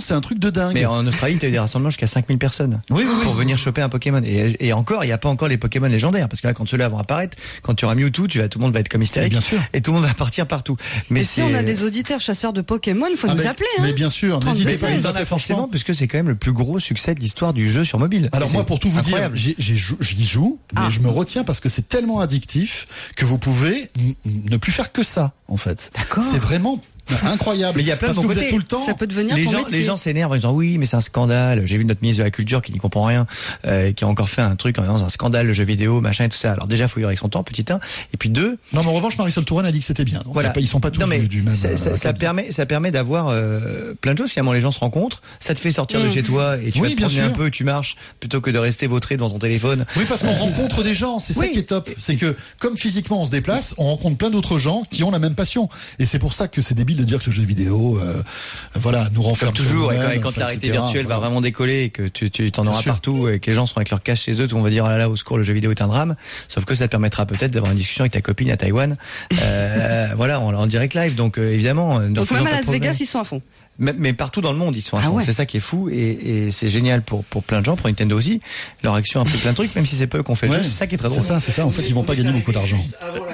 Speaker 2: c'est un truc de dingue.
Speaker 45: Mais en Australie, t'as eu des rassemblements jusqu'à 5000 personnes.
Speaker 2: Oui, oui, oui.
Speaker 45: Pour venir choper un Pokémon. Et, et encore, il n'y a pas encore les Pokémon légendaires. Parce que là, quand ceux-là vont apparaître, quand tu auras Mewtwo, tu vas, tout le monde va être comme hystérique.
Speaker 2: bien sûr.
Speaker 45: Et tout le monde va partir partout. Mais
Speaker 9: Et si on a des auditeurs chasseurs de Pokémon, il faut
Speaker 2: Ah,
Speaker 9: nous
Speaker 2: mais-
Speaker 9: appeler. Hein.
Speaker 2: mais bien sûr,
Speaker 9: 32
Speaker 2: n'hésitez pas,
Speaker 9: 16.
Speaker 2: ils en
Speaker 45: forcément, puisque c'est quand même le plus gros succès de l'histoire du jeu sur mobile.
Speaker 2: Alors moi, pour tout vous
Speaker 45: incroyable.
Speaker 2: dire, j'y joue, mais
Speaker 9: Ah.
Speaker 2: je me retiens parce que c'est tellement addictif que vous pouvez ne plus faire que ça, en fait.
Speaker 9: D'accord.
Speaker 2: C'est vraiment incroyable.
Speaker 45: Mais il y a plein
Speaker 2: parce
Speaker 45: de
Speaker 2: êtes tout le temps.
Speaker 9: Ça peut devenir
Speaker 45: les gens,
Speaker 9: métier.
Speaker 45: les gens s'énervent en disant oui, mais c'est un scandale. J'ai vu notre ministre de la Culture qui n'y comprend rien, euh, qui a encore fait un truc en disant c'est un scandale, le jeu vidéo, machin et tout ça. Alors déjà, faut vivre avec son temps, petit un. Et puis deux,
Speaker 2: Non, mais en revanche, Marisol Touraine a dit que c'était bien. Donc
Speaker 45: Voilà.
Speaker 2: y pas- ils sont pas tous
Speaker 45: non, mais
Speaker 2: du, du même.
Speaker 45: ça, ça-
Speaker 2: euh,
Speaker 45: ça permet, ça permet d'avoir euh, plein de choses. Finalement, les gens se rencontrent, ça te fait sortir de
Speaker 9: Mm.
Speaker 45: chez toi et tu
Speaker 2: Oui,
Speaker 45: vas te
Speaker 2: bien
Speaker 45: promener un peu, tu marches plutôt que de rester vautré devant ton téléphone.
Speaker 2: Oui, parce qu'on rencontre des gens, c'est ça qui est top. C'est que comme physiquement on se déplace, on rencontre plein d'autres gens qui ont la même passion. Et c'est pour ça que c'est débile de dire que le jeu vidéo, euh, voilà, nous renferme
Speaker 45: Comme toujours, et quand, et quand
Speaker 2: enfin,
Speaker 45: la réalité virtuelle va vraiment décoller et que tu, tu t'en auras
Speaker 2: sûr.
Speaker 45: partout et que les gens seront avec leur cache chez eux, tout le monde va dire oh là là au secours le jeu vidéo est un drame. Sauf que ça te permettra peut-être d'avoir une discussion avec ta copine à Taïwan, euh, voilà en, en direct live. Donc euh, évidemment. ne
Speaker 9: Donc même à Las
Speaker 45: problème.
Speaker 9: Vegas, ils sont à fond.
Speaker 45: Mais, mais partout dans le monde, ils sont à
Speaker 9: Ah
Speaker 45: fond.
Speaker 9: ouais.
Speaker 45: C'est ça qui est fou et, et c'est génial pour pour plein de gens, pour Nintendo aussi. Leur action a pris plein de trucs, même si c'est pas eux qu'on fait le
Speaker 2: Ouais.
Speaker 45: jeu. C'est ça qui est très
Speaker 2: C'est
Speaker 45: drôle.
Speaker 2: ça, c'est ça. En fait, ils vont pas gagner beaucoup d'argent.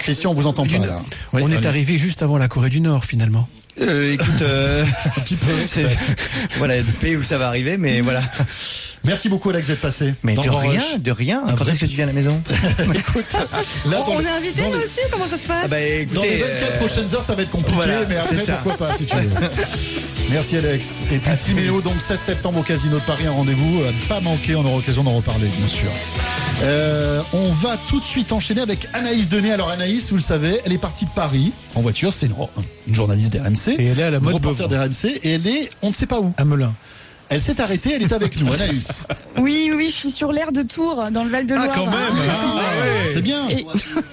Speaker 2: Christian, on vous entend pas là. Oui,
Speaker 27: on est arrivé juste avant la Corée du Nord finalement.
Speaker 45: Euh, écoute, euh,
Speaker 2: un petit peu.
Speaker 45: c'est- voilà, il y a des pays où ça va arriver, mais voilà.
Speaker 2: Merci beaucoup Alex d'être passé.
Speaker 45: Mais
Speaker 2: dans
Speaker 45: de rien,
Speaker 2: Rush.
Speaker 45: de rien.
Speaker 2: Un
Speaker 45: Quand
Speaker 2: vrai-
Speaker 45: est-ce que tu viens à la maison
Speaker 2: Écoute, là,
Speaker 9: Oh, on est invité
Speaker 2: dans
Speaker 9: nous aussi Comment ça se passe
Speaker 45: Ah bah,
Speaker 2: Dans les 24
Speaker 45: euh,
Speaker 2: prochaines heures, ça va être compliqué,
Speaker 45: voilà,
Speaker 2: mais après, pourquoi pas, si tu veux. Merci Alex. Et puis Timéo, donc 16 septembre au Casino de Paris, un rendez-vous à ne pas manquer, on aura l'occasion d'en reparler, bien sûr. Euh, on va tout de suite enchaîner avec Anaïs Denet. Alors Anaïs, vous le savez, elle est partie de Paris en voiture, c'est une, une journaliste d'RMC,
Speaker 27: Et elle est à la
Speaker 2: une
Speaker 27: mode
Speaker 2: reporter d'RMC, et elle est, on ne sait pas où.
Speaker 27: À Melun.
Speaker 2: Elle s'est arrêtée, elle est avec nous, Anaïs.
Speaker 46: Oui, oui, je suis sur l'air de Tours, dans le Val-de-Loire.
Speaker 27: Ah, quand même. Ah, ouais.
Speaker 2: C'est bien.
Speaker 46: Et,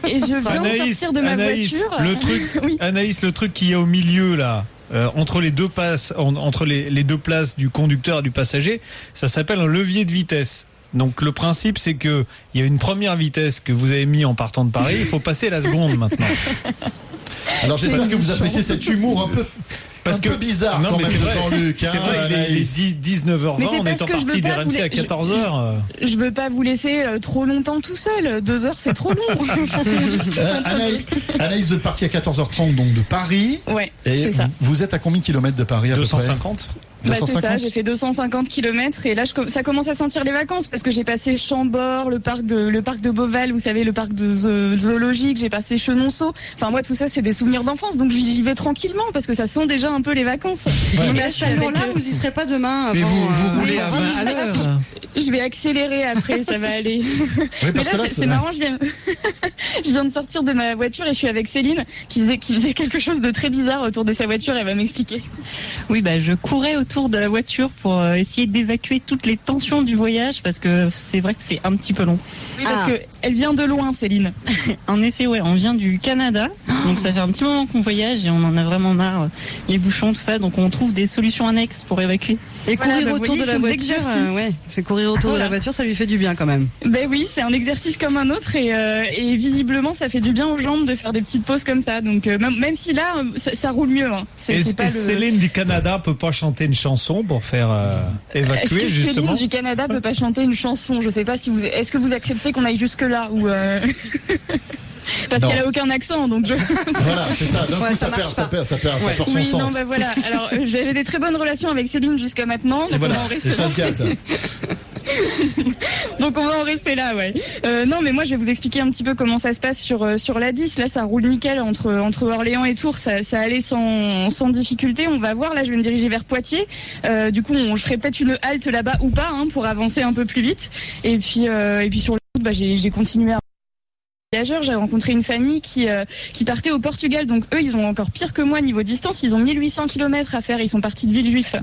Speaker 46: et je viens de sortir de ma
Speaker 27: Anaïs,
Speaker 46: voiture.
Speaker 27: le truc,
Speaker 46: Oui.
Speaker 27: Anaïs, le truc qu'il y a au milieu là, euh, entre les deux passes, en- entre les, les deux places du conducteur et du passager, ça s'appelle un levier de vitesse. Donc le principe c'est que il y a une première vitesse que vous avez mis en partant de Paris, il faut passer la seconde maintenant.
Speaker 2: Alors j'espère que vous appréciez cet humour un peu,
Speaker 27: Parce
Speaker 2: un
Speaker 27: que
Speaker 2: peu bizarre
Speaker 27: non
Speaker 2: quand
Speaker 27: mais
Speaker 2: même
Speaker 27: c'est
Speaker 2: de
Speaker 27: vrai,
Speaker 2: Jean-Luc.
Speaker 27: c'est
Speaker 2: hein,
Speaker 27: vrai, il est, il est 10 19h20
Speaker 46: Mais c'est
Speaker 27: en
Speaker 46: parce
Speaker 27: étant
Speaker 46: que je veux
Speaker 27: parti
Speaker 46: pas
Speaker 27: d'RMC
Speaker 46: vous
Speaker 27: à
Speaker 46: la- je-
Speaker 27: 14h.
Speaker 46: Je veux pas vous laisser euh, trop longtemps tout seul. Deux heures, c'est trop long.
Speaker 2: Euh, Anaïs, Anaïs, vous êtes partie à 14h30 donc de Paris.
Speaker 46: ouais,
Speaker 2: Et
Speaker 46: c'est ça.
Speaker 2: vous, vous êtes à combien de kilomètres de Paris à peu près?
Speaker 27: 250
Speaker 46: Bah, c'est ça,
Speaker 2: 250
Speaker 46: j'ai fait 250 km et là je, ça commence à sentir les vacances parce que j'ai passé Chambord, le parc de le parc de Beauval, vous savez le parc de zo- zoologique, j'ai passé Chenonceau. Enfin moi tout ça c'est des souvenirs d'enfance donc j'y vais tranquillement parce que ça sent déjà un peu les vacances. Donc
Speaker 9: Mais
Speaker 46: là,
Speaker 9: à ce là vous y serez pas demain.
Speaker 27: Mais
Speaker 9: avant,
Speaker 27: vous, vous
Speaker 9: euh,
Speaker 27: voulez
Speaker 9: avant
Speaker 27: à 20 à
Speaker 9: 18 heures.
Speaker 27: l'heure.
Speaker 46: Je vais accélérer après, ça va aller.
Speaker 2: Oui,
Speaker 46: Mais là, c'est- marrant, je viens, je viens de sortir de ma voiture et je suis avec Céline qui faisait, qui faisait quelque chose de très bizarre autour de sa voiture. Elle va m'expliquer.
Speaker 47: Oui, bah, je courais autour de la voiture pour euh, essayer d'évacuer toutes les tensions du voyage parce que c'est vrai que c'est un petit peu long.
Speaker 46: Oui, parce
Speaker 47: Ah.
Speaker 46: que elle vient de loin, Céline.
Speaker 47: En effet, ouais, on vient du Canada, donc ça fait un petit moment qu'on voyage et on en a vraiment marre, les bouchons, tout ça, donc on trouve des solutions annexes pour évacuer.
Speaker 9: Et
Speaker 46: Voilà,
Speaker 9: courir
Speaker 46: bah,
Speaker 9: autour
Speaker 46: voyez,
Speaker 9: de la voiture, euh, ouais, c'est courir autour de la voiture, ça lui fait du bien quand même.
Speaker 46: Ben oui, c'est un exercice comme un autre et, euh, et visiblement ça fait du bien aux jambes de faire des petites pauses comme ça. Donc euh, même, même si là ça, ça roule mieux. Hein. C'est
Speaker 27: Et,
Speaker 46: pas
Speaker 27: et
Speaker 46: le.
Speaker 27: Céline du Canada peut pas chanter une chanson pour faire euh,
Speaker 46: Est-ce
Speaker 27: évacuer
Speaker 46: que
Speaker 27: justement
Speaker 46: Céline du Canada peut pas chanter une chanson? Je sais pas si vous. Est-ce que vous acceptez qu'on aille jusque là ou euh, Parce qu'elle a aucun accent, donc je.
Speaker 2: Voilà, c'est ça. D'un
Speaker 9: Ouais,
Speaker 2: coup,
Speaker 9: ça
Speaker 2: ça, perd, ça perd, ça perd, ça perd son
Speaker 46: Oui,
Speaker 2: sens.
Speaker 46: non, bah voilà. Alors, euh, j'avais des très bonnes relations avec Céline jusqu'à maintenant.
Speaker 2: Et
Speaker 46: Donc,
Speaker 2: voilà,
Speaker 46: on va en
Speaker 2: et
Speaker 46: rester
Speaker 2: ça
Speaker 46: là.
Speaker 2: se gâte.
Speaker 46: Donc on va en rester là, ouais. Euh, non, mais moi je vais vous expliquer un petit peu comment ça se passe sur sur la 10. Là, ça roule nickel entre entre Orléans et Tours, ça, ça allait sans sans difficulté. On va voir. Là, je vais me diriger vers Poitiers. Euh, du coup, on, je ferai peut-être une halte là-bas ou pas hein, pour avancer un peu plus vite. Et puis euh, et puis sur bah, j'ai continué voyageurs, j'ai rencontré une famille qui euh, qui partait au Portugal. Donc eux, ils ont encore pire que moi niveau distance. Ils ont 1800 km à faire. Ils sont partis de Villejuif.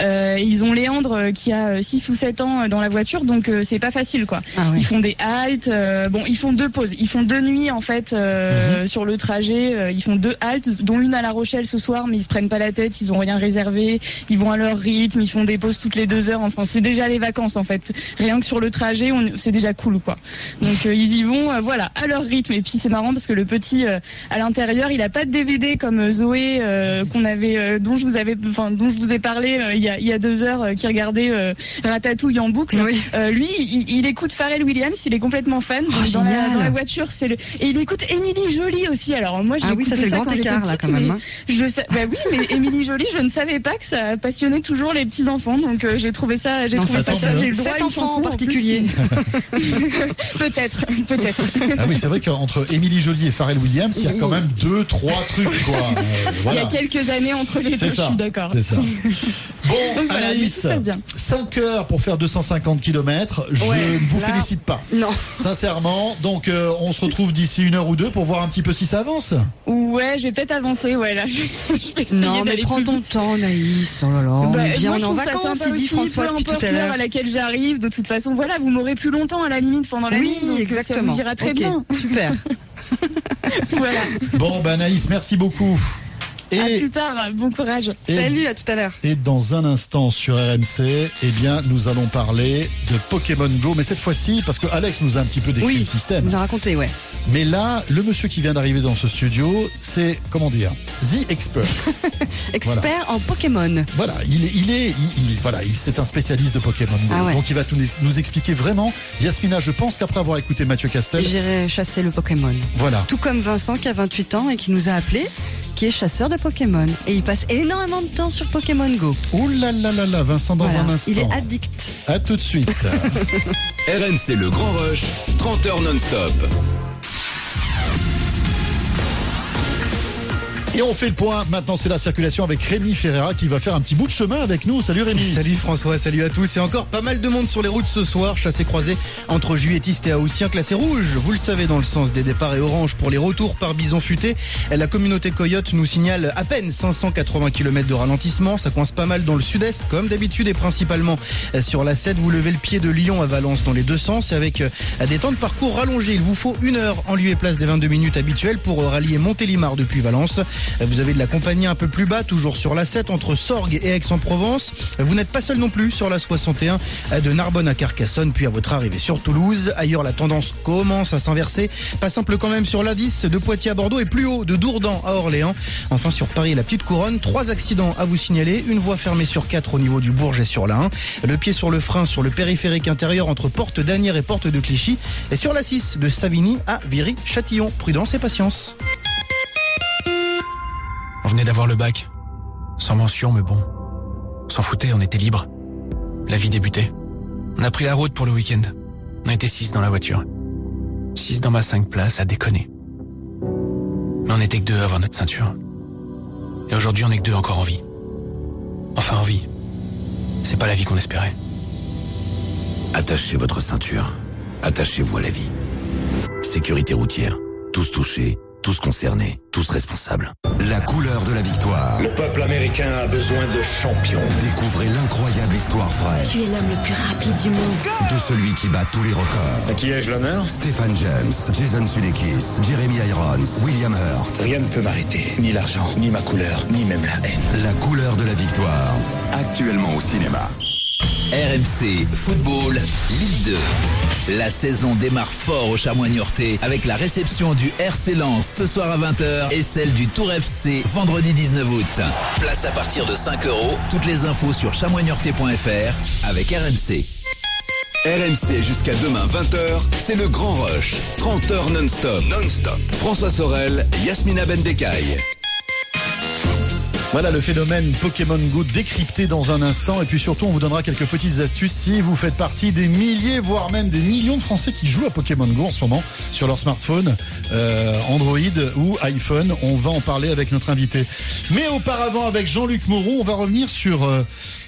Speaker 46: Euh, ils ont Léandre euh, qui a 6 ou 7 ans euh, dans la voiture, donc euh, c'est pas facile quoi.
Speaker 9: Ah.
Speaker 46: Ils font des haltes. euh, bon, ils font deux pauses. Ils font deux nuits en fait euh, sur le trajet. euh, ils font deux haltes, dont une à La Rochelle ce soir, mais ils se prennent pas la tête. Ils ont rien réservé. Ils vont à leur rythme. Ils font des pauses toutes les deux heures. Enfin, c'est déjà les vacances en fait. Rien que sur le trajet, on- c'est déjà cool quoi. Donc euh, ils y vont, euh, voilà, leur rythme. Et puis c'est marrant parce que le petit euh, à l'intérieur, il a pas de DVD comme euh, Zoé euh, qu'on avait, euh, dont je vous avais, enfin dont je vous ai parlé euh, il y a il y a deux heures, euh, qui regardait euh, Ratatouille en boucle. Euh, lui, il, il écoute Pharrell Williams, il est complètement fan. Donc, dans, la,
Speaker 9: génial.
Speaker 46: dans la voiture, c'est le et il écoute Émilie Jolie aussi. Alors moi, j'ai
Speaker 9: Ah oui, ça, c'est le grand écart, là,
Speaker 46: petite,
Speaker 9: quand même, hein.
Speaker 46: Je sais, bah oui, mais Émilie Jolie, je ne savais pas que ça passionnait toujours les petits enfants. Donc euh, j'ai trouvé ça, j'ai trouvé
Speaker 9: ça
Speaker 46: j'ai le droit à
Speaker 9: Cet
Speaker 46: une
Speaker 9: enfant
Speaker 46: chanson
Speaker 9: en particulier.
Speaker 46: peut-être, peut-être.
Speaker 2: Ah oui, c'est vrai qu'entre Émilie Jolie et Pharrell Williams, il y a quand même deux, trois trucs, quoi. Euh, voilà.
Speaker 46: Il y a quelques années entre les deux,
Speaker 2: C'est
Speaker 46: je
Speaker 2: ça,
Speaker 46: suis d'accord.
Speaker 2: c'est ça. Bon,
Speaker 46: Donc voilà, mais
Speaker 2: Anaïs,
Speaker 46: tout se passe bien.
Speaker 2: 5 heures pour faire 250 km. Je
Speaker 46: Ouais,
Speaker 2: ne vous
Speaker 46: là-
Speaker 2: félicite pas.
Speaker 9: Non.
Speaker 2: Sincèrement. Donc, euh, on se retrouve d'ici une heure ou deux pour voir un petit peu si ça avance.
Speaker 46: Ouais, je vais peut-être avancer, ouais, là. Je, je vais essayer
Speaker 9: Non, mais prends ton
Speaker 46: vite.
Speaker 9: temps, Naïs. Oh là là, on
Speaker 46: Bah,
Speaker 9: est bien,
Speaker 46: moi,
Speaker 9: on en
Speaker 46: ça
Speaker 9: vacances, il dit François
Speaker 46: peu
Speaker 9: depuis tout
Speaker 46: importe
Speaker 9: à
Speaker 46: l'heure à laquelle j'arrive, de toute façon, voilà, vous m'aurez plus longtemps à la limite pendant la
Speaker 9: Oui,
Speaker 46: nuit. donc
Speaker 9: exactement.
Speaker 46: Ça vous ira très bien.
Speaker 9: Super.
Speaker 46: voilà.
Speaker 2: Bon, bah, Anaïs, merci beaucoup.
Speaker 46: À plus tard, bon courage.
Speaker 2: Et-
Speaker 9: Salut, à tout à l'heure.
Speaker 2: Et dans un instant sur RMC, eh bien, nous allons parler de Pokémon Go, mais cette fois-ci, parce que Alex nous a un petit peu décrit
Speaker 9: Oui,
Speaker 2: le système.
Speaker 9: nous a raconté, ouais.
Speaker 2: Mais là, le monsieur qui vient d'arriver dans ce studio, c'est, comment dire, The Expert.
Speaker 9: Expert
Speaker 2: Voilà.
Speaker 9: en Pokémon.
Speaker 2: Voilà, il est, il est, il, il- voilà, il- c'est un spécialiste de Pokémon Go.
Speaker 9: Ah ouais.
Speaker 2: Donc il va tout nous, nous expliquer vraiment. Yasmina, je pense qu'après avoir écouté Mathieu Castel,
Speaker 9: J'irai chasser le Pokémon.
Speaker 2: voilà.
Speaker 9: Tout comme Vincent qui a 28 ans et qui nous a appelé, qui est chasseur de Pokémon. Et il passe énormément de temps sur Pokémon Go.
Speaker 2: Ouh là là là là, Vincent dans
Speaker 9: Voilà,
Speaker 2: un instant.
Speaker 9: Il est addict.
Speaker 2: À tout de suite.
Speaker 3: RMC Le Grand Rush, 30 heures non-stop.
Speaker 2: Et on fait le point. Maintenant, c'est la circulation avec Rémi Ferreira qui va faire un petit bout de chemin avec nous. Salut Rémi.
Speaker 23: Salut François, salut à tous. Et encore pas mal de monde sur les routes ce soir. Chassé croisé entre Juilletistes et Haussien classé rouge. Vous le savez dans le sens des départs et orange pour les retours par bison futé. La communauté Coyote nous signale à peine 580 km de ralentissement. Ça coince pas mal dans le sud-est comme d'habitude et principalement sur la 7. Vous levez le pied de Lyon à Valence dans les deux sens et avec euh, des temps de parcours rallongés. Il vous faut une heure en lieu et place des 22 minutes habituelles pour euh, rallier Montélimar depuis Valence. Vous avez de la compagnie un peu plus bas, toujours sur la 7 entre Sorgues et Aix-en-Provence. Vous n'êtes pas seul non plus sur la 61 euh, de Narbonne à Carcassonne, puis à votre arrivée sur Toulouse. Ailleurs, la tendance commence à s'inverser. Pas simple quand même sur la 10 de Poitiers à Bordeaux et plus haut de Dourdan à Orléans. Enfin sur Paris et la Petite Couronne, trois accidents à vous signaler. Une voie fermée sur quatre au niveau du Bourget sur la 1. Le pied sur le frein sur le périphérique intérieur entre Porte d'Anières et Porte de Clichy. Et sur la 6 de Savigny à Viry-Châtillon. Prudence et patience.
Speaker 48: On venait d'avoir le bac. Sans mention, mais bon. On S'en foutait, on était libre. La vie débutait. On a pris la route pour le week-end. On était six dans la voiture. Six dans ma cinq places, à déconner. Mais on était que deux avoir notre ceinture. Et aujourd'hui, on est que deux encore en vie. Enfin, en vie. C'est pas la vie qu'on espérait.
Speaker 31: Attachez votre ceinture. Attachez-vous à la vie. Sécurité routière. Tous touchés, tous concernés, tous responsables.
Speaker 49: La couleur de la victoire.
Speaker 50: Le peuple américain a besoin de champions.
Speaker 49: Découvrez l'incroyable histoire vraie
Speaker 22: Tu es l'homme le plus rapide du monde.
Speaker 49: de celui qui bat tous les records.
Speaker 50: À qui ai-je l'honneur?
Speaker 49: Stéphane James, Jason Sudeikis, Jeremy Irons, William Hurt.
Speaker 50: Rien ne peut m'arrêter. Ni l'argent, ni ma couleur, ni même la haine.
Speaker 49: La couleur de la victoire. Actuellement au cinéma.
Speaker 17: RMC Football Ligue 2. La saison démarre fort au Chamois Niortais avec la réception du RC Lens ce soir à 20h et celle du Tour FC vendredi 19 août. Place à partir de 5 euros. Toutes les infos sur chamoisniortais.fr avec RMC.
Speaker 3: RMC jusqu'à demain 20h, c'est le Grand Rush. 30 heures non-stop. Non-stop. François Sorel, Yasmina Bendekai.
Speaker 2: Voilà le phénomène Pokémon Go décrypté dans un instant et puis surtout on vous donnera quelques petites astuces si vous faites partie des milliers voire même des millions de Français qui jouent à Pokémon Go en ce moment sur leur smartphone, euh, Android ou iPhone. On va en parler avec notre invité. Mais auparavant avec Jean-Luc Moreau, on va revenir sur euh,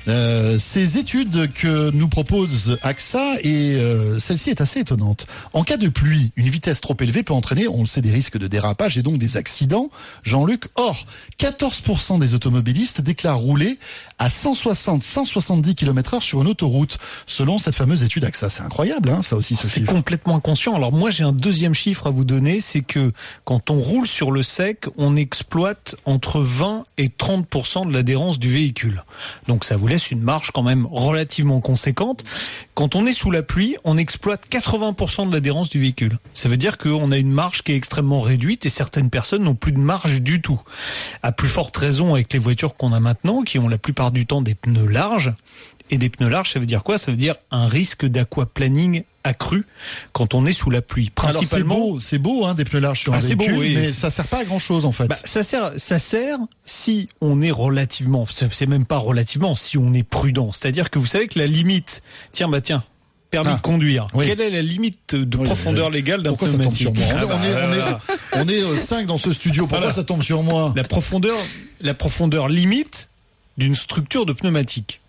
Speaker 2: euh, ces études que nous propose AXA et euh, celle-ci est assez étonnante. En cas de pluie, une vitesse trop élevée peut entraîner, on le sait, des risques de dérapage et donc des accidents. Jean-Luc, or, 14% des automobilistes déclarent rouler à 160-170 km heure sur une autoroute, selon cette fameuse étude AXA. C'est incroyable, hein, ça aussi, ce
Speaker 27: C'est complètement inconscient. Alors moi j'ai un deuxième chiffre à vous donner, c'est que quand on roule sur le sec, on exploite entre 20 et 30 de l'adhérence du véhicule. Donc ça vous laisse une marge quand même relativement conséquente. Quand on est sous la pluie, on exploite 80% de l'adhérence du véhicule. Ça veut dire qu'on a une marge qui est extrêmement réduite et certaines personnes n'ont plus de marge du tout. À plus forte raison avec les voitures qu'on a maintenant, qui ont la plupart du temps des pneus larges. Et des pneus larges, ça veut dire quoi? Ça veut dire un risque d'aquaplaning accru quand on est sous la pluie.
Speaker 2: Alors c'est
Speaker 27: Principalement,
Speaker 2: beau, c'est beau hein, des pneus larges sur
Speaker 27: Ah,
Speaker 2: un
Speaker 27: c'est beau, oui.
Speaker 2: mais ça sert pas à grand chose en fait.
Speaker 27: Bah, ça sert, ça sert si on est relativement, c'est même pas relativement, si on est prudent. C'est-à-dire que vous savez que la limite, tiens, bah tiens, permis
Speaker 2: Ah,
Speaker 27: de conduire.
Speaker 2: oui.
Speaker 27: Quelle est la limite de
Speaker 2: Oui,
Speaker 27: profondeur légale d'un
Speaker 2: ça tombe
Speaker 27: pneumatique
Speaker 2: sur moi On est-
Speaker 27: Ah bah,
Speaker 2: on est, on est,
Speaker 27: voilà.
Speaker 2: on est, euh, cinq dans ce studio. Pourquoi
Speaker 27: Voilà.
Speaker 2: ça tombe sur moi
Speaker 27: La profondeur, la profondeur limite d'une structure de pneumatique,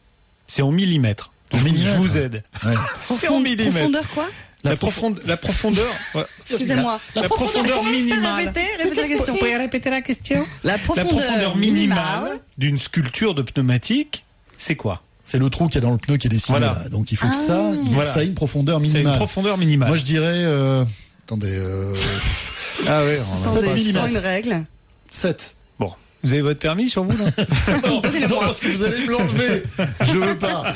Speaker 27: c'est en millimètres. Je vous-
Speaker 2: millimètres.
Speaker 27: Je vous aide.
Speaker 2: Ouais.
Speaker 27: C'est en millimètres.
Speaker 9: Profondeur quoi
Speaker 27: La, profondeur, la profondeur, ouais.
Speaker 9: Excusez-moi.
Speaker 27: La profondeur minimale.
Speaker 9: Répétez, répétez la question.
Speaker 27: répéter la question
Speaker 9: La
Speaker 27: La
Speaker 9: profondeur,
Speaker 27: profondeur
Speaker 9: minimale.
Speaker 27: minimale d'une sculpture de pneumatique, c'est quoi
Speaker 2: C'est le trou qui est dans le pneu qui est dessiné
Speaker 27: Voilà.
Speaker 2: là. Donc il faut que ça, il-
Speaker 27: Voilà.
Speaker 2: ça ait une profondeur
Speaker 27: C'est une
Speaker 2: minimale.
Speaker 27: profondeur minimale.
Speaker 2: Moi je dirais, euh, attendez, euh,
Speaker 27: ah ouais,
Speaker 9: Attendez,
Speaker 2: 7
Speaker 9: sans
Speaker 2: millimètres.
Speaker 9: une règle.
Speaker 2: 7.
Speaker 27: Vous avez votre permis sur vous là
Speaker 2: Non, non, parce que vous allez me l'enlever. Je veux pas.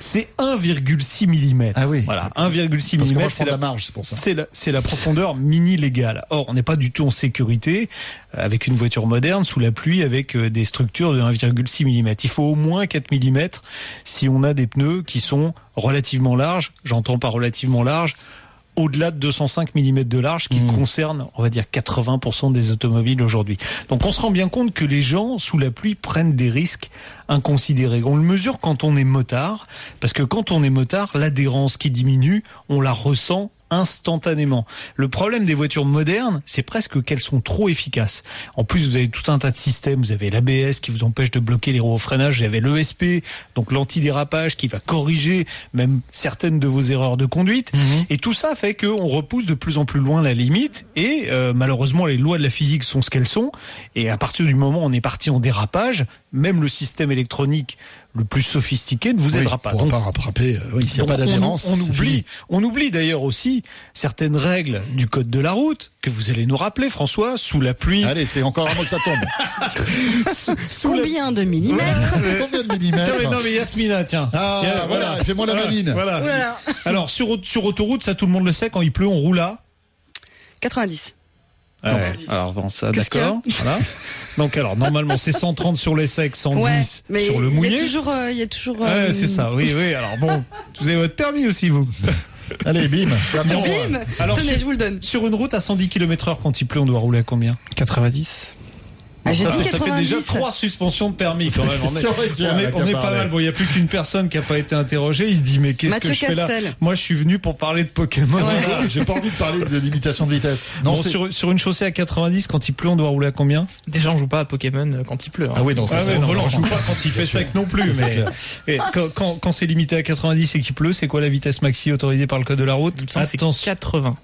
Speaker 27: C'est 1,6 mm.
Speaker 2: Ah oui.
Speaker 27: Voilà, 1,6
Speaker 2: Parce que moi
Speaker 27: mm, c'est
Speaker 2: la
Speaker 27: la,
Speaker 2: marge, c'est pour ça.
Speaker 27: c'est la, la profondeur mini légale. Or, on n'est pas du tout en sécurité euh, avec une voiture moderne sous la pluie avec euh, des structures de 1,6 mm. Il faut au moins 4 mm si on a des pneus qui sont relativement larges. J'entends pas relativement large. Au-delà de 205 mm de large, qui concerne, on va dire, 80% des automobiles aujourd'hui. Donc, on se rend bien compte que les gens, sous la pluie, prennent des risques inconsidérés. On le mesure quand on est motard, parce que quand on est motard, l'adhérence qui diminue, on la ressent instantanément. Le problème des voitures modernes, c'est presque qu'elles sont trop efficaces. En plus, vous avez tout un tas de systèmes. Vous avez l'ABS qui vous empêche de bloquer les roues au freinage. Vous avez l'ESP, donc l'antidérapage qui va corriger même certaines de vos erreurs de conduite. Et tout ça fait qu'on repousse de plus en plus loin la limite. Et euh, malheureusement, les lois de la physique sont ce qu'elles sont. Et à partir du moment où on est parti en dérapage, même le système électronique le plus sophistiqué ne vous
Speaker 2: Oui,
Speaker 27: aidera pas. Donc,
Speaker 2: pas rattraper. euh, Oui, s'il n'y a pas d'adhérence,
Speaker 27: on, on oublie, on oublie d'ailleurs aussi certaines règles du code de la route que vous allez nous rappeler, François, sous la pluie.
Speaker 2: Allez, c'est encore un mot que ça tombe.
Speaker 27: Sous la-
Speaker 9: Combien de millimètres
Speaker 2: Combien de millimètres
Speaker 27: Tiens, mais non mais Yasmina, tiens.
Speaker 2: Ah,
Speaker 27: Tiens,
Speaker 2: voilà, fais-moi la
Speaker 27: Voilà,
Speaker 2: maline.
Speaker 27: Voilà.
Speaker 9: Voilà.
Speaker 27: Alors sur sur autoroute, ça tout le monde le sait, quand il pleut, on roule à.
Speaker 9: 90.
Speaker 27: Ouais. Alors bon, ça, d'accord. Voilà. Donc alors normalement c'est 130 sur les secs, 110
Speaker 9: Ouais, mais
Speaker 27: sur le
Speaker 9: il y
Speaker 27: mouillé.
Speaker 9: a toujours, euh, il y a toujours.
Speaker 27: Ouais,
Speaker 9: euh,
Speaker 27: c'est ça. Oui, oui. Alors bon, vous avez votre permis aussi, vous.
Speaker 2: Allez, bim.
Speaker 9: Bim
Speaker 27: Alors,
Speaker 9: Tenez,
Speaker 27: sur-
Speaker 9: je vous le donne.
Speaker 27: Sur une route à 110 km heure, quand il pleut, on doit rouler à combien?
Speaker 4: 90.
Speaker 9: Ah, j'ai
Speaker 27: ça,
Speaker 9: dit
Speaker 27: ça fait
Speaker 9: 90.
Speaker 27: déjà trois suspensions de permis quand même. On est, on on pas mal. Bon, il n'y a plus qu'une personne qui n'a pas été interrogée. Il se dit mais qu'est-ce que je fais là. Moi, je suis venu pour parler de Pokémon.
Speaker 2: Voilà, J'ai pas envie de parler de limitation de vitesse. Non,
Speaker 27: Bon, sur, sur une chaussée à 90, quand il pleut, on doit rouler à combien
Speaker 4: Déjà, on joue pas à Pokémon euh, quand il pleut. hein.
Speaker 2: Ah oui, non, ça
Speaker 27: Ah
Speaker 2: c'est
Speaker 27: ouais,
Speaker 2: non,
Speaker 27: non,
Speaker 2: non,
Speaker 27: on joue pas quand il fait sec non plus. Mais et quand, quand, quand c'est limité à 90 et qu'il pleut, c'est quoi la vitesse maxi autorisée par le code de la route Attention.
Speaker 4: 80.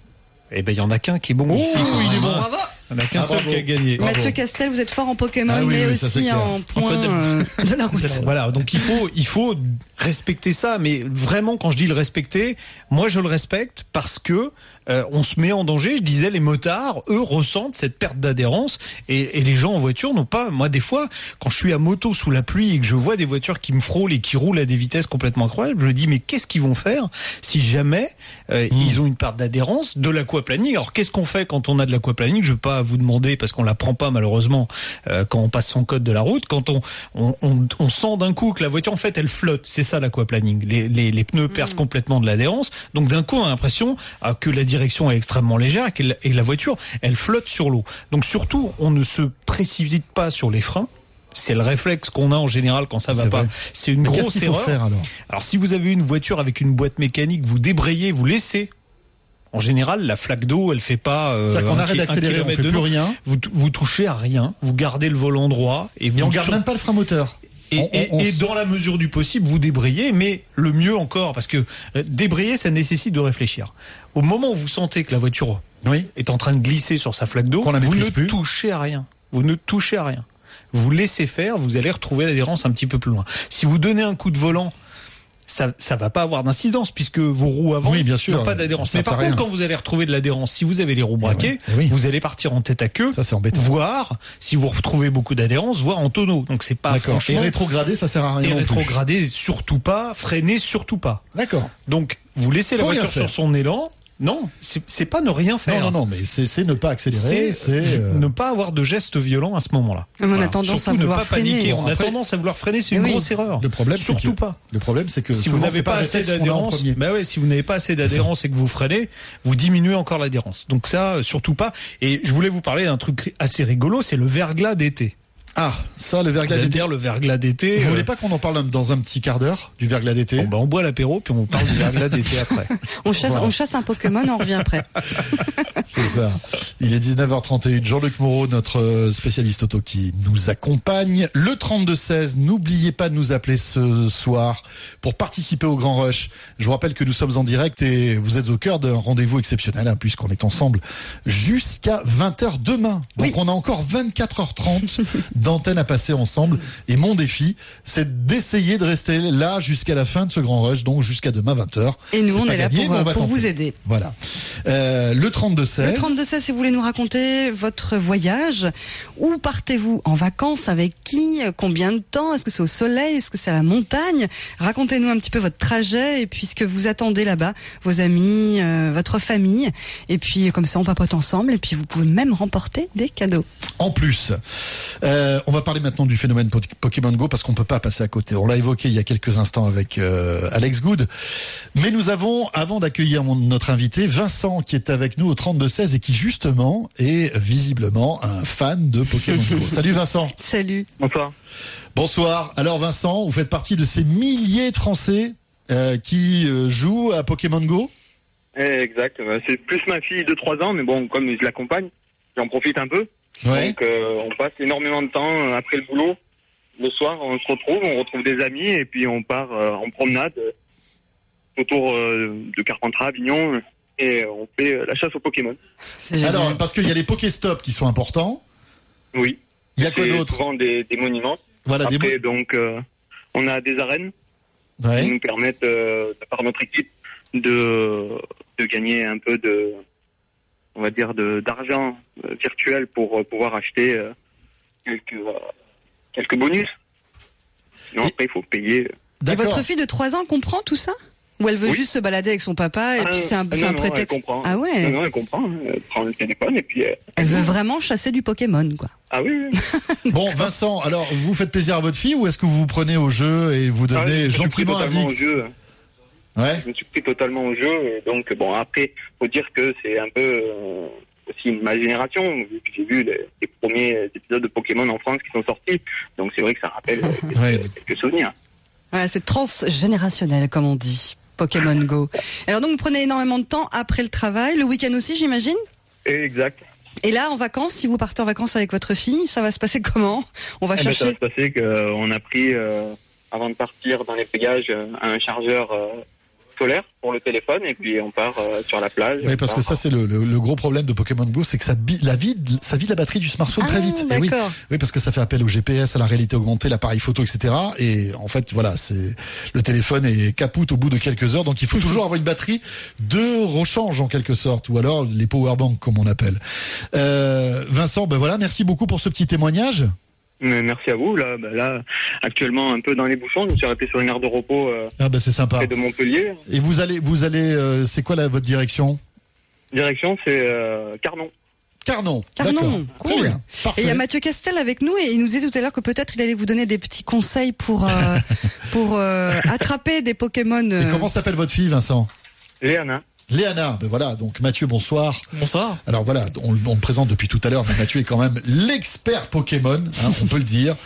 Speaker 27: Eh ben, il y en a qu'un qui est bon ici.
Speaker 2: Oh, il est bon.
Speaker 9: Bravo
Speaker 27: Il y en a qu'un
Speaker 2: Ah,
Speaker 27: seul qui a gagné.
Speaker 2: Bravo.
Speaker 9: Mathieu Castel, vous êtes fort en Pokémon,
Speaker 2: Ah oui,
Speaker 9: mais
Speaker 2: oui,
Speaker 9: aussi en point euh, de la route.
Speaker 27: Voilà, donc il faut, il faut respecter ça, mais vraiment quand je dis le respecter, moi je le respecte parce que euh, on se met en danger. Je disais les motards, eux ressentent cette perte d'adhérence et, et les gens en voiture n'ont pas. Moi des fois, quand je suis à moto sous la pluie et que je vois des voitures qui me frôlent et qui roulent à des vitesses complètement incroyables, je me dis mais qu'est-ce qu'ils vont faire si jamais euh, ils ont une perte d'adhérence de l'aquaplaning? Alors qu'est-ce qu'on fait quand on a de l'aquaplaning? Je vais pas vous demander parce qu'on la prend pas malheureusement euh, quand on passe son code de la route. Quand on on, on, on sent d'un coup que la voiture en fait elle flotte, c'est ça l'aquaplaning. Les, les, les pneus perdent complètement de l'adhérence, donc d'un coup on a l'impression ah, que la direction est extrêmement légère et la, voiture elle flotte sur l'eau. Donc surtout on ne se précipite pas sur les freins. C'est le réflexe qu'on a en général quand ça va
Speaker 2: C'est
Speaker 27: pas. C'est une
Speaker 2: Mais
Speaker 27: grosse
Speaker 2: faut
Speaker 27: erreur.
Speaker 2: faire alors
Speaker 27: Alors si vous avez une voiture avec une boîte mécanique, vous débrayez, vous laissez. En général, la flaque d'eau, elle fait pas. euh,
Speaker 2: C'est-à-dire qu'on
Speaker 27: un
Speaker 2: arrête d'accélérer, on fait plus rien.
Speaker 27: Vous, vous touchez à rien. Vous gardez le volant droit et vous
Speaker 2: Et on garde
Speaker 27: sur-
Speaker 2: même pas le frein moteur.
Speaker 27: Et,
Speaker 2: On- on-
Speaker 27: dans la mesure du possible, vous débrayez, mais le mieux encore, parce que euh, débrayer, ça nécessite de réfléchir. Au moment où vous sentez que la voiture
Speaker 2: Oui.
Speaker 27: est en train de glisser sur sa flaque d'eau, vous ne
Speaker 2: plus.
Speaker 27: touchez à rien. Vous ne touchez à rien. Vous laissez faire, vous allez retrouver l'adhérence un petit peu plus loin. Si vous donnez un coup de volant, ça ça va pas avoir d'incidence puisque vos roues avant
Speaker 2: Oui, bien sûr,
Speaker 27: n'ont pas d'adhérence. Mais par contre,
Speaker 2: rien.
Speaker 27: quand vous allez retrouver de l'adhérence, si vous avez les roues braquées, vous allez partir en tête à queue,
Speaker 2: ça c'est embêtant.
Speaker 27: voir si vous retrouvez beaucoup d'adhérence, voir en tonneau. Donc c'est pas franchement
Speaker 2: Et rétrograder, ça sert à rien
Speaker 27: Et rétrograder surtout pas, freiner surtout pas.
Speaker 2: D'accord.
Speaker 27: Donc vous laissez la
Speaker 2: Faut
Speaker 27: voiture sur son élan. Non, c'est c'est pas ne rien faire.
Speaker 2: Non, non, non, mais c'est c'est ne pas accélérer, c'est euh,
Speaker 27: ne pas avoir de gestes violents à ce moment-là.
Speaker 9: Mais on a tendance
Speaker 27: Surtout
Speaker 9: à vouloir
Speaker 27: ne pas
Speaker 9: freiner.
Speaker 27: paniquer.
Speaker 9: Bon,
Speaker 27: on a tendance à vouloir freiner, c'est une
Speaker 9: oui.
Speaker 27: grosse erreur.
Speaker 2: Le problème, c'est
Speaker 27: surtout
Speaker 2: que-
Speaker 27: pas.
Speaker 2: Le problème, c'est que
Speaker 27: Si vous n'avez pas
Speaker 2: le
Speaker 27: assez d'adhérence, bah ouais, si vous n'avez pas assez d'adhérence et que vous freinez, vous diminuez encore l'adhérence. Donc ça, euh, surtout pas. Et je voulais vous parler d'un truc assez rigolo, c'est le verglas d'été.
Speaker 2: Ah, ça, le verglas d'été.
Speaker 27: dire le verglas d'été.
Speaker 2: Vous
Speaker 27: euh,
Speaker 2: voulez pas qu'on en parle dans un petit quart d'heure du verglas d'été
Speaker 27: Bon, bah, on boit l'apéro puis on parle du verglas d'été après.
Speaker 9: On chasse,
Speaker 2: Voilà.
Speaker 9: on chasse un Pokémon, on revient après.
Speaker 2: C'est ça. Il est 19h31. Jean-Luc Moreau, notre euh, spécialiste auto qui nous accompagne. Le 32-16, n'oubliez pas de nous appeler ce soir pour participer au Grand Rush. Je vous rappelle que nous sommes en direct et vous êtes au cœur d'un rendez-vous exceptionnel hein, puisqu'on est ensemble jusqu'à 20h demain. Donc on a encore 24h30 d'antenne à passer ensemble. Et mon défi, c'est d'essayer de rester là jusqu'à la fin de ce Grand Rush, donc jusqu'à demain 20h.
Speaker 9: Et nous, on est là pour,
Speaker 2: tenter.
Speaker 9: vous aider.
Speaker 2: Voilà. Euh, le 32-16.
Speaker 9: Le 32 16, si vous voulez nous raconter votre voyage, où partez-vous en vacances, avec qui, combien de temps, est-ce que c'est au soleil, est-ce que c'est à la montagne? Racontez-nous un petit peu votre trajet et puis ce que vous attendez là-bas, vos amis, euh, votre famille, et puis comme ça on papote ensemble et puis vous pouvez même remporter des cadeaux.
Speaker 2: En plus, euh, on va parler maintenant du phénomène Po- Pokémon Go parce qu'on peut pas passer à côté. On l'a évoqué il y a quelques instants avec euh, Alex Good, mais nous avons, avant d'accueillir notre invité, Vincent qui est avec nous au 32-16 et qui justement est visiblement un fan de Pokémon Go. Salut Vincent.
Speaker 9: Salut.
Speaker 35: Bonsoir.
Speaker 2: Bonsoir. Alors Vincent, vous faites partie de ces milliers de Français euh, qui euh, jouent à Pokémon Go?
Speaker 35: Eh, exact. Euh, C'est plus ma fille de 3 ans, mais bon, comme je l'accompagne, j'en profite un peu.
Speaker 2: Ouais.
Speaker 35: Donc, euh, on passe énormément de temps euh, après le boulot. Le soir, on se retrouve, on retrouve des amis et puis on part euh, en promenade euh, autour euh, de Carpentras, Avignon, et on fait euh, la chasse aux Pokémon.
Speaker 2: Alors parce qu'il y a les Pokéstop qui sont importants.
Speaker 35: Oui.
Speaker 2: Il y a quoi d'autre
Speaker 35: Souvent des, des monuments.
Speaker 2: Voilà, des
Speaker 35: Après, donc, euh, on a des arènes
Speaker 2: Ouais.
Speaker 35: qui nous permettent, euh, de par notre équipe, de, de gagner un peu de, on va dire, de d'argent euh, virtuel pour euh, pouvoir acheter euh, quelques, quelques bonus. Non, après, il faut payer.
Speaker 9: Et votre fille de 3 ans comprend tout ça? Ou elle veut
Speaker 35: Oui.
Speaker 9: juste se balader avec son papa et
Speaker 35: Ah,
Speaker 9: puis c'est un,
Speaker 35: ah, non,
Speaker 9: un
Speaker 35: non,
Speaker 9: prétexte
Speaker 35: Elle comprend.
Speaker 9: Ah ouais
Speaker 35: Non, non, elle comprend. hein. Elle prend le téléphone et puis.
Speaker 9: Elle veut vraiment chasser du Pokémon, quoi.
Speaker 35: Ah oui, oui.
Speaker 2: Bon, Vincent, alors vous faites plaisir à votre fille ou est-ce que vous vous prenez au jeu et vous
Speaker 35: Ah oui,
Speaker 2: gentiment addict
Speaker 35: au jeu.
Speaker 2: Ouais.
Speaker 35: Je me suis pris totalement au jeu. Et donc, bon, après, faut dire que c'est un peu euh, aussi ma génération, vu que j'ai vu les, les premiers épisodes de Pokémon en France qui sont sortis. Donc, c'est vrai que ça rappelle euh, quelques, quelques souvenirs.
Speaker 9: C'est transgénérationnel, comme on dit. Pokémon Go. Alors donc, vous prenez énormément de temps après le travail, le week-end aussi, j'imagine?
Speaker 35: Exact.
Speaker 9: Et là, en vacances, si vous partez en vacances avec votre fille, ça va se passer comment? On va
Speaker 35: Eh ben, ça va
Speaker 9: chercher...
Speaker 35: se passer qu'on a pris, euh, avant de partir dans les pégages, euh, un chargeur euh, solaire pour le téléphone et puis on part euh, sur la plage.
Speaker 2: Oui,
Speaker 35: On
Speaker 2: parce que ça c'est le, le- le gros problème de Pokémon Go, c'est que ça, la vide, ça vide la batterie du smartphone très
Speaker 9: Ah,
Speaker 2: vite. Et oui, parce que ça fait appel au GPS, à la réalité augmentée, l'appareil photo, etc. Et en fait, voilà, c'est le téléphone est capoute au bout de quelques heures, donc il faut toujours avoir une batterie de rechange en quelque sorte, ou alors les powerbanks comme on appelle. Euh, Vincent, ben voilà, merci beaucoup pour ce petit témoignage.
Speaker 35: Mais merci à vous. Là, bah, là, actuellement un peu dans les bouchons. Je me suis arrêté sur une aire de repos euh,
Speaker 2: Ah ben c'est sympa.
Speaker 35: près de Montpellier.
Speaker 2: Et vous allez, vous allez, euh, c'est quoi la, votre direction?
Speaker 35: Direction, c'est euh, Carnon.
Speaker 2: Carnon.
Speaker 9: Carnon, cool.
Speaker 2: Très bien.
Speaker 9: Et il y a Mathieu Castel avec nous et il nous disait tout à l'heure que peut-être il allait vous donner des petits conseils pour euh, pour euh, attraper des Pokémon.
Speaker 2: Et comment s'appelle votre fille, Vincent?
Speaker 35: Léana.
Speaker 2: Léana, ben voilà, donc Mathieu, bonsoir.
Speaker 27: Bonsoir.
Speaker 2: Alors voilà, on, on le présente depuis tout à l'heure, mais Mathieu est quand même l'expert Pokémon, hein, on peut le dire.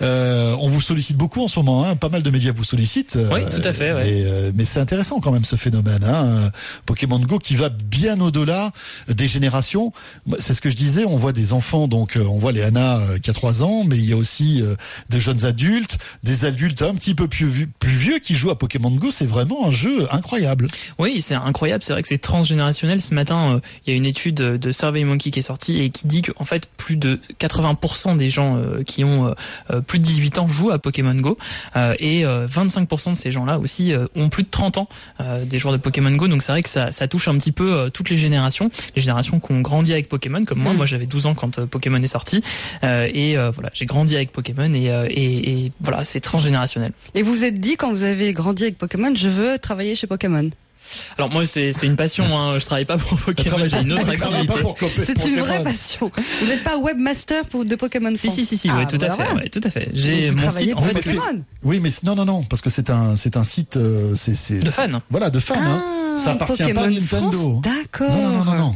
Speaker 2: Euh, on vous sollicite beaucoup en ce moment, hein, pas mal de médias vous sollicitent. euh,
Speaker 27: Oui, tout à fait, ouais.
Speaker 2: Mais, euh, mais c'est intéressant quand même ce phénomène, hein, euh, Pokémon Go qui va bien au-delà des générations. C'est ce que je disais, on voit des enfants, donc euh, on voit Léana euh, qui a 3 ans, mais il y a aussi euh, des jeunes adultes, des adultes un petit peu plus, plus vieux qui jouent à Pokémon Go. C'est vraiment un jeu incroyable.
Speaker 51: Oui, c'est incroyable. C'est vrai que c'est transgénérationnel. Ce matin, euh, il y a une étude de SurveyMonkey qui est sortie et qui dit qu'en fait plus de 80% des gens euh, qui ont euh, euh, plus de 18 ans jouent à Pokémon Go euh, et euh, 25% de ces gens-là aussi euh, ont plus de 30 ans euh, des joueurs de Pokémon Go. Donc c'est vrai que ça, ça touche un petit peu euh, toutes les générations, les générations qui ont grandi avec Pokémon comme moi.
Speaker 9: Mm.
Speaker 51: Moi j'avais 12 ans quand euh, Pokémon est sorti euh, et euh, voilà j'ai grandi avec Pokémon et, euh, et, et voilà c'est transgénérationnel.
Speaker 9: Et vous vous êtes dit quand vous avez grandi avec Pokémon, je veux travailler chez Pokémon?
Speaker 51: Alors moi c'est c'est une passion. Hein. Je travaille pas pour Pokémon, j'ai une autre activité.
Speaker 9: C'est une vraie passion. Vous n'êtes pas webmaster pour de Pokémon
Speaker 51: Si si si si,
Speaker 9: Ah,
Speaker 51: ouais, tout à
Speaker 9: voilà,
Speaker 51: fait, ouais, tout à fait. J'ai mon site en fait.
Speaker 9: Pokémon.
Speaker 2: Oui, mais non, non, non, parce que c'est un, c'est un site, euh, c'est, c'est
Speaker 51: De fans.
Speaker 2: Voilà, de fans. hein. Ça appartient pas à
Speaker 9: Ah, Pokémon
Speaker 2: Nintendo.
Speaker 9: D'accord.
Speaker 2: Non, non, non, non, non.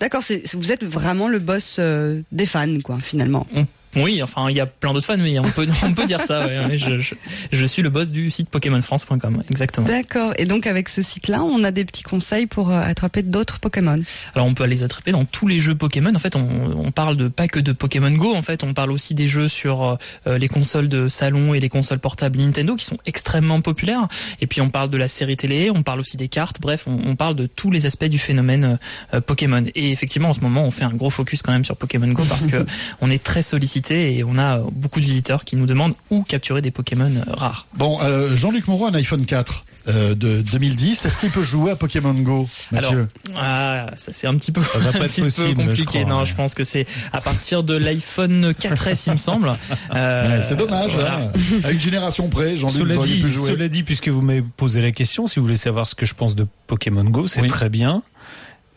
Speaker 9: D'accord, c'est- vous êtes vraiment le boss euh, des fans, quoi, finalement.
Speaker 51: Oui, enfin il y a plein d'autres fans, mais on peut on peut dire ça. Ouais, ouais, je, je, je suis le boss du site PokémonFrance.com, exactement.
Speaker 9: D'accord. Et donc avec ce site-là, on a des petits conseils pour euh, attraper d'autres Pokémon.
Speaker 51: Alors on peut les attraper dans tous les jeux Pokémon. En fait, on, on parle de pas que de Pokémon Go. En fait, on parle aussi des jeux sur euh, les consoles de salon et les consoles portables Nintendo qui sont extrêmement populaires. Et puis on parle de la série télé, on parle aussi des cartes. Bref, on, on parle de tous les aspects du phénomène euh, Pokémon. Et effectivement, en ce moment, on fait un gros focus quand même sur Pokémon Go parce que on est très sollicité et on a beaucoup de visiteurs qui nous demandent où capturer des Pokémon euh, rares.
Speaker 2: Bon, euh, Jean-Luc Moreau a un iPhone 4 euh, de 2010. Est-ce qu'il peut jouer à Pokémon Go, Mathieu
Speaker 51: Alors, ah, ça c'est un petit peu,
Speaker 27: va pas je
Speaker 51: compliqué.
Speaker 27: crois,
Speaker 51: non,
Speaker 27: ouais.
Speaker 51: je pense que c'est à partir de l'iPhone 4S, il me semble. Euh,
Speaker 2: Ouais, c'est dommage.
Speaker 51: voilà.
Speaker 2: hein. À une génération près, Jean-Luc
Speaker 27: Cela
Speaker 2: vous
Speaker 27: dit,
Speaker 2: pu jouer.
Speaker 27: cela dit, puisque vous m'avez posé la question, si vous voulez savoir ce que je pense de Pokémon Go, c'est
Speaker 2: Oui.
Speaker 27: très bien.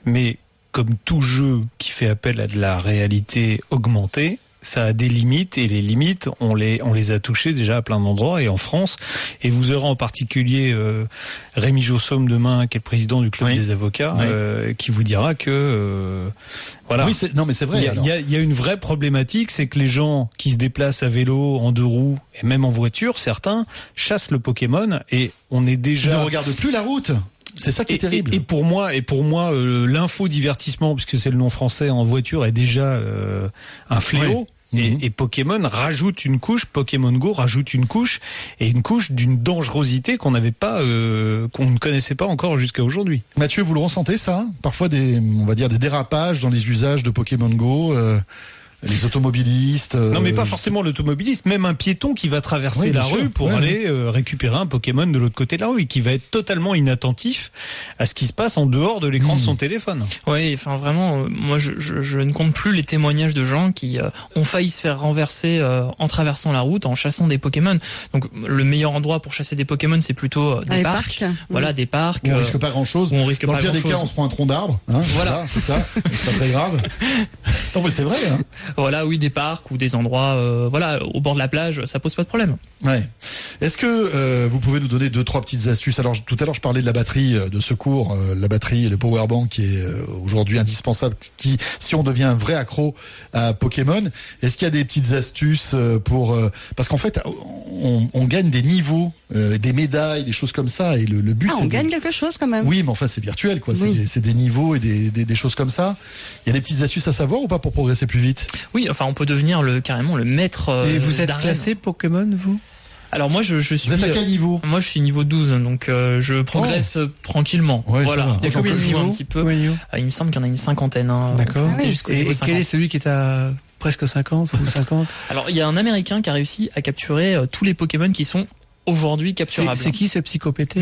Speaker 27: Mais comme tout jeu qui fait appel à de la réalité augmentée, ça a des limites et les limites, on les, on les a touchées déjà à plein d'endroits et en France. Et vous aurez en particulier euh, Rémi Jossom demain, qui est le président du club
Speaker 2: Oui.
Speaker 27: des avocats,
Speaker 2: Oui.
Speaker 27: euh, qui vous dira que euh, voilà.
Speaker 2: Oui, non, mais c'est vrai.
Speaker 27: Il y, a,
Speaker 2: alors.
Speaker 27: il y a- il y a une vraie problématique, c'est que les gens qui se déplacent à vélo, en deux roues et même en voiture, certains chassent le Pokémon et on est déjà.
Speaker 2: ne regarde plus la route. C'est ça qui est
Speaker 27: Et,
Speaker 2: terrible.
Speaker 27: et- et pour moi, et pour moi, euh, l'info divertissement, puisque c'est le nom français en voiture, est déjà euh, un fléau. Et,
Speaker 2: Mhm.
Speaker 27: et Pokémon rajoute une couche, Pokémon Go rajoute une couche et une couche d'une dangerosité qu'on n'avait pas, euh, qu'on ne connaissait pas encore jusqu'à aujourd'hui.
Speaker 2: Mathieu, vous le ressentez ça? Parfois des, on va dire des dérapages dans les usages de Pokémon Go, euh, les automobilistes. euh,
Speaker 27: Non, mais pas forcément l'automobiliste, même un piéton qui va traverser
Speaker 2: Oui,
Speaker 27: la
Speaker 2: sûr.
Speaker 27: rue pour
Speaker 2: Ouais,
Speaker 27: aller euh, récupérer un Pokémon de l'autre côté de la rue et qui va être totalement inattentif à ce qui se passe en dehors de l'écran de
Speaker 2: Hmm.
Speaker 27: son téléphone.
Speaker 51: Oui, enfin vraiment, euh, moi je, je, je ne compte plus les témoignages de gens qui euh, ont failli se faire renverser euh, en traversant la route, en chassant des Pokémon. Donc le meilleur endroit pour chasser des Pokémon, c'est plutôt euh, des parcs.
Speaker 9: parcs.
Speaker 51: Voilà, des parcs.
Speaker 2: Où on risque pas grand chose.
Speaker 51: où on risque
Speaker 2: Dans
Speaker 51: pas
Speaker 2: le pire des cas, on se prend un tronc d'arbre. Hein
Speaker 51: Voilà.
Speaker 2: c'est ça. C'est pas très grave. Non, mais c'est vrai. Hein
Speaker 51: Voilà, oui, des parcs ou des endroits, euh, voilà, au bord de la plage, ça pose pas de problème.
Speaker 2: Ouais. Est-ce que euh, vous pouvez nous donner deux trois petites astuces? Alors tout à l'heure je parlais de la batterie euh, de secours, euh, la batterie le power bank qui est euh, aujourd'hui indispensable. Qui, si on devient un vrai accro à Pokémon, est-ce qu'il y a des petites astuces euh, pour parce qu'en fait on, on gagne des niveaux, euh, des médailles, des choses comme ça et le, le but
Speaker 9: Ah,
Speaker 2: c'est
Speaker 9: on
Speaker 2: de-
Speaker 9: gagne quelque chose quand même.
Speaker 2: Oui, mais enfin c'est virtuel quoi. C'est
Speaker 9: Oui.
Speaker 2: des- C'est des niveaux et des, des, des choses comme ça. Il y a des petites astuces à savoir ou pas pour progresser plus vite?
Speaker 51: Oui, enfin, on peut devenir le carrément le maître. euh,
Speaker 45: Et vous êtes classé Pokémon, vous?
Speaker 51: Alors moi, je, je suis.
Speaker 2: Vous êtes à quel niveau?
Speaker 51: Moi, je suis niveau 12, donc euh, je progresse euh, tranquillement.
Speaker 2: Ouais,
Speaker 51: voilà.
Speaker 45: Il y a combien de niveaux
Speaker 51: un petit peu. Ah, il me semble qu'il y en a une cinquantaine. Hein,
Speaker 45: D'accord.
Speaker 51: Jusqu'au
Speaker 45: Et,
Speaker 51: niveau
Speaker 45: et
Speaker 51: 50.
Speaker 45: quel est celui qui est à presque 50 ou 50
Speaker 51: Alors, il y a un Américain qui a réussi à capturer euh, tous les Pokémon qui sont aujourd'hui
Speaker 45: C'est
Speaker 51: capturables.
Speaker 45: c'est qui ce psychopété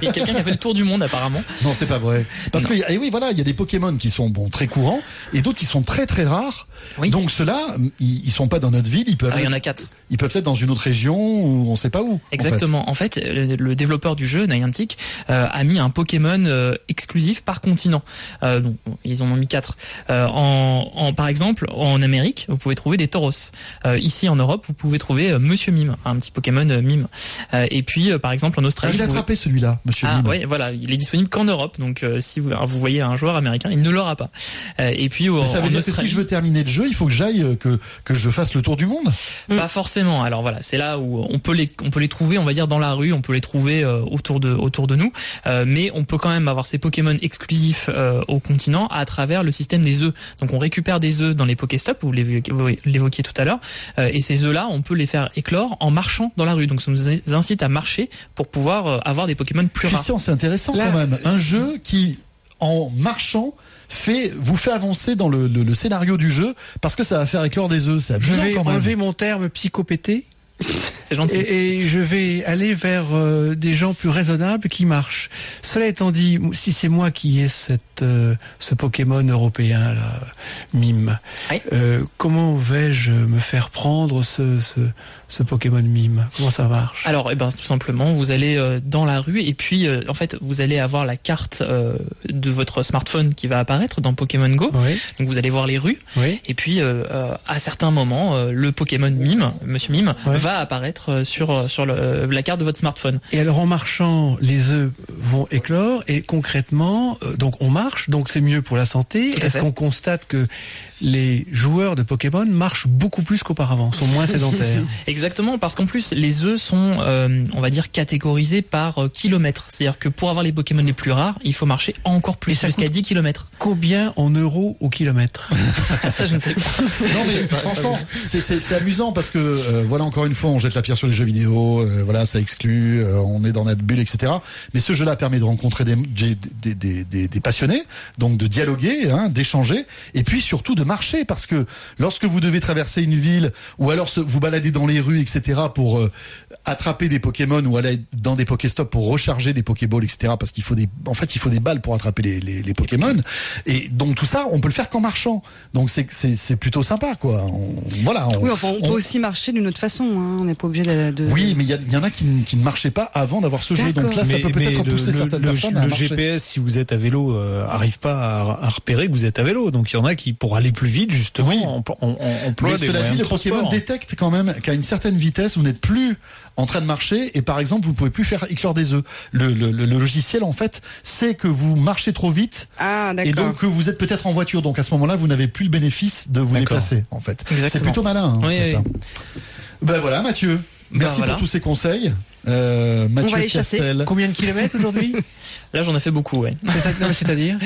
Speaker 51: Il y a quelqu'un qui a fait le tour du monde apparemment.
Speaker 2: Non, c'est pas vrai. Parce que et oui, voilà, il y a des Pokémon qui sont bon très courants et d'autres qui sont très très rares.
Speaker 51: Oui.
Speaker 2: Donc ceux-là, ils, ils sont pas dans notre ville, ils peuvent
Speaker 51: Ah, il y en
Speaker 2: être,
Speaker 51: a quatre.
Speaker 2: ils peuvent être dans une autre région ou on sait pas où. en fait.
Speaker 51: Exactement. En fait, le, le développeur du jeu, Niantic, euh, a mis un Pokémon euh, exclusif par continent. Euh, donc, ils en ont mis quatre. Euh, en, en, par exemple, en Amérique, vous pouvez trouver des Tauros. Euh, ici, en Europe, vous pouvez trouver Monsieur Mime, un petit Pokémon Mime. Euh, et puis, euh, par exemple, en
Speaker 2: Ah,
Speaker 51: Australie,
Speaker 2: l'ai
Speaker 51: vous pouvez-
Speaker 2: attrapé celui-là, Monsieur
Speaker 51: ah ouais, voilà, il est disponible qu'en Europe. Donc, euh, si vous, vous voyez un joueur américain, il ne l'aura pas. Euh, et puis, au-
Speaker 2: Mais ça veut
Speaker 51: en
Speaker 2: dire que si je veux terminer le jeu, il faut que j'aille euh, que que je fasse le tour du monde.
Speaker 51: Pas forcément. Alors voilà, c'est là où on peut les on peut les trouver, on va dire dans la rue, on peut les trouver euh, autour de autour de nous, Euh, mais on peut quand même avoir ces Pokémon exclusifs euh, au continent à travers le système des œufs. Donc on récupère des œufs dans les Pokéstops, vous l'évoquiez tout à l'heure, euh, et ces œufs là, on peut les faire éclore en marchant dans la rue. Donc ce sont vous incite à marcher pour pouvoir euh, avoir des Pokémon plus rares.
Speaker 2: Christian, c'est intéressant
Speaker 51: Là-
Speaker 2: quand même. Un jeu qui, en marchant, fait, vous fait avancer dans le, le- le scénario du jeu parce que ça va faire éclore des œufs. C'est
Speaker 19: Je vais
Speaker 2: quand même.
Speaker 19: enlever mon terme psychopété.
Speaker 51: C'est gentil.
Speaker 19: Et, et je vais aller vers euh, des gens plus raisonnables qui marchent. Cela étant dit, si c'est moi qui ai cette, euh, ce Pokémon européen là, mime, euh, comment vais-je me faire prendre ce, ce, ce Pokémon mime? Comment ça marche?
Speaker 51: Alors, eh ben, tout simplement, vous allez dans la rue et puis, en fait, vous allez avoir la carte de votre smartphone qui va apparaître dans Pokémon Go. Donc, vous allez voir les rues. Et puis, à certains moments, le Pokémon Mime, Monsieur Mime, va apparaître euh, sur euh, sur la carte de votre smartphone.
Speaker 19: Et alors en marchant, les œufs vont éclore et concrètement, euh, donc on marche, donc c'est mieux pour la santé. Est-ce qu'on constate que les joueurs de Pokémon marchent beaucoup plus qu'auparavant, sont moins sédentaires?
Speaker 51: Exactement, parce qu'en plus, les œufs sont, euh, on va dire, catégorisés par euh, kilomètres. C'est-à-dire que pour avoir les Pokémon les plus rares, il faut marcher encore plus, jusqu'à 10 kilomètres.
Speaker 19: Combien en euros au kilomètre?
Speaker 51: Ça, je ne sais pas.
Speaker 2: Non mais franchement, c'est- c'est c'est amusant parce que euh, voilà encore une fois, on jette la pierre sur les jeux vidéo, euh, voilà, ça exclut, euh, on est dans notre bulle, etc. Mais ce jeu-là permet de rencontrer des, des, des, des, des- des passionnés, donc de dialoguer, hein, d'échanger, et puis surtout de marcher parce que lorsque vous devez traverser une ville ou alors se- vous balader dans les rues, etc. pour euh, attraper des Pokémon ou aller dans des Pokéstops pour recharger des Pokéballs, etc. Parce qu'il faut des, en fait, il faut des balles pour attraper les, les, les Pokémon. Et donc tout ça, on peut le faire qu'en marchant. Donc c'est c'est c'est plutôt sympa, quoi. On- voilà. on-
Speaker 9: Oui, enfin, on,
Speaker 2: on-
Speaker 9: peut aussi marcher d'une autre façon. Hein. On n'est pas obligé de. de-
Speaker 2: oui, mais il y, en a qui, ne- qui ne marchaient pas avant d'avoir ce jeu. Donc là, ça
Speaker 27: Mais-
Speaker 2: peut peut-être pousser
Speaker 27: le,
Speaker 2: certaines
Speaker 27: le-
Speaker 2: personnes
Speaker 27: le
Speaker 2: à marcher.
Speaker 27: GPS, si vous êtes à vélo, euh, arrive pas à, à repérer que vous êtes à vélo. Donc il y en a qui, pour aller plus vite, justement, on, on, on emploie
Speaker 2: Mais
Speaker 27: des
Speaker 2: cela dit,
Speaker 27: de
Speaker 2: le Pokémon détecte quand même qu'à une certaine vitesse, vous n'êtes plus en train de marcher et par exemple, vous ne pouvez plus faire éclore des œufs. Le, le, le- le logiciel, en fait, sait que vous marchez trop vite
Speaker 9: Ah,
Speaker 2: et donc que vous êtes peut-être en voiture. Donc à ce moment-là, vous n'avez plus le bénéfice de vous déplacer, en fait. C'est plutôt malin. hein, en
Speaker 51: Oui,
Speaker 2: fait,
Speaker 51: oui.
Speaker 2: hein. Ben voilà, Mathieu.
Speaker 51: Ben
Speaker 2: Merci
Speaker 51: voilà.
Speaker 2: pour tous ces conseils. Euh, Mathieu Castel.
Speaker 19: Combien de kilomètres aujourd'hui
Speaker 51: Là, j'en ai fait beaucoup, ouais.
Speaker 19: C'est-à-dire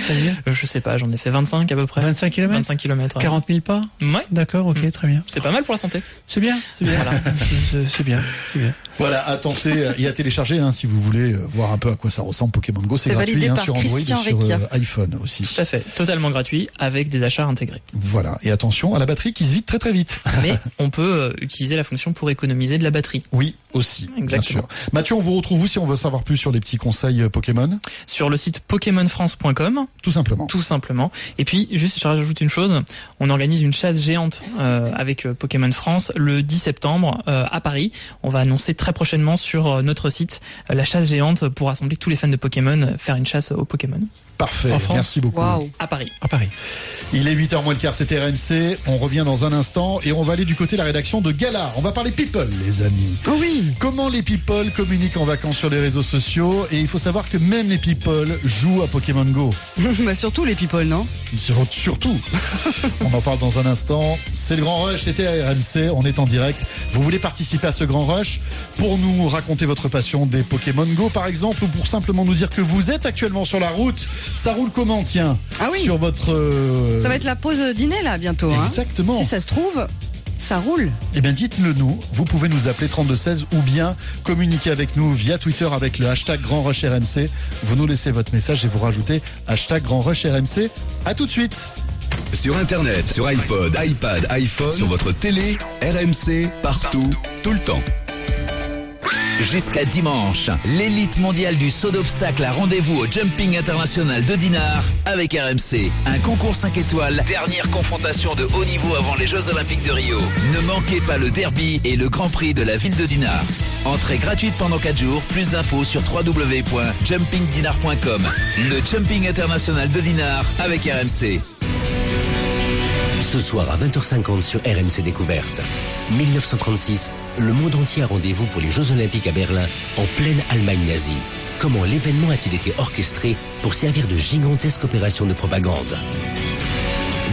Speaker 51: Euh, Je sais pas, j'en ai fait 25 à peu près.
Speaker 19: 25 kilomètres
Speaker 51: 25 km.
Speaker 19: 40 000 pas
Speaker 51: Ouais.
Speaker 19: D'accord, ok, très bien.
Speaker 51: C'est pas mal pour la santé.
Speaker 19: C'est bien, c'est bien.
Speaker 51: Voilà.
Speaker 19: C'est- bien, c'est bien.
Speaker 2: Voilà, attendez et à télécharger hein, si vous voulez euh, voir un peu à quoi ça ressemble Pokémon Go. C'est
Speaker 51: C'est
Speaker 2: gratuit hein, sur Android et sur euh, iPhone aussi.
Speaker 51: Tout à fait. Totalement gratuit avec des achats intégrés.
Speaker 2: Voilà, et attention à la batterie qui se vide très très vite.
Speaker 51: Mais on peut euh, utiliser la fonction pour économiser de la batterie.
Speaker 2: Oui, aussi.
Speaker 51: Exactement.
Speaker 2: Bien sûr. Mathieu, on vous retrouve où si on veut savoir plus sur les petits conseils euh, Pokémon
Speaker 51: Sur le site pokémonfrance.com.
Speaker 2: Tout simplement.
Speaker 51: Tout simplement. Et puis, juste, je rajoute une chose. On organise une chasse géante euh, avec euh, Pokémon France le 10 septembre euh, à Paris. On va annoncer très prochainement sur notre site la chasse géante pour rassembler tous les fans de Pokémon, faire une chasse aux Pokémon.
Speaker 2: Parfait, merci beaucoup.
Speaker 51: À Paris.
Speaker 19: À Paris.
Speaker 2: Il est 8h moins le quart, c'était RMC. On revient dans un instant et on va aller du côté de la rédaction de Gala. On va parler people, les amis.
Speaker 9: oui.
Speaker 2: Comment les people communiquent en vacances sur les réseaux sociaux et il faut savoir que même les people jouent à Pokémon Go.
Speaker 9: bah, surtout les people, non?
Speaker 2: Sur- Surtout. on en parle dans un instant. C'est le Grand Rush, c'était RMC, on est en direct. Vous voulez participer à ce Grand Rush? Pour nous raconter votre passion des Pokémon Go par exemple ou pour simplement nous dire que vous êtes actuellement sur la route. Ça roule comment, tiens
Speaker 9: Ah oui.
Speaker 2: Sur votre... euh,
Speaker 9: Ça va être la pause dîner là bientôt. hein.
Speaker 2: Exactement.
Speaker 9: Si ça se trouve, ça roule.
Speaker 2: Eh bien, dites-le nous. Vous pouvez nous appeler 3216 ou bien communiquer avec nous via Twitter avec le hashtag Grand Rush RMC. Vous nous laissez votre message et vous rajoutez hashtag Grand Rush RMC. À tout de suite.
Speaker 3: Sur Internet, sur iPod, iPad, iPhone, sur votre télé, RMC, partout, tout le temps.
Speaker 17: Jusqu'à dimanche, l'élite mondiale du saut d'obstacle a rendez-vous au Jumping International de Dinard avec RMC. Un concours 5 étoiles, dernière confrontation de haut niveau avant les Jeux Olympiques de Rio. Ne manquez pas le derby et le Grand Prix de la ville de Dinard. Entrée gratuite pendant 4 jours, plus d'infos sur www.jumpingdinar.com. Le Jumping International de Dinard avec RMC.
Speaker 52: Ce soir à 20h50 sur RMC Découverte. 1936, le monde entier a rendez-vous pour les Jeux Olympiques à Berlin, en pleine Allemagne nazie. Comment l'événement a-t-il été orchestré pour servir de gigantesque opération de propagande?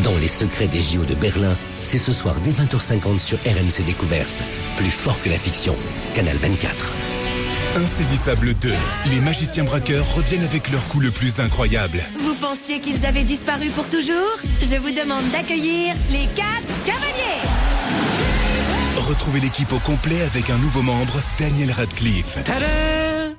Speaker 52: Dans les secrets des JO de Berlin, c'est ce soir dès 20h50 sur RMC Découverte. Plus fort que la fiction. Canal 24.
Speaker 43: Insaisissable 2. Les magiciens braqueurs reviennent avec leur coup le plus incroyable.
Speaker 22: Vous pensiez qu'ils avaient disparu pour toujours? Je vous demande d'accueillir les quatre cavaliers
Speaker 3: Retrouvez l'équipe au complet avec un nouveau membre, Daniel Radcliffe.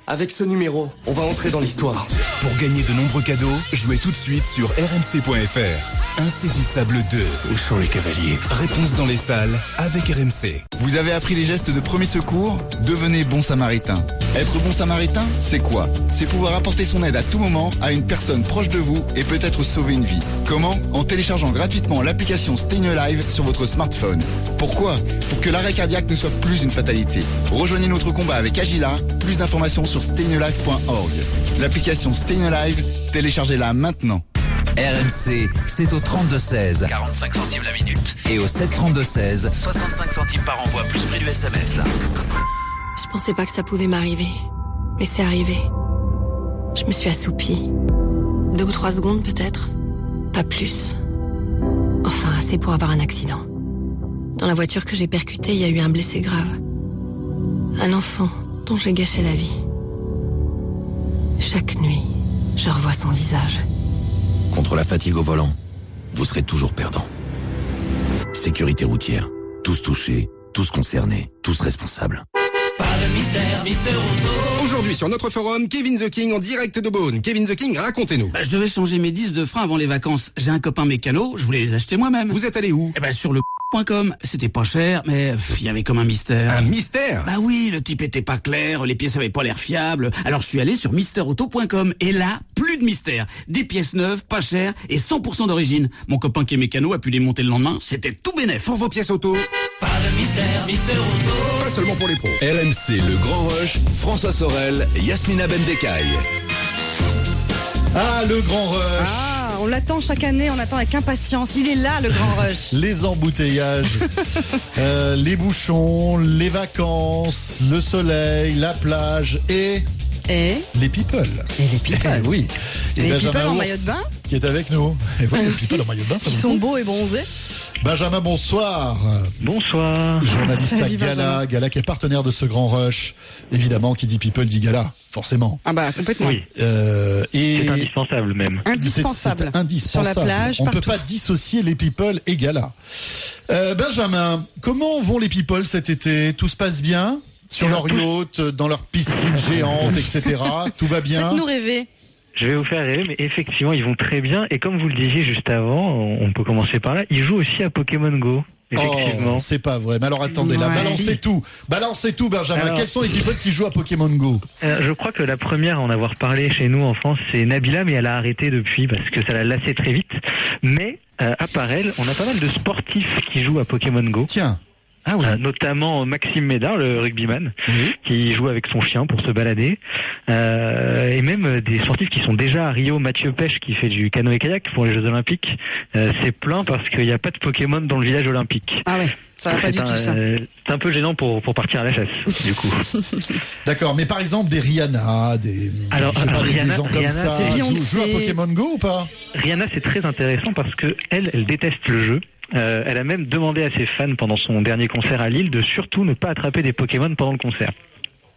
Speaker 53: Avec ce numéro, on va entrer dans l'histoire.
Speaker 3: Pour gagner de nombreux cadeaux, jouez tout de suite sur rmc.fr. Insaisissable 2.
Speaker 53: Où sont les cavaliers?
Speaker 3: Réponse dans les salles avec RMC.
Speaker 54: Vous avez appris les gestes de premier secours? Devenez bon samaritain. Être bon samaritain, c'est quoi? C'est pouvoir apporter son aide à tout moment à une personne proche de vous et peut-être sauver une vie. Comment? En téléchargeant gratuitement l'application Staying Alive sur votre smartphone. Pourquoi? Pour que l'arrêt cardiaque ne soit plus une fatalité. Rejoignez notre combat avec Agila. Plus d'informations sur stayingalive.org. L'application Staying Alive, téléchargez-la maintenant.
Speaker 17: RMC, c'est au 32-16.
Speaker 55: 45 centimes la minute.
Speaker 17: Et au 732-16.
Speaker 55: 65 centimes par envoi, plus prix du SMS.
Speaker 56: Je pensais pas que ça pouvait m'arriver. Mais c'est arrivé. Je me suis assoupie. Deux ou trois secondes peut-être. Pas plus. Enfin, assez pour avoir un accident. Dans la voiture que j'ai percutée, il y a eu un blessé grave. Un enfant dont j'ai gâché la vie. Chaque nuit, je revois son visage.
Speaker 57: Contre la fatigue au volant, vous serez toujours perdant. Sécurité routière. Tous touchés, tous concernés, tous responsables.
Speaker 55: Mystère, Mister Auto.
Speaker 53: Aujourd'hui sur notre forum, Kevin The King en direct de Beaune. Kevin The King, racontez-nous.
Speaker 58: Bah, je devais changer mes disques de frein avant les vacances. J'ai un copain mécano, je voulais les acheter moi-même.
Speaker 53: Vous êtes allé où
Speaker 58: Eh ben sur le .com. C'était pas cher, mais il y avait comme un mystère.
Speaker 53: Un mystère
Speaker 58: Bah oui, le type était pas clair, les pièces avaient pas l'air fiables. Alors je suis allé sur misterauto.com et là, plus de mystère. Des pièces neuves, pas chères et 100% d'origine. Mon copain qui est mécano a pu les monter le lendemain, c'était tout bénef.
Speaker 53: Pour vos pièces auto,
Speaker 55: Pas de mystère, Mister Auto.
Speaker 53: pas seulement pour les pros.
Speaker 3: RMC Le Grand Rush, François Sorel, Yasmina Bendekai.
Speaker 2: Ah, le grand rush
Speaker 9: Ah, on l'attend chaque année, on attend avec impatience. Il est là, le grand rush.
Speaker 2: Les embouteillages, euh, les bouchons, les vacances, le soleil, la plage et
Speaker 9: Et
Speaker 2: les people.
Speaker 9: Et les people.
Speaker 2: Ah oui. Et
Speaker 9: Les
Speaker 2: Benjamin
Speaker 9: people en maillot de bain
Speaker 2: Qui est avec nous. Et oui, les people en maillot de bain, ça
Speaker 9: Ils sont beaux et bronzés.
Speaker 2: Benjamin, bonsoir.
Speaker 59: Bonsoir.
Speaker 2: Journaliste à Gala,
Speaker 9: Benjamin.
Speaker 2: Gala qui est partenaire de ce grand rush. Évidemment, qui dit people dit Gala, forcément.
Speaker 9: Ah bah complètement.
Speaker 59: Oui,
Speaker 2: Euh, et
Speaker 59: c'est indispensable même.
Speaker 9: Indispensable.
Speaker 2: C'est- indispensable.
Speaker 9: Sur la plage,
Speaker 2: On ne peut pas dissocier les people et Gala. Euh, Benjamin, comment vont les people cet été? Tout se passe bien? Sur leur yacht, dans leur piscine géante, etc. Tout va bien
Speaker 9: Faites-nous rêver.
Speaker 59: Je vais vous faire rêver, mais effectivement, ils vont très bien. Et comme vous le disiez juste avant, on peut commencer par là, ils jouent aussi à Pokémon Go. Effectivement.
Speaker 2: Oh, c'est pas vrai. Mais alors attendez, là, balancez tout. Balancez tout, Benjamin.
Speaker 59: Alors-
Speaker 2: Quels sont les people qui jouent à Pokémon Go?
Speaker 59: Euh, je crois que la première à en avoir parlé chez nous en France, c'est Nabila, mais elle a arrêté depuis parce que ça l'a lassé très vite. Mais euh, à part elle, on a pas mal de sportifs qui jouent à Pokémon Go.
Speaker 2: Tiens. Ah oui.
Speaker 59: Euh, notamment Maxime Médard, le rugbyman, qui joue avec son chien pour se balader. Euh, et même des sportifs qui sont déjà à Rio, Mathieu Pêche qui fait du canoë-kayak pour les Jeux Olympiques. Euh, c'est plein parce qu'il n'y a pas de Pokémon dans le village olympique.
Speaker 9: Ah ouais, ça va pas
Speaker 59: C'est
Speaker 9: du
Speaker 59: un,
Speaker 9: tout ça.
Speaker 59: euh, c'est un peu gênant pour, pour partir à la chasse, du coup.
Speaker 2: D'accord, mais par exemple des Rihanna, des,
Speaker 59: Alors,
Speaker 2: je sais pas,
Speaker 59: alors,
Speaker 2: des-
Speaker 59: Rihanna-
Speaker 2: gens comme
Speaker 59: Rihanna,
Speaker 2: ça, jouent à Pokémon Go ou pas?
Speaker 59: Rihanna, c'est très intéressant parce que elle, elle déteste le jeu. Euh, elle a même demandé à ses fans pendant son dernier concert à Lille de surtout ne pas attraper des Pokémon pendant le concert.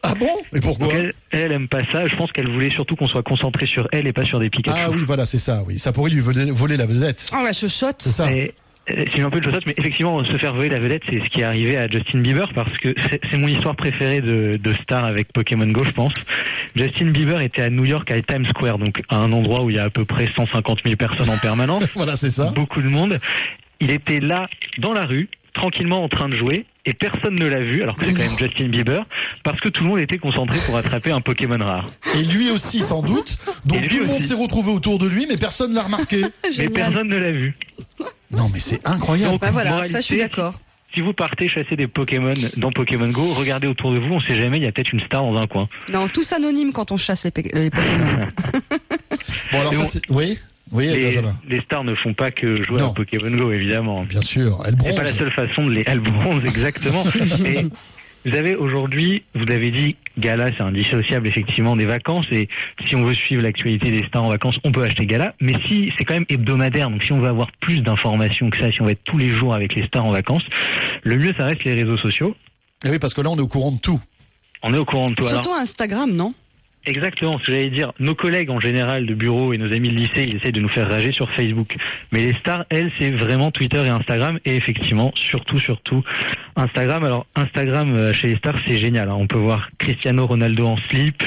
Speaker 2: Ah bon? Et pourquoi?
Speaker 59: Donc elle, elle aime pas ça. Je pense qu'elle voulait surtout qu'on soit concentré sur elle et pas sur des Pikachu.
Speaker 2: Ah oui, voilà, c'est ça, oui. Ça pourrait lui voler, voler la vedette.
Speaker 9: Oh la chochotte.
Speaker 2: C'est ça.
Speaker 59: Et, euh, c'est un peu de chose, mais effectivement, se faire voler la vedette, c'est ce qui est arrivé à Justin Bieber parce que c'est c'est mon histoire préférée de, de star avec Pokémon Go, je pense. Justin Bieber était à New York, à Times Square, donc à un endroit où il y a à peu près 150 000 personnes en permanence.
Speaker 2: voilà, c'est ça.
Speaker 59: Beaucoup de monde. Il était là, dans la rue, tranquillement en train de jouer, et personne ne l'a vu, alors que c'est quand même Justin Bieber, parce que tout le monde était concentré pour attraper un Pokémon rare.
Speaker 2: Et lui aussi, sans doute. Donc tout le monde s'est retrouvé autour de lui, mais personne l'a remarqué.
Speaker 59: Mais personne ne l'a vu.
Speaker 2: Non, mais c'est incroyable.
Speaker 59: Donc,
Speaker 9: Bah voilà,
Speaker 59: moralité,
Speaker 9: ça je suis d'accord.
Speaker 59: Si vous partez chasser des Pokémon dans Pokémon Go, regardez autour de vous, on sait jamais, il y a peut-être une star dans un coin.
Speaker 9: Non, tous anonymes quand on chasse les, Pokémon.
Speaker 2: Bon, alors ça,
Speaker 59: bon,
Speaker 2: c'est... Oui Oui,
Speaker 59: les, stars ne font pas que jouer
Speaker 2: Non.
Speaker 59: à Pokémon Go, évidemment.
Speaker 2: Bien sûr, elle
Speaker 59: C'est
Speaker 2: bronze.
Speaker 59: pas la seule façon de les... Elles bronzent, exactement. Et vous avez aujourd'hui, vous avez dit, Gala, c'est indissociable effectivement des vacances. Et si on veut suivre l'actualité des stars en vacances, on peut acheter Gala. Mais si c'est quand même hebdomadaire, donc si on veut avoir plus d'informations que ça, si on va être tous les jours avec les stars en vacances, le mieux, ça reste les réseaux sociaux.
Speaker 2: Eh oui, parce que là, on est au courant de tout.
Speaker 59: On est au courant de tout. Alors,
Speaker 9: Surtout Instagram, non?
Speaker 59: Exactement, ce que j'allais dire. Nos collègues en général de bureau et nos amis de lycée, ils essayent de nous faire rager sur Facebook. Mais les stars, elles, c'est vraiment Twitter et Instagram. Et effectivement, surtout, surtout, Instagram, alors Instagram euh, chez les stars, c'est génial. hein. On peut voir Cristiano Ronaldo en slip,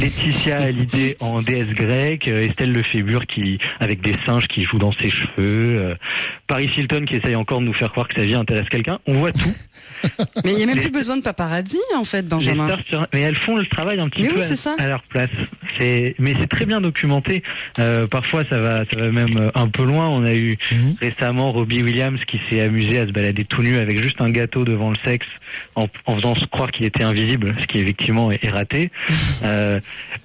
Speaker 59: Laetitia Hallyday en déesse grecque, euh, Estelle Lefébure qui avec des singes qui jouent dans ses cheveux, euh, Paris Hilton qui essaye encore de nous faire croire que sa vie intéresse quelqu'un. On voit tout.
Speaker 9: Mais il n'y a même
Speaker 59: Les-
Speaker 9: plus besoin de paparazzi, en fait, Benjamin.
Speaker 59: stars sur- mais elles font le travail un petit
Speaker 9: Mais
Speaker 59: peu
Speaker 9: oui,
Speaker 59: à-
Speaker 9: c'est ça.
Speaker 59: à, leur place. C'est, mais c'est très bien documenté. Euh, parfois, ça va, ça va même euh, un peu loin. On a eu
Speaker 2: Mhm.
Speaker 59: récemment Robbie Williams qui s'est amusé à se balader tout nu avec juste un gâteau devant le sexe, en, en faisant se croire qu'il était invisible, ce qui effectivement est, raté. Euh,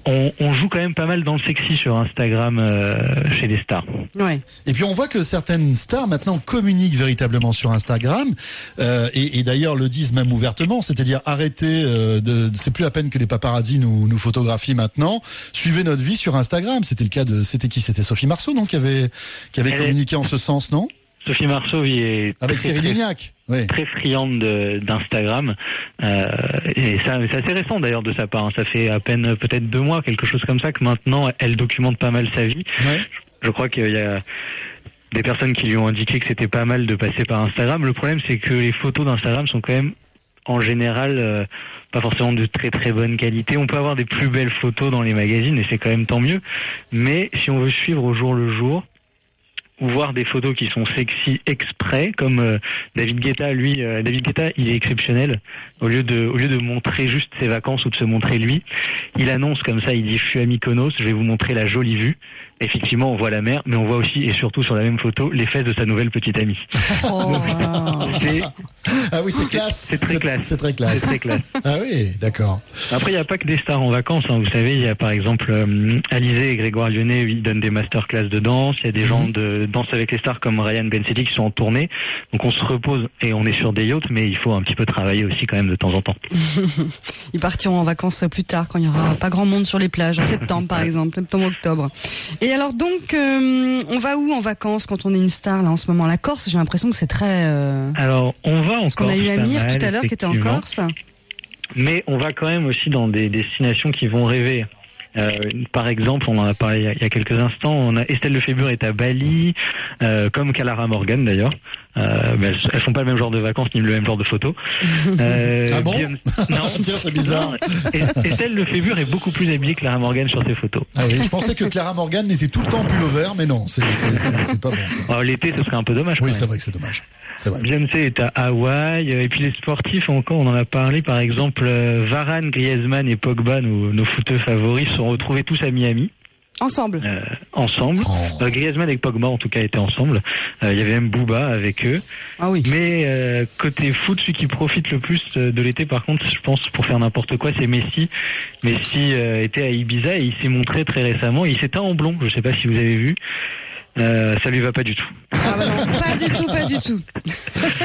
Speaker 59: on, on joue quand même pas mal dans le sexy sur Instagram euh, chez les stars.
Speaker 9: Ouais.
Speaker 2: Et puis on voit que certaines stars maintenant communiquent véritablement sur Instagram euh, et, d'ailleurs le disent même ouvertement, c'est-à-dire arrêtez, euh, de, c'est plus la peine que les paparazzi nous, nous photographient maintenant, suivez notre vie sur Instagram. C'était le cas de, c'était qui? C'était Sophie Marceau, non, qui avait qui avait
Speaker 59: est-
Speaker 2: communiqué en ce sens, non?
Speaker 59: Sophie Marceau oui, est
Speaker 2: Avec
Speaker 59: très,
Speaker 2: Cyril
Speaker 59: très-
Speaker 2: Lignac. Oui.
Speaker 59: très friande de- d'Instagram euh, et ça c'est assez récent d'ailleurs de sa part. Ça fait à peine peut-être deux mois, quelque chose comme ça, que maintenant elle documente pas mal sa vie. Je crois qu'il y a des personnes qui lui ont indiqué que c'était pas mal de passer par Instagram. Le problème c'est que les photos d'Instagram sont quand même en général euh, pas forcément de très très bonne qualité. On peut avoir des plus belles photos dans les magazines et c'est quand même tant mieux. Mais si on veut suivre au jour le jour, ou voir des photos qui sont sexy exprès, comme euh, David Guetta, lui, euh, David Guetta, il est exceptionnel. Au lieu de, au lieu de montrer juste ses vacances ou de se montrer lui, il annonce comme ça, il dit je suis à Mykonos, je vais vous montrer la jolie vue. Effectivement, on voit la mer, mais on voit aussi et surtout sur la même photo les fesses de sa nouvelle petite amie. C'est-
Speaker 2: Ah oui, c'est classe.
Speaker 59: C'est très classe.
Speaker 2: C'est très classe.
Speaker 59: C'est très classe.
Speaker 2: Ah oui, d'accord.
Speaker 59: Après, il n'y a pas que des stars en vacances. hein. Vous savez, il y a par exemple euh, Alizé et Grégoire Lyonnais, ils donnent des masterclass de danse. Il y a des gens de danse avec les stars comme Ryan Bensetti qui sont en tournée. Donc on se repose et on est sur des yachts, mais il faut un petit peu travailler aussi quand même de temps en temps.
Speaker 9: Ils partiront en vacances plus tard, quand il y aura pas grand monde sur les plages, en septembre par exemple, septembre-octobre. Et alors donc, euh, on va où en vacances quand on est une star là en ce moment? La Corse, j'ai l'impression que c'est très... euh,
Speaker 59: Alors on va en
Speaker 9: Parce qu'on a
Speaker 59: Corse,
Speaker 9: eu Amir
Speaker 59: mal,
Speaker 9: tout à l'heure qui était en. Corse.
Speaker 59: Mais on va quand même aussi dans des destinations qui vont rêver. Euh, par exemple, on en a parlé il y a- quelques instants, on a Estelle Lefébure est à Bali, euh, comme Calara Morgan d'ailleurs. Euh, mais elles, elles font pas le même genre de vacances ni le même genre de photos. Euh,
Speaker 2: Ah bon
Speaker 59: Beyoncé- Non,
Speaker 2: Tiens, c'est bizarre.
Speaker 59: Estelle Lefébure est beaucoup plus habillée que Clara Morgan sur ses photos.
Speaker 2: Ah oui, je pensais que Clara Morgan était tout le temps en pull vert, mais non, c'est c'est- c'est- c'est pas bon. Ça.
Speaker 59: Alors, L'été, ce serait un peu dommage.
Speaker 2: Oui, c'est vrai que c'est dommage. C'est vrai.
Speaker 59: Beyoncé est à Hawaï, euh, et puis les sportifs encore, on en a parlé, par exemple, euh, Varane, Griezmann et Pogba, nos, nos footeux favoris, se sont retrouvés tous à Miami.
Speaker 9: Ensemble.
Speaker 59: Euh, ensemble.
Speaker 2: Oh.
Speaker 59: Euh, Griezmann et Pogba en tout cas étaient ensemble. Euh, Il y avait même Booba avec eux.
Speaker 9: Ah oui.
Speaker 59: Mais euh, côté foot, celui qui profite le plus de l'été, par contre, je pense pour faire n'importe quoi, c'est Messi. Messi euh, était à Ibiza et il s'est montré très récemment. Il s'est teint en blond. Je sais pas si vous avez vu. Euh, ça lui va pas du tout.
Speaker 9: Ah bah non, pas du tout, pas du tout.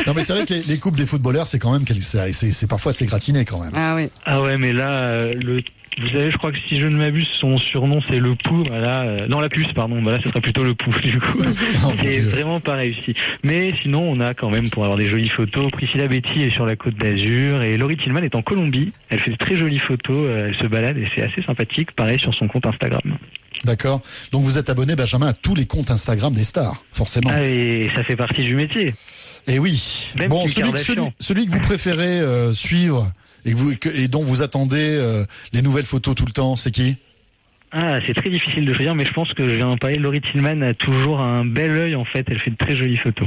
Speaker 2: Non, mais c'est vrai que les, les coupes des footballeurs, c'est quand même c'est parfois c'est gratiné quand même.
Speaker 9: Ah oui.
Speaker 59: Ah ouais, mais là, euh, le, vous savez, je crois que si je ne m'abuse, son surnom c'est le pou. Voilà, euh, non la puce, pardon. Bah là, ce sera plutôt le pou du coup.
Speaker 2: Oh, mon
Speaker 59: qui est
Speaker 2: Dieu.
Speaker 59: vraiment pas réussi. Mais sinon, on a quand même pour avoir des jolies photos. Priscilla Betty est sur la côte d'Azur et Laurie Tillman est en Colombie. Elle fait de très jolies photos. euh, Elle se balade et c'est assez sympathique. Pareil sur son compte Instagram.
Speaker 2: D'accord. Donc vous êtes abonné, Benjamin, à tous les comptes Instagram des stars, forcément.
Speaker 59: Ah, et ça fait partie du métier.
Speaker 2: Et oui.
Speaker 59: Même
Speaker 2: bon, celui, que- celui, celui que vous préférez euh, suivre et, que vous, que- et dont vous attendez euh, les nouvelles photos tout le temps, c'est qui?
Speaker 59: Ah, c'est très difficile de choisir, mais je pense que je viens d'en parler. Laurie Tillman a toujours un bel œil en fait. Elle fait de très jolies photos.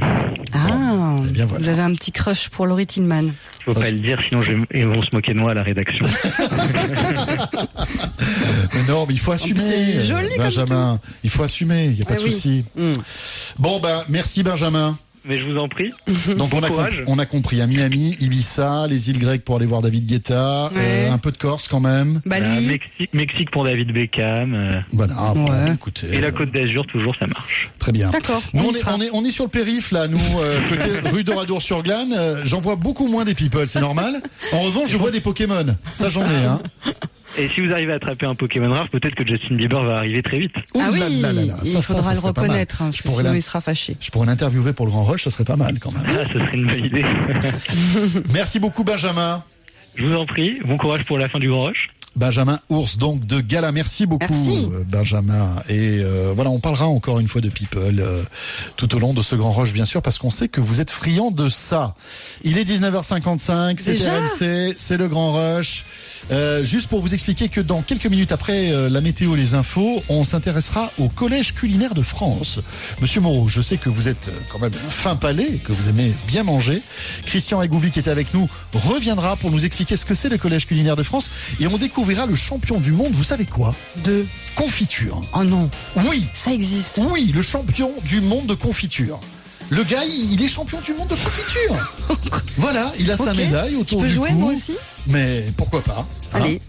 Speaker 9: Ah,
Speaker 2: Eh bien, voilà.
Speaker 9: vous avez un petit crush pour Laurie Tillman.
Speaker 59: Faut pas le dire, sinon je ils vont se moquer de moi à la rédaction.
Speaker 2: Mais non, mais il faut assumer,
Speaker 9: c'est joli comme
Speaker 2: Benjamin. Il faut assumer, il n'y a pas
Speaker 9: Eh
Speaker 2: de
Speaker 9: oui.
Speaker 2: souci.
Speaker 9: Mm.
Speaker 2: Bon, ben, merci Benjamin.
Speaker 59: Mais je vous en prie.
Speaker 2: Donc on a, on a compris à Miami, Ibiza, les îles grecques pour aller voir David Guetta,
Speaker 9: Ouais.
Speaker 2: euh, un peu de Corse quand même.
Speaker 9: Bali.
Speaker 59: Euh, Mexique, Mexique pour David Beckham. euh,
Speaker 2: Voilà, ah, bon, écoutez,
Speaker 59: et la
Speaker 2: euh,
Speaker 59: Côte d'Azur, toujours, ça marche.
Speaker 2: très bien.
Speaker 9: D'accord,
Speaker 2: Nous,
Speaker 9: on
Speaker 2: on, on, est, on est sur le périph là, nous, euh, côté rue d'Oradour-sur-Glane. Euh, j'en vois beaucoup moins des people, c'est normal. En revanche, je vois des Pokémon. Ça, j'en ai. Hein.
Speaker 59: Et si vous arrivez à attraper un Pokémon rare, peut-être que Justin Bieber va arriver très vite.
Speaker 9: Ah oui,
Speaker 2: là là là là,
Speaker 9: il
Speaker 2: ça, ça,
Speaker 9: faudra
Speaker 2: ça
Speaker 9: le reconnaître, hein,
Speaker 2: Je
Speaker 9: sinon
Speaker 2: la-
Speaker 9: il sera fâché.
Speaker 2: Je pourrais l'interviewer pour le Grand Rush, ça serait pas mal quand même.
Speaker 59: Ah, ce serait une bonne idée.
Speaker 2: Merci beaucoup Benjamin.
Speaker 59: je vous en prie. Bon courage pour la fin du Grand Rush.
Speaker 2: Benjamin Ours, donc de Gala. Merci beaucoup,
Speaker 9: Merci.
Speaker 2: euh, Benjamin. Et euh, voilà, on parlera encore une fois de People euh, tout au long de ce grand rush, bien sûr, parce qu'on sait que vous êtes friand de ça. Il est 19h55, c'est RMC, c'est le grand rush. Euh, juste pour vous expliquer que dans quelques minutes après euh, la météo, les infos, on s'intéressera au collège culinaire de France. Monsieur Moreau, je sais que vous êtes euh, quand même un fin palais, que vous aimez bien manger. Christian Agouvi, qui était avec nous, reviendra pour nous expliquer ce que c'est le collège culinaire de France. Et on découvrira le champion du monde, vous savez quoi
Speaker 9: De
Speaker 2: confiture.
Speaker 9: Oh non.
Speaker 2: Oui.
Speaker 9: Ça existe.
Speaker 2: Oui, le champion du monde de confiture. Le gars, il il est champion du monde de confiture. voilà, il a sa
Speaker 9: Ok.
Speaker 2: médaille autour
Speaker 9: Je peux
Speaker 2: du
Speaker 9: jouer
Speaker 2: cou.
Speaker 9: moi aussi
Speaker 2: Mais pourquoi pas hein
Speaker 9: Allez.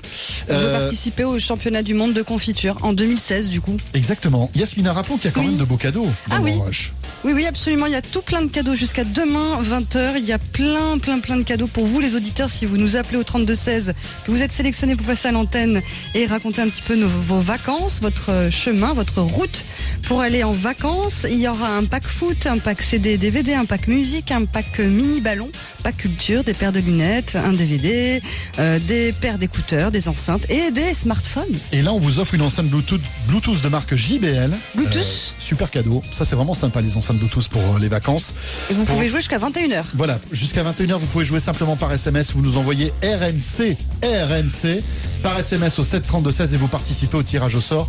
Speaker 9: Je veux
Speaker 2: Euh,
Speaker 9: participer au championnat du monde de confiture en 2016 du coup.
Speaker 2: Exactement. Yasmina, rappelons qu'il y a quand même de beaux cadeaux dans
Speaker 9: Ah
Speaker 2: le
Speaker 9: oui.
Speaker 2: Rush.
Speaker 9: Oui, oui, absolument. Il y a tout plein de cadeaux jusqu'à demain, 20h. Il y a plein, plein, plein de cadeaux pour vous, les auditeurs. Si vous nous appelez au 3216, que vous êtes sélectionnés pour passer à l'antenne et raconter un petit peu nos, vos vacances, votre euh, chemin, votre route pour aller en vacances. Il y aura un pack foot, un pack CD, DVD, un pack musique, un pack mini ballon, pack culture, des paires de lunettes, un DVD, euh, des paires d'écouteurs, des enceintes et des smartphones.
Speaker 2: Et là, on vous offre une enceinte Bluetooth, Bluetooth de marque JBL.
Speaker 9: Bluetooth
Speaker 2: Euh, Super cadeau. Ça, c'est vraiment sympa, les enceintes Bluetooth pour euh, les vacances.
Speaker 9: Et vous
Speaker 2: Pour-
Speaker 9: pouvez jouer jusqu'à 21h.
Speaker 2: Voilà, jusqu'à 21h, vous pouvez jouer simplement par SMS. Vous nous envoyez RMC, RMC, par SMS au 732-16 et vous participez au tirage au sort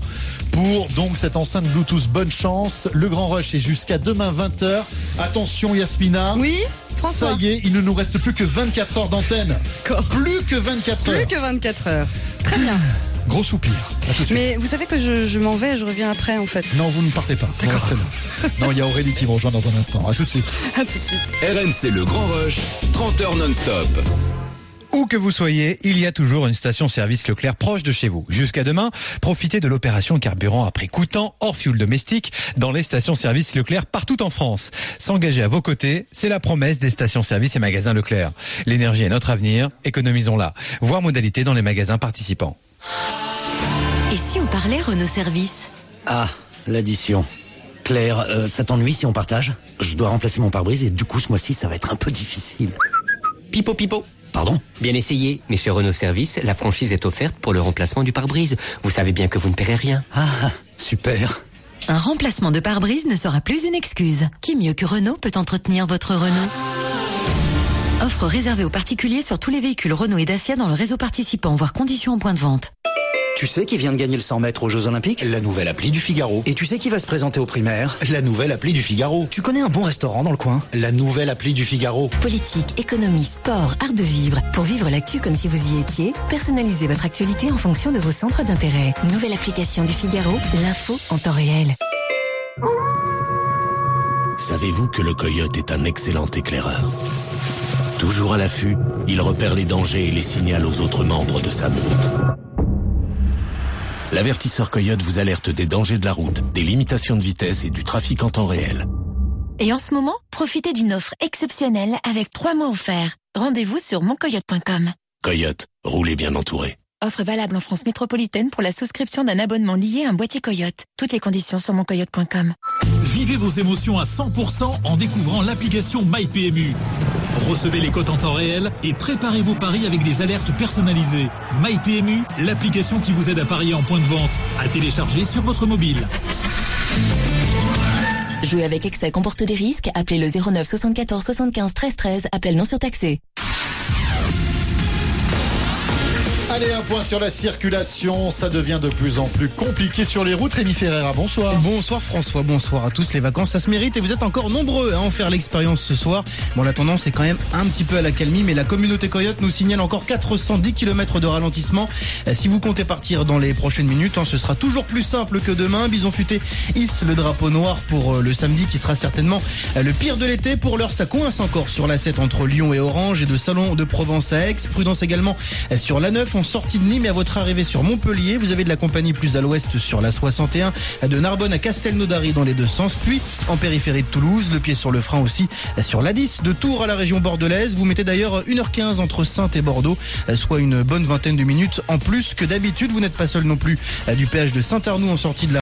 Speaker 2: pour donc cette enceinte Bluetooth. Bonne chance. Le Grand Rush est jusqu'à demain 20h. Attention, Yasmina.
Speaker 9: Oui, François.
Speaker 2: Ça y est, il ne nous reste plus que 24 heures d'antenne. Plus que 24 heures.
Speaker 9: Plus que 24 heures. Très bien.
Speaker 2: Gros soupir. À tout de suite.
Speaker 9: Mais vous savez que je, je m'en vais, je reviens après en fait.
Speaker 2: Non, vous ne partez pas. Vous restez là. Non, il y a Aurélie qui vous rejoint dans un instant. À tout de suite.
Speaker 9: À tout de suite.
Speaker 3: RMC Le Grand Rush, 30 heures non-stop.
Speaker 60: Où que vous soyez, il y a toujours une station-service Leclerc proche de chez vous. Jusqu'à demain, profitez de l'opération carburant à prix coûtant hors fuel domestique dans les stations-service Leclerc partout en France. S'engager à vos côtés, c'est la promesse des stations-service et magasins Leclerc. L'énergie est notre avenir, économisons-la. Voir modalité dans les magasins participants.
Speaker 25: Et si on parlait Renault Service
Speaker 61: Ah, l'addition. Claire, euh, ça t'ennuie si on partage Je dois remplacer mon pare-brise et du coup ce mois-ci ça va être un peu difficile.
Speaker 62: Pipo pipo.
Speaker 61: Pardon
Speaker 62: Bien essayé, mais chez Renault Service, la franchise est offerte pour le remplacement du pare-brise. Vous savez bien que vous ne paierez rien.
Speaker 61: Ah, super.
Speaker 25: Un remplacement de pare-brise ne sera plus une excuse. Qui mieux que Renault peut entretenir votre Renault? Offre réservée aux particuliers sur tous les véhicules Renault et Dacia dans le réseau participant, voire conditions en point de vente.
Speaker 61: Tu sais qui vient de gagner le 100 mètres aux Jeux Olympiques? La nouvelle appli du Figaro. Et tu sais qui va se présenter aux primaires La nouvelle appli du Figaro. Tu connais un bon restaurant dans le coin? La nouvelle appli du Figaro.
Speaker 25: Politique, économie, sport, art de vivre. Pour vivre l'actu comme si vous y étiez, personnalisez votre actualité en fonction de vos centres d'intérêt. Nouvelle application du Figaro, l'info en temps réel.
Speaker 52: Savez-vous que le coyote est un excellent éclaireur? Toujours à l'affût, il repère les dangers et les signale aux autres membres de sa meute. L'avertisseur coyote vous alerte des dangers de la route, des limitations de vitesse et du trafic en temps réel.
Speaker 25: Et en ce moment, profitez d'une offre exceptionnelle avec trois mois offerts. Rendez-vous sur moncoyote.com.
Speaker 52: Coyote, roulez bien entouré.
Speaker 25: Offre valable en France métropolitaine pour la souscription d'un abonnement lié à un boîtier Coyote. Toutes les conditions sur moncoyote.com.
Speaker 63: Vivez vos émotions à 100% en découvrant l'application MyPMU. Recevez les cotes en temps réel et préparez vos paris avec des alertes personnalisées. MyPMU, l'application qui vous aide à parier en point de vente. À télécharger sur votre mobile.
Speaker 25: Jouer avec excès comporte des risques. Appelez le 09 74 75 13 13. Appel non surtaxé.
Speaker 2: Allez, un point sur la circulation. Ça devient de plus en plus compliqué sur les routes. Rémi Ferreira, bonsoir.
Speaker 23: Bonsoir François, bonsoir à tous. Les vacances, ça se mérite et vous êtes encore nombreux à en faire l'expérience ce soir. Bon, la tendance est quand même un petit peu à la calmie, mais la communauté Coyote nous signale encore 410 km de ralentissement. Euh, Si vous comptez partir dans les prochaines minutes, hein, ce sera toujours plus simple que demain. Bison Futé hisse le drapeau noir pour euh, le samedi qui sera certainement euh, le pire de l'été. Pour l'heure, ça coince encore sur la 7 entre Lyon et Orange et de Salon de Provence à Aix. Prudence également sur la 9 en sortie de Nîmes et à votre arrivée sur Montpellier. Vous avez de la compagnie plus à l'ouest sur la 61 de Narbonne à Castelnaudary dans les deux sens. Puis en périphérie de Toulouse, le pied sur le frein aussi sur la 10 de Tours à la région bordelaise. Vous mettez d'ailleurs 1h15 entre Sainte et Bordeaux, soit une bonne vingtaine de minutes en plus que d'habitude. Vous n'êtes pas seul non plus du péage de Saint-Arnoux en sortie de la